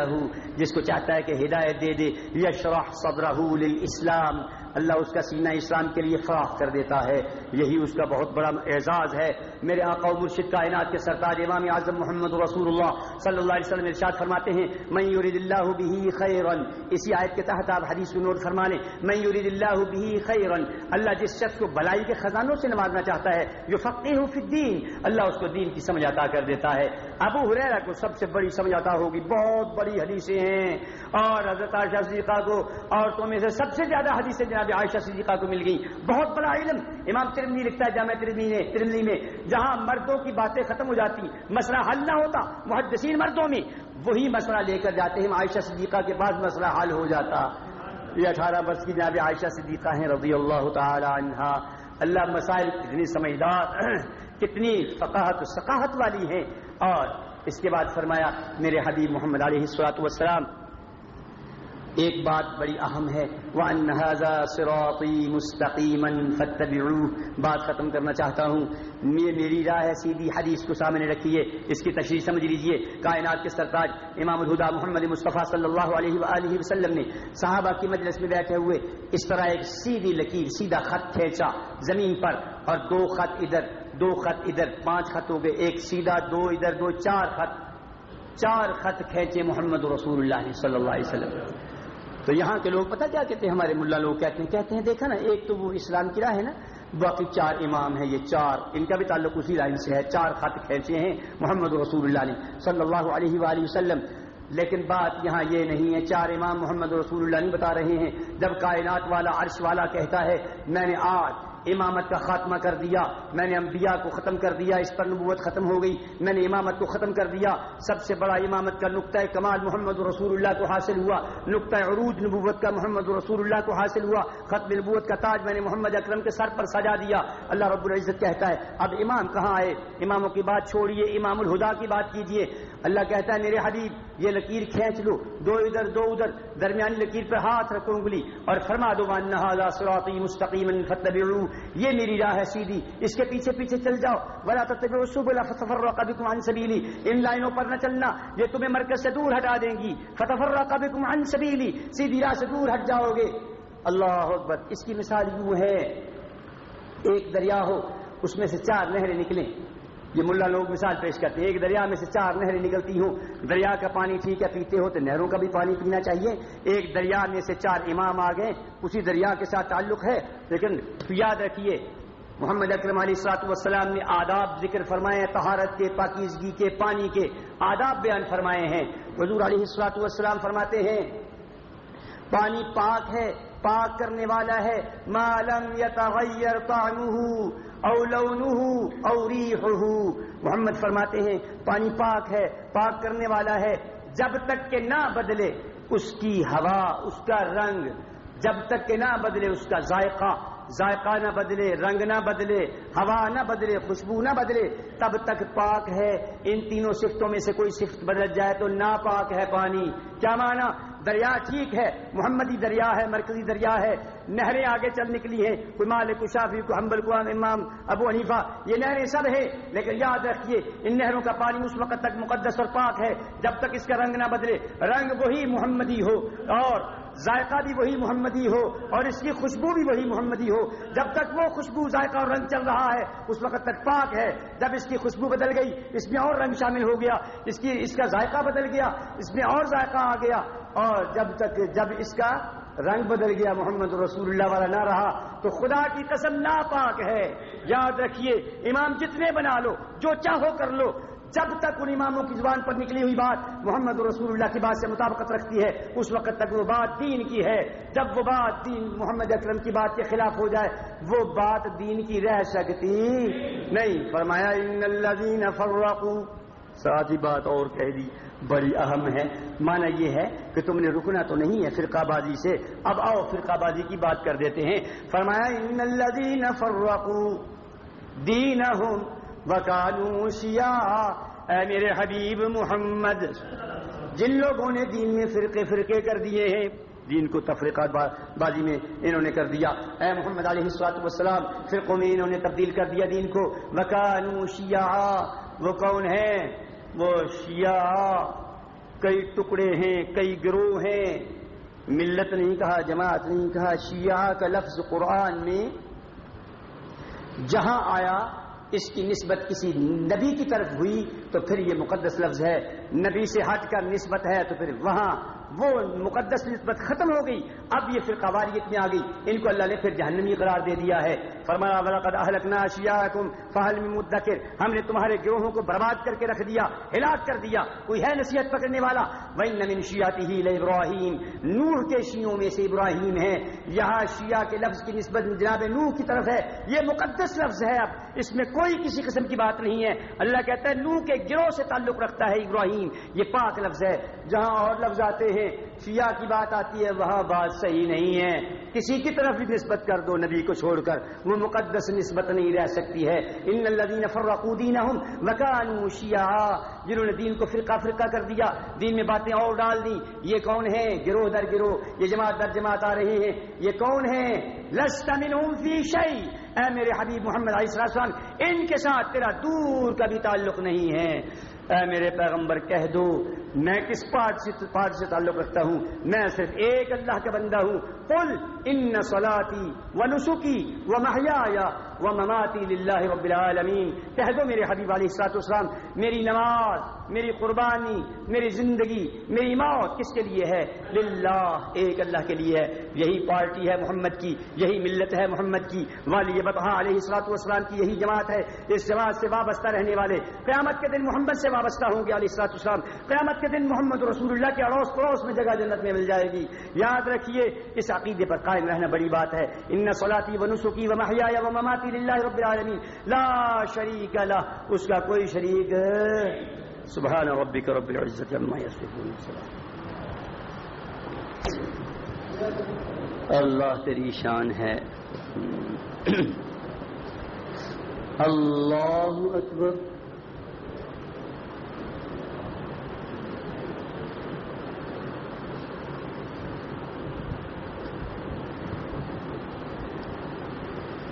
جس کو چاہتا ہے کہ ہدایت دے دے، یشرح صدرہ للاسلام۔ اللہ اس کا سینہ اسلام کے لیے فراخ کر دیتا ہے۔ یہی اس کا بہت بڑا اعزاز ہے۔ میرے آقا و مرشد کائنات کے سرتاج امام اعظم محمد رسول اللہ صلی اللہ علیہ وسلم ارشاد فرماتے ہیں، من یرید اللہ به خیرا اسی آیت کے تحت آپ حدیث کو نوٹ فرما لیں۔ من یرید اللہ به خیرا اللہ جس شخص کو بلائی کے خزانوں سے نوازنا چاہتا ہے جو فقیہ فی الدین۔ اللہ اس کو دین کی سمجھ عطا کر دیتا ہے۔ ابو ہریرہ کو سب سے بڑی سمجھ عطا ہوگی۔ بہت بڑی حدیثیں ہیں۔ اور حضرت عائشہ صدیقہ کو عورتوں میں سے سب سے زیادہ حدیثیں جناب جناب عائشہ صدیقہ کو مل گئی۔ بہت بڑا علم۔ امام ترمنی لکھتا ہے جامع ترمنی نے ترمنی میں، جہاں مردوں کی باتیں ختم ہو جاتی، مسئلہ حل نہ ہوتا، محدثین مردوں میں، وہی مسئلہ لے کر جاتے ہیں۔ عائشہ صدیقہ کے بعد مسئلہ حل ہو جاتا۔ یہ اٹھارہ برس کی جناب عائشہ صدیقہ ہیں، رضی اللہ تعالی عنہا۔ اللہ مسائل کتنی سمجھدار، کتنی فقاہت و ثقافت والی ہیں۔ اور اس کے بعد فرمایا، میرے حبیب محمد علیہ السلاط والسلام ایک بات بڑی اہم ہے، وَأَنَّ هَذَا صِرَاطِي مُسْتَقِيمًا فَاتَّبِعُوهُ۔ بات ختم کرنا چاہتا ہوں۔ یہ میری راہ ہے، سیدھی حدیث کو سامنے رکھیے۔ اس کی تشریح سمجھ لیجیے۔ کائنات کے سرتاج امام الہدا محمد مصطفیٰ صلی اللہ علیہ وآلہ وسلم نے صحابہ کی مجلس میں بیٹھے ہوئے اس طرح ایک سیدھی لکیر، سیدھا خط کھینچا زمین پر اور دو خط ادھر، دو خط ادھر، پانچ خط ہو گئے۔ ایک سیدھا، دو ادھر، دو چار خط۔ چار خط کھینچے محمد رسول اللہ صلی اللہ علیہ وسلم۔ تو یہاں کے لوگ پتہ کیا کہتے ہیں؟ ہمارے ملا لوگ کہتے ہیں کہتے ہیں، دیکھا نا، ایک تو وہ اسلام کی راہ ہے نا، باقی چار امام ہیں، یہ چار، ان کا بھی تعلق اسی لائن سے ہے، چار خط کھینچے ہیں محمد رسول اللہ نے صلی اللہ علیہ وآلہ وسلم۔ لیکن بات یہاں یہ نہیں ہے، چار امام محمد رسول اللہ نہیں بتا رہے ہیں۔ جب کائنات والا، عرش والا کہتا ہے، میں نے آج امامت کا خاتمہ کر دیا، میں نے انبیاء کو ختم کر دیا، اس پر نبوت ختم ہو گئی، میں نے امامت کو ختم کر دیا۔ سب سے بڑا امامت کا نقطۂ کمال محمد رسول اللہ کو حاصل ہوا، نقطۂ عروج نبوت کا محمد رسول اللہ کو حاصل ہوا۔ ختم نبوت کا تاج میں نے محمد اکرم کے سر پر سجا دیا۔ اللہ رب العزت کہتا ہے، اب امام کہاں آئے؟ اماموں کی بات چھوڑیے، امام الہدا کی بات کیجیے۔ اللہ کہتا ہے، میرے حبیب، یہ لکیر کھینچ لو، دو ادھر دو ادھر، درمیانی لکیر پہ ہاتھ رکھو انگلی، اور فرما دو سراطی مستقیم فتبعو یہ میری راہ ہے سیدھی، اس کے پیچھے پیچھے چل جاؤ بلا تتبعوا السبل فتفرق بكم عن سبیلی ان لائنوں پر نہ چلنا، یہ تمہیں مرکز سے دور ہٹا دیں گی، فتفرق بكم عن سبیلی سیدھی راہ سے دور ہٹ جاؤ گے۔ اللہ اکبر، اس کی مثال یوں ہے، ایک دریا ہو، اس میں سے چار نہریں نکلیں۔ یہ ملا لوگ مثال پیش کرتے ہیں ایک دریا میں سے چار نہریں نکلتی ہوں۔ دریا کا پانی ٹھیک ہے، پیتے ہو تو نہروں کا بھی پانی پینا چاہیے۔ ایک دریا میں سے چار امام آ گئے، اسی دریا کے ساتھ تعلق ہے۔ لیکن یاد رکھیے، محمد اکرم علی سلاط والسلام نے آداب ذکر فرمائے ہیں تہارت کے، پاکیزگی کے، پانی کے آداب بیان فرمائے ہیں۔ حضور علیہ السلاط والسلام فرماتے ہیں، پانی پاک ہے پاک کرنے والا ہے۔ معلوم یتغیر طعمه او لونه او ریحه محمد فرماتے ہیں، پانی پاک ہے، پاک کرنے والا ہے۔ جب تک کہ نہ بدلے اس کی ہوا، اس کا رنگ، جب تک کہ نہ بدلے اس کا ذائقہ۔ ذائقہ نہ بدلے، رنگ نہ بدلے، ہوا نہ بدلے، خوشبو نہ بدلے، تب تک پاک ہے۔ ان تینوں صفتوں میں سے کوئی صفت بدل جائے تو نا پاک ہے پانی۔ کیا مانا دریا ٹھیک ہے، محمدی دریا ہے، مرکزی دریا ہے، نہریں آگے چل نکلی ہیں، کوئی مالک کو شافی کو حمبل کو امام، ابو حنیفہ، یہ نہریں سب ہیں، لیکن یاد رکھیے، ان نہروں کا پانی اس وقت تک مقدس اور پاک ہے، جب تک اس کا رنگ نہ بدلے، رنگ وہی محمدی ہو، اور ذائقہ بھی وہی محمدی ہو اور اس کی خوشبو بھی وہی محمدی ہو۔ جب تک وہ خوشبو ذائقہ اور رنگ چل رہا ہے، اس وقت تک پاک ہے۔ جب اس کی خوشبو بدل گئی، اس میں اور رنگ شامل ہو گیا۔ اس کی، اس کا ذائقہ بدل گیا، اس میں اور ذائقہ آ گیا۔ اور جب تک، جب اس کا رنگ بدل گیا، محمد رسول اللہ والا نہ رہا، تو خدا کی قسم ناپاک ہے۔ یاد رکھیے، امام جتنے بنا لو، جو چاہو کر لو۔ جب تک ان اماموں کی زبان پر نکلی ہوئی بات محمد رسول اللہ کی بات سے مطابقت رکھتی ہے، اس وقت تک وہ بات دین کی ہے۔ جب وہ بات دین محمد اکرم کی بات کے خلاف ہو جائے، وہ بات دین کی رہ سکتی۔ نہیں، فرمایا، ان الذین فرقوا ساتھ ہی بات اور کہہ دی، بڑی اہم ہے۔ مانا یہ ہے کہ تم نے رکنا تو نہیں ہے فرقہ بازی سے۔ اب آؤ فرقہ بازی کی بات کر دیتے ہیں۔ فرمایا، ان الذین فرقوا دینہم وکانو شیعہ اے میرے حبیب محمد، جن لوگوں نے دین میں فرقے فرقے کر دیے ہیں، دین کو تفریقات بازی میں انہوں نے کر دیا۔ اے محمد علیہ السلاط والسلام، فرقوں میں انہوں نے تبدیل کر دیا دین کو۔ وکانو شیعہ وہ کون ہیں؟ وہ شیعہ، کئی ٹکڑے ہیں، کئی گروہ ہیں۔ ملت نہیں کہا، جماعت نہیں کہا، شیعہ کا لفظ قرآن میں جہاں آیا اس کی نسبت کسی نبی کی طرف ہوئی تو پھر یہ مقدس لفظ ہے۔ نبی سے ہٹ کر نسبت ہے تو پھر وہاں وہ مقدس نسبت ختم ہو گئی۔ اب یہ پھر قواریت میں آ گئی۔ ان کو اللہ نے پھر جہنمی قرار دے دیا ہے۔ فرمایا، وَلَقَدْ أَهْلَكْنَا أَشْيَاءَكُمْ فَهَلْ مِن مُدَّكِرٍ۔ ہم نے تمہارے گروہوں کو برباد کر کے رکھ دیا، ہلاک کر دیا۔ کوئی ہے نصیحت پکڑنے والا؟ وَإِنَّ مِن شِيَعَتِهِ لِإِبْرَاهِيمَ۔ نوح کے شیعوں میں سے ابراہیم ہے یہاں شیعہ کے لفظ کی نسبت جناب نوح کی طرف ہے۔ یہ مقدس لفظ ہے اب۔ اس میں کوئی کسی قسم کی بات نہیں ہے۔ اللہ کہتا ہے، نوح کے گروہ سے تعلق رکھتا ہے ابراہیم۔ یہ پاک لفظ ہے۔ جہاں اور لفظ آتے ہیں میں شیعہ کی بات آتی ہے، وہاں بات صحیح نہیں ہے۔ کسی کی طرف بھی نسبت کر دو نبی کو چھوڑ کر، وہ مقدس نسبت نہیں رہ سکتی ہے۔ ان الذین فرقوا دینہم وکانوا شیعا جنہوں نے دین کو فرقہ فرقہ کر دیا، دین میں باتیں اور ڈال دی یہ کون ہے گروہ در گروہ۔ یہ جماعت در جماعت آ رہے ہیں۔ یہ کون ہے لست منہم فی شیء۔ اے میرے حبیب محمد علیہ السلام ان کے ساتھ تیرا دور کا بھی تعلق نہیں ہے۔ اے میرے پیغمبر، کہہ دو۔ میں کس پارٹ سے پارٹ سے تعلق رکھتا ہوں؟ میں صرف ایک اللہ کا بندہ ہوں۔ قل ان صلاتی و نسخی و محیا و مماتی للہ رب العالمین۔ کہہ دو میرے حبیب علیہ السلاط اسلام میری نماز، میری قربانی، میری زندگی، میری موت کس کے لیے ہے؟ للہ، ایک اللہ کے لیے ہے۔ یہی پارٹی ہے محمد کی، یہی ملت ہے محمد کی۔ والی بتہ علیہ السلاط والسلام کی یہی جماعت ہے۔ اس جماعت سے وابستہ رہنے والے قیامت کے دن محمد سے وابستہ ہوں گے علیہ السلاط اسلام قیامت کے دن محمد رسول اللہ کے اڑوس پڑوس میں جگہ جنت میں مل جائے گی۔ یاد رکھیے، اس عقیدے پر قائم رہنا بڑی بات ہے۔ ان صلاتی و نسخی و محیا و مماتی للہ رب العالمین۔ لا شریک لا اس کا کوئی شریک سبحان ربک رب العزت عما یصفون۔ اللہ تیری شان ہے۔ اللہ اکبر۔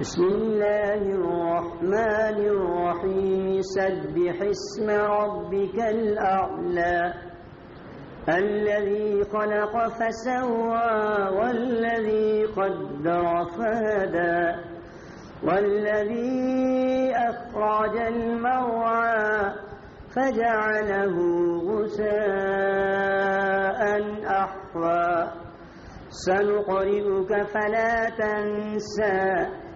بسم الله الرحمن الرحيم. سبح اسم ربك الأعلى. الذي خلق فسوى والذي قدر فهدى. والذي أخرج المرعى فجعله غساء أحوى. سنقرئك فلا تنسى.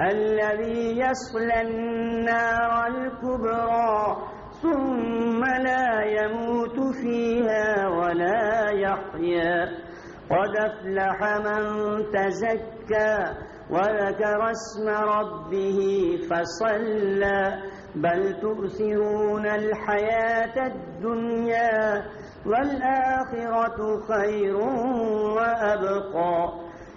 الذي يصلى النار الكبرى ثم لا يموت فيها ولا يحيا. قد افلح من تزكى وذكر اسم ربه فصلى. بل تؤثرون الحياة الدنيا والآخرة خير وأبقى.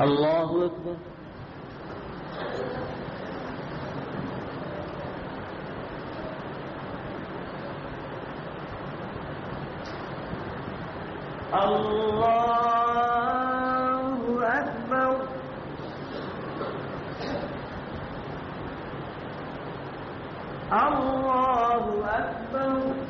الله أكبر الله أكبر الله أكبر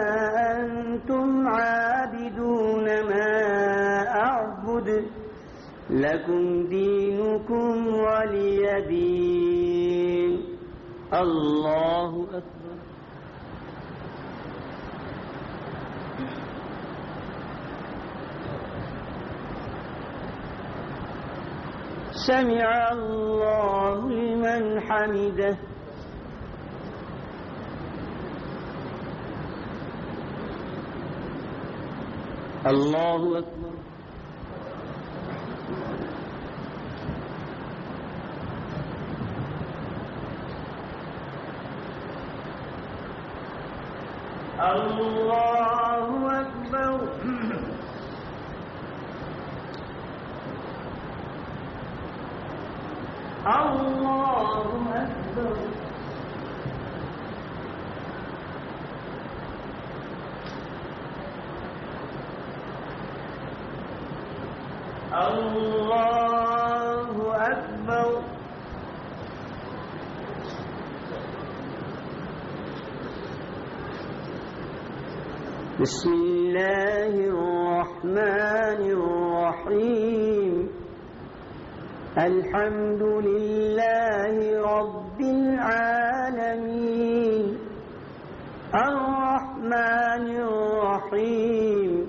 لكم دينكم ولي دين الله أكبر سمع الله لمن حمده الله أكبر الله أكبر الله أكبر الله أكبر بسم الله الرحمن الرحيم. الحمد لله رب العالمين. الرحمن الرحيم.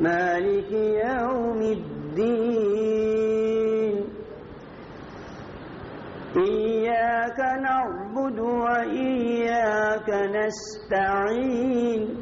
مالك يوم الدين. إياك نعبد وإياك نستعين.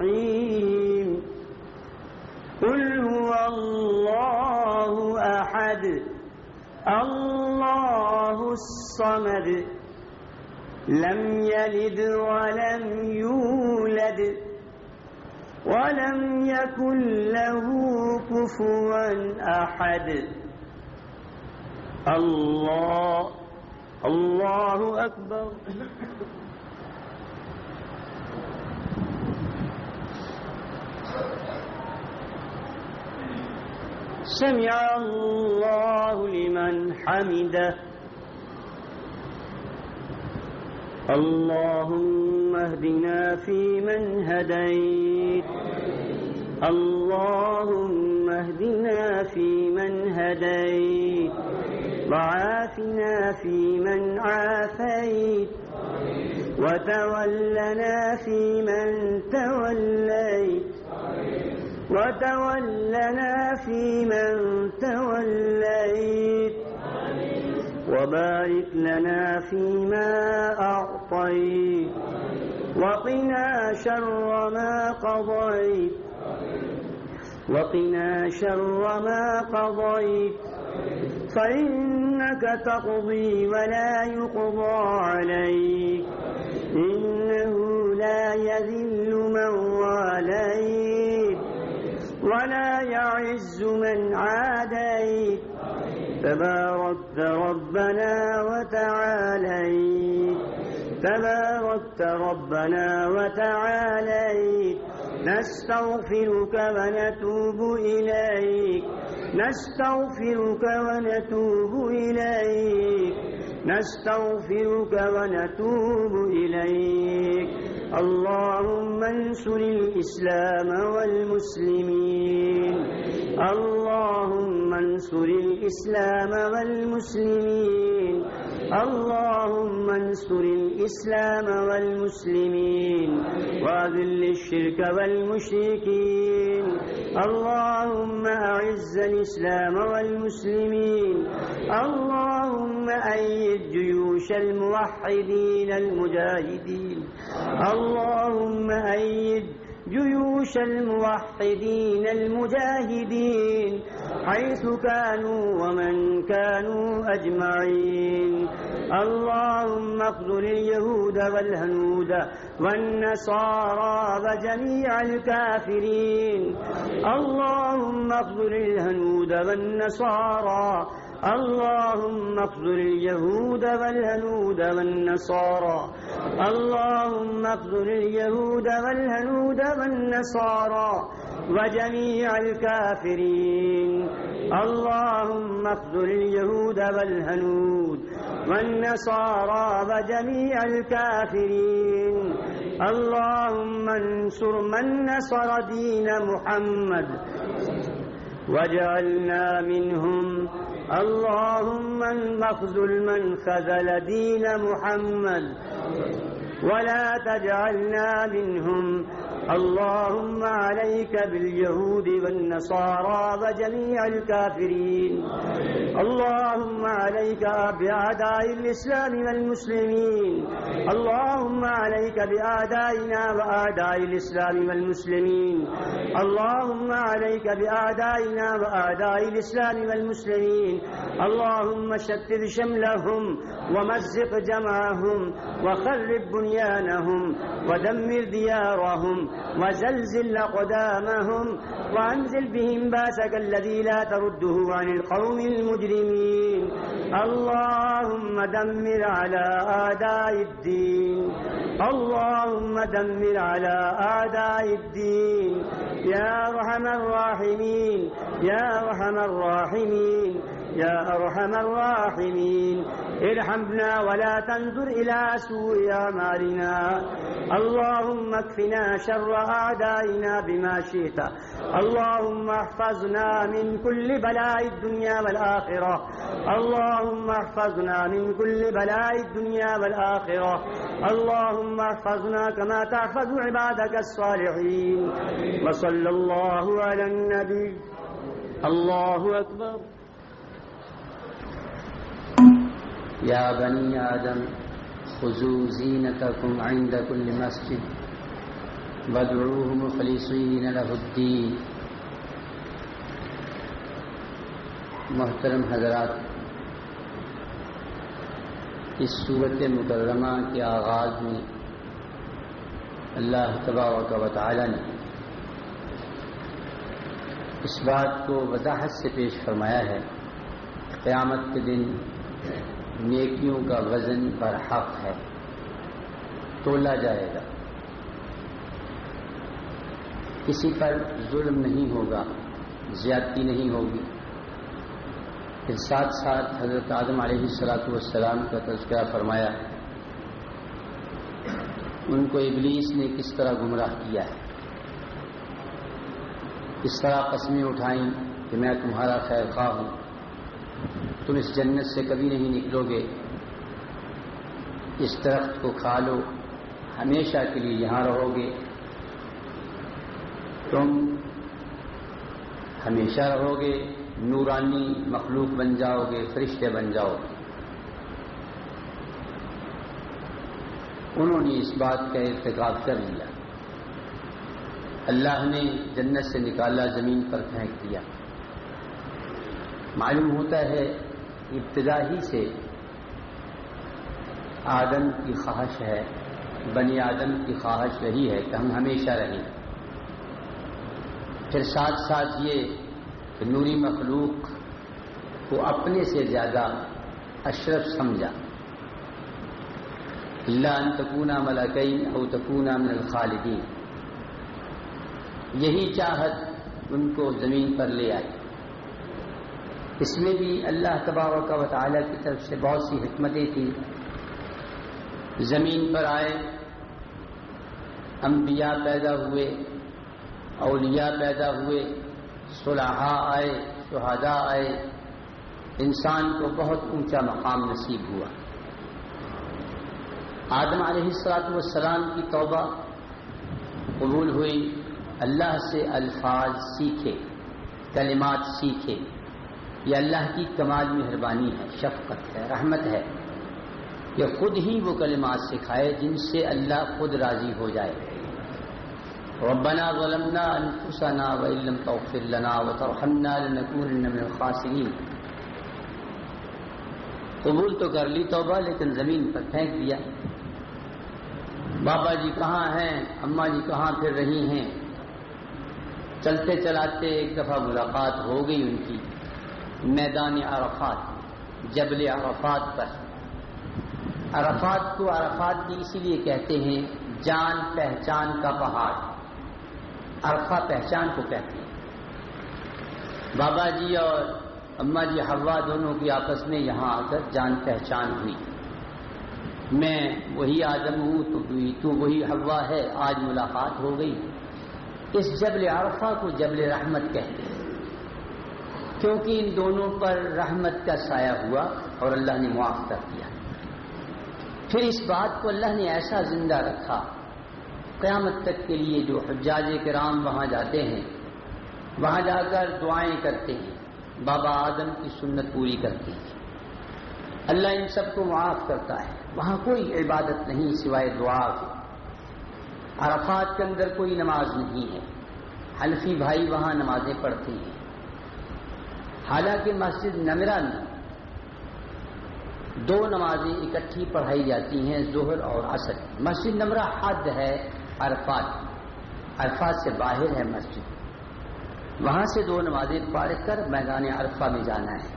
الرحيم. قل هو الله أحد. الله الصمد. لم يلد ولم يولد. ولم يكن له كفوا أحد. الله. الله أكبر. سمع الله لمن حمده. اللهم اهدنا فيمن هديت. اللهم اهدنا فيمن هديت. وعافنا فيمن عافيت. وتولنا فيمن توليت. وتولنا فيمن توليت وبارك لنا فيما أعطيت وقنا شر ما قضيت وقنا شر ما قضيت فإنك تقضي ولا يقضى عليك إنه لا يذل من واليت ولا يعز من عاديت. تباركت ربنا وتعاليت. تباركت ربنا وتعاليت. نستغفرك ونتوب إليك. نستغفرك ونتوب إليك. نستغفرك ونتوب إليك. اللهم انصر الإسلام والمسلمين. اللهم انصر الإسلام والمسلمين. اللهم انصر الإسلام والمسلمين. وأذل الشرك والمشركين. اللهم أعز الإسلام والمسلمين. اللهم أيد جيوش الموحدين المجاهدين. اللهم اللهم أيد جيوش الموحدين المجاهدين حيث كانوا ومن كانوا أجمعين. اللهم اخذل اليهود والهنود والنصارى وجميع الكافرين. اللهم اخذل الهنود والنصارى اللهم اخذل اليهود والهنود والنصارى. اللهم اخذل اليهود والهنود والنصارى وجميع الكافرين. اللهم اخذل اليهود والهنود والنصارى وجميع الكافرين. اللهم انصر من نصر دين محمد. واجعلنا منهم اللهم المخذل من خذل دين محمد ولا تجعلنا منهم اللهم عليك باليهود والنصارى وجميع الكافرين. اللهم عليك بأعداء الإسلام والمسلمين. اللهم عليك بأعدائنا وأعداء الإسلام والمسلمين. اللهم عليك بأعدائنا وأعداء الإسلام والمسلمين. اللهم شتت شملهم ومزق جمعهم وخرب بنيانهم ودمر ديارهم وزلزل أقدامهم وأنزل بهم باسك الذي لا ترده عن القوم المجرمين. اللهم دمر على أعداء الدين. اللهم دمر على أعداء الدين. يا أرحم الراحمين. يا أرحم الراحمين. يا أرحم الراحمين. ارحمنا ولا تنظر إلى سوء أعمالنا. اللهم اكفنا شر أعدائنا بما شئت. اللهم احفظنا من كل بلاء الدنيا والآخرة. اللهم احفظنا من كل بلاء الدنيا والآخرة. اللهم احفظنا كما تحفظ عبادك الصالحين. وصلى الله على النبي. الله أكبر. يا بني آدم، خذوا زينتكم عند كل مسجد. وادعوه مخلصين له الدين. محترم حضرات، اس صورت مکرمہ کے آغاز میں اللہ تبارک و تعالی نے اس بات کو وضاحت سے پیش فرمایا ہے۔ قیامت کے دن نیکیوں کا وزن پر حق ہے تولا جائے گا۔ کسی پر ظلم نہیں ہوگا، زیادتی نہیں ہوگی۔ پھر ساتھ ساتھ حضرت آدم علیہ السلاۃ والسلام کا تذکرہ فرمایا، ان کو ابلیس نے کس طرح گمراہ کیا ہے؟ کس طرح قسمیں اٹھائیں کہ میں تمہارا خیر خواہ ہوں؟ تم اس جنت سے کبھی نہیں نکلو گے۔ اس درخت کو کھا لو، ہمیشہ کے لیے یہاں رہو گے۔ تم ہمیشہ رہو گے، نورانی مخلوق بن جاؤ گے، فرشتے بن جاؤ گے۔ انہوں نے اس بات کا ارتکاب کر لیا۔ اللہ نے جنت سے نکالا، زمین پر پھینک دیا۔ معلوم ہوتا ہے ابتدا ہی سے آدم کی خواہش ہے، بنی آدم کی خواہش رہی ہے کہ ہم ہمیشہ رہیں۔ پھر ساتھ ساتھ یہ کہ نوری مخلوق کو اپنے سے زیادہ اشرف سمجھا۔ اللہ ان تکونا ملکین او تکونا من الخالدین۔ یہی چاہت ان کو زمین پر لے آئی۔ اس میں بھی اللہ تبارک و تعالی کی طرف سے بہت سی حکمتیں تھیں۔ زمین پر آئے، انبیاء پیدا ہوئے، اولیاء پیدا ہوئے صلاحہ آئے، شہداء آئے۔ انسان کو بہت اونچا مقام نصیب ہوا۔ آدم علیہ السلاط والسلام کی توبہ قبول ہوئی، اللہ سے الفاظ سیکھے، کلمات سیکھے۔ یہ اللہ کی کمال مہربانی ہے، شفقت ہے، رحمت ہے۔ کہ خود ہی وہ کلمات سکھائے جن سے اللہ خود راضی ہو جائے۔ ربنا ظلمنا انفسنا وان لم تغفر لنا وترحمنا لنكونن من الخاسرین۔ قبول تو کر لی توبہ، لیکن زمین پر پھینک دیا۔ بابا جی کہاں ہیں؟ اماں جی کہاں پھر رہی ہیں؟ چلتے چلاتے ایک دفعہ ملاقات ہو گئی ان کی۔ میدان عرفات، جبل عرفات پر۔ عرفات کو عرفات بھی اسی لیے کہتے ہیں، جان پہچان کا پہاڑ۔ عرفہ پہچان کو کہتے ہیں۔ بابا جی اور اما جی ہوا دونوں کی آپس میں یہاں آ کر جان پہچان ہوئی۔ میں وہی آدم ہوں، تو تو وہی ہوا ہے، آج ملاقات ہو گئی۔ اس جبل عرفہ کو جبل رحمت کہتے ہیں۔ کیونکہ ان دونوں پر رحمت کا سایہ ہوا اور اللہ نے معاف کر دیا۔ پھر اس بات کو اللہ نے ایسا زندہ رکھا، قیامت تک کے لیے جو حجاج کرام وہاں جاتے ہیں، وہاں جا کر دعائیں کرتے ہیں، بابا آدم کی سنت پوری کرتے ہیں۔ اللہ ان سب کو معاف کرتا ہے، وہاں کوئی عبادت نہیں سوائے دعا کی عرفات کے اندر کوئی نماز نہیں ہے۔ حلفی بھائی وہاں نمازیں پڑھتے ہیں۔ حالانکہ مسجد نمرہ میں دو نمازیں اکٹھی پڑھائی جاتی ہیں، ظہر اور عصر۔ مسجد نمرہ حد ہے عرفات عرفات سے باہر ہے مسجد۔ وہاں سے دو نمازیں پڑھ کر میدان عرفہ میں جانا ہے۔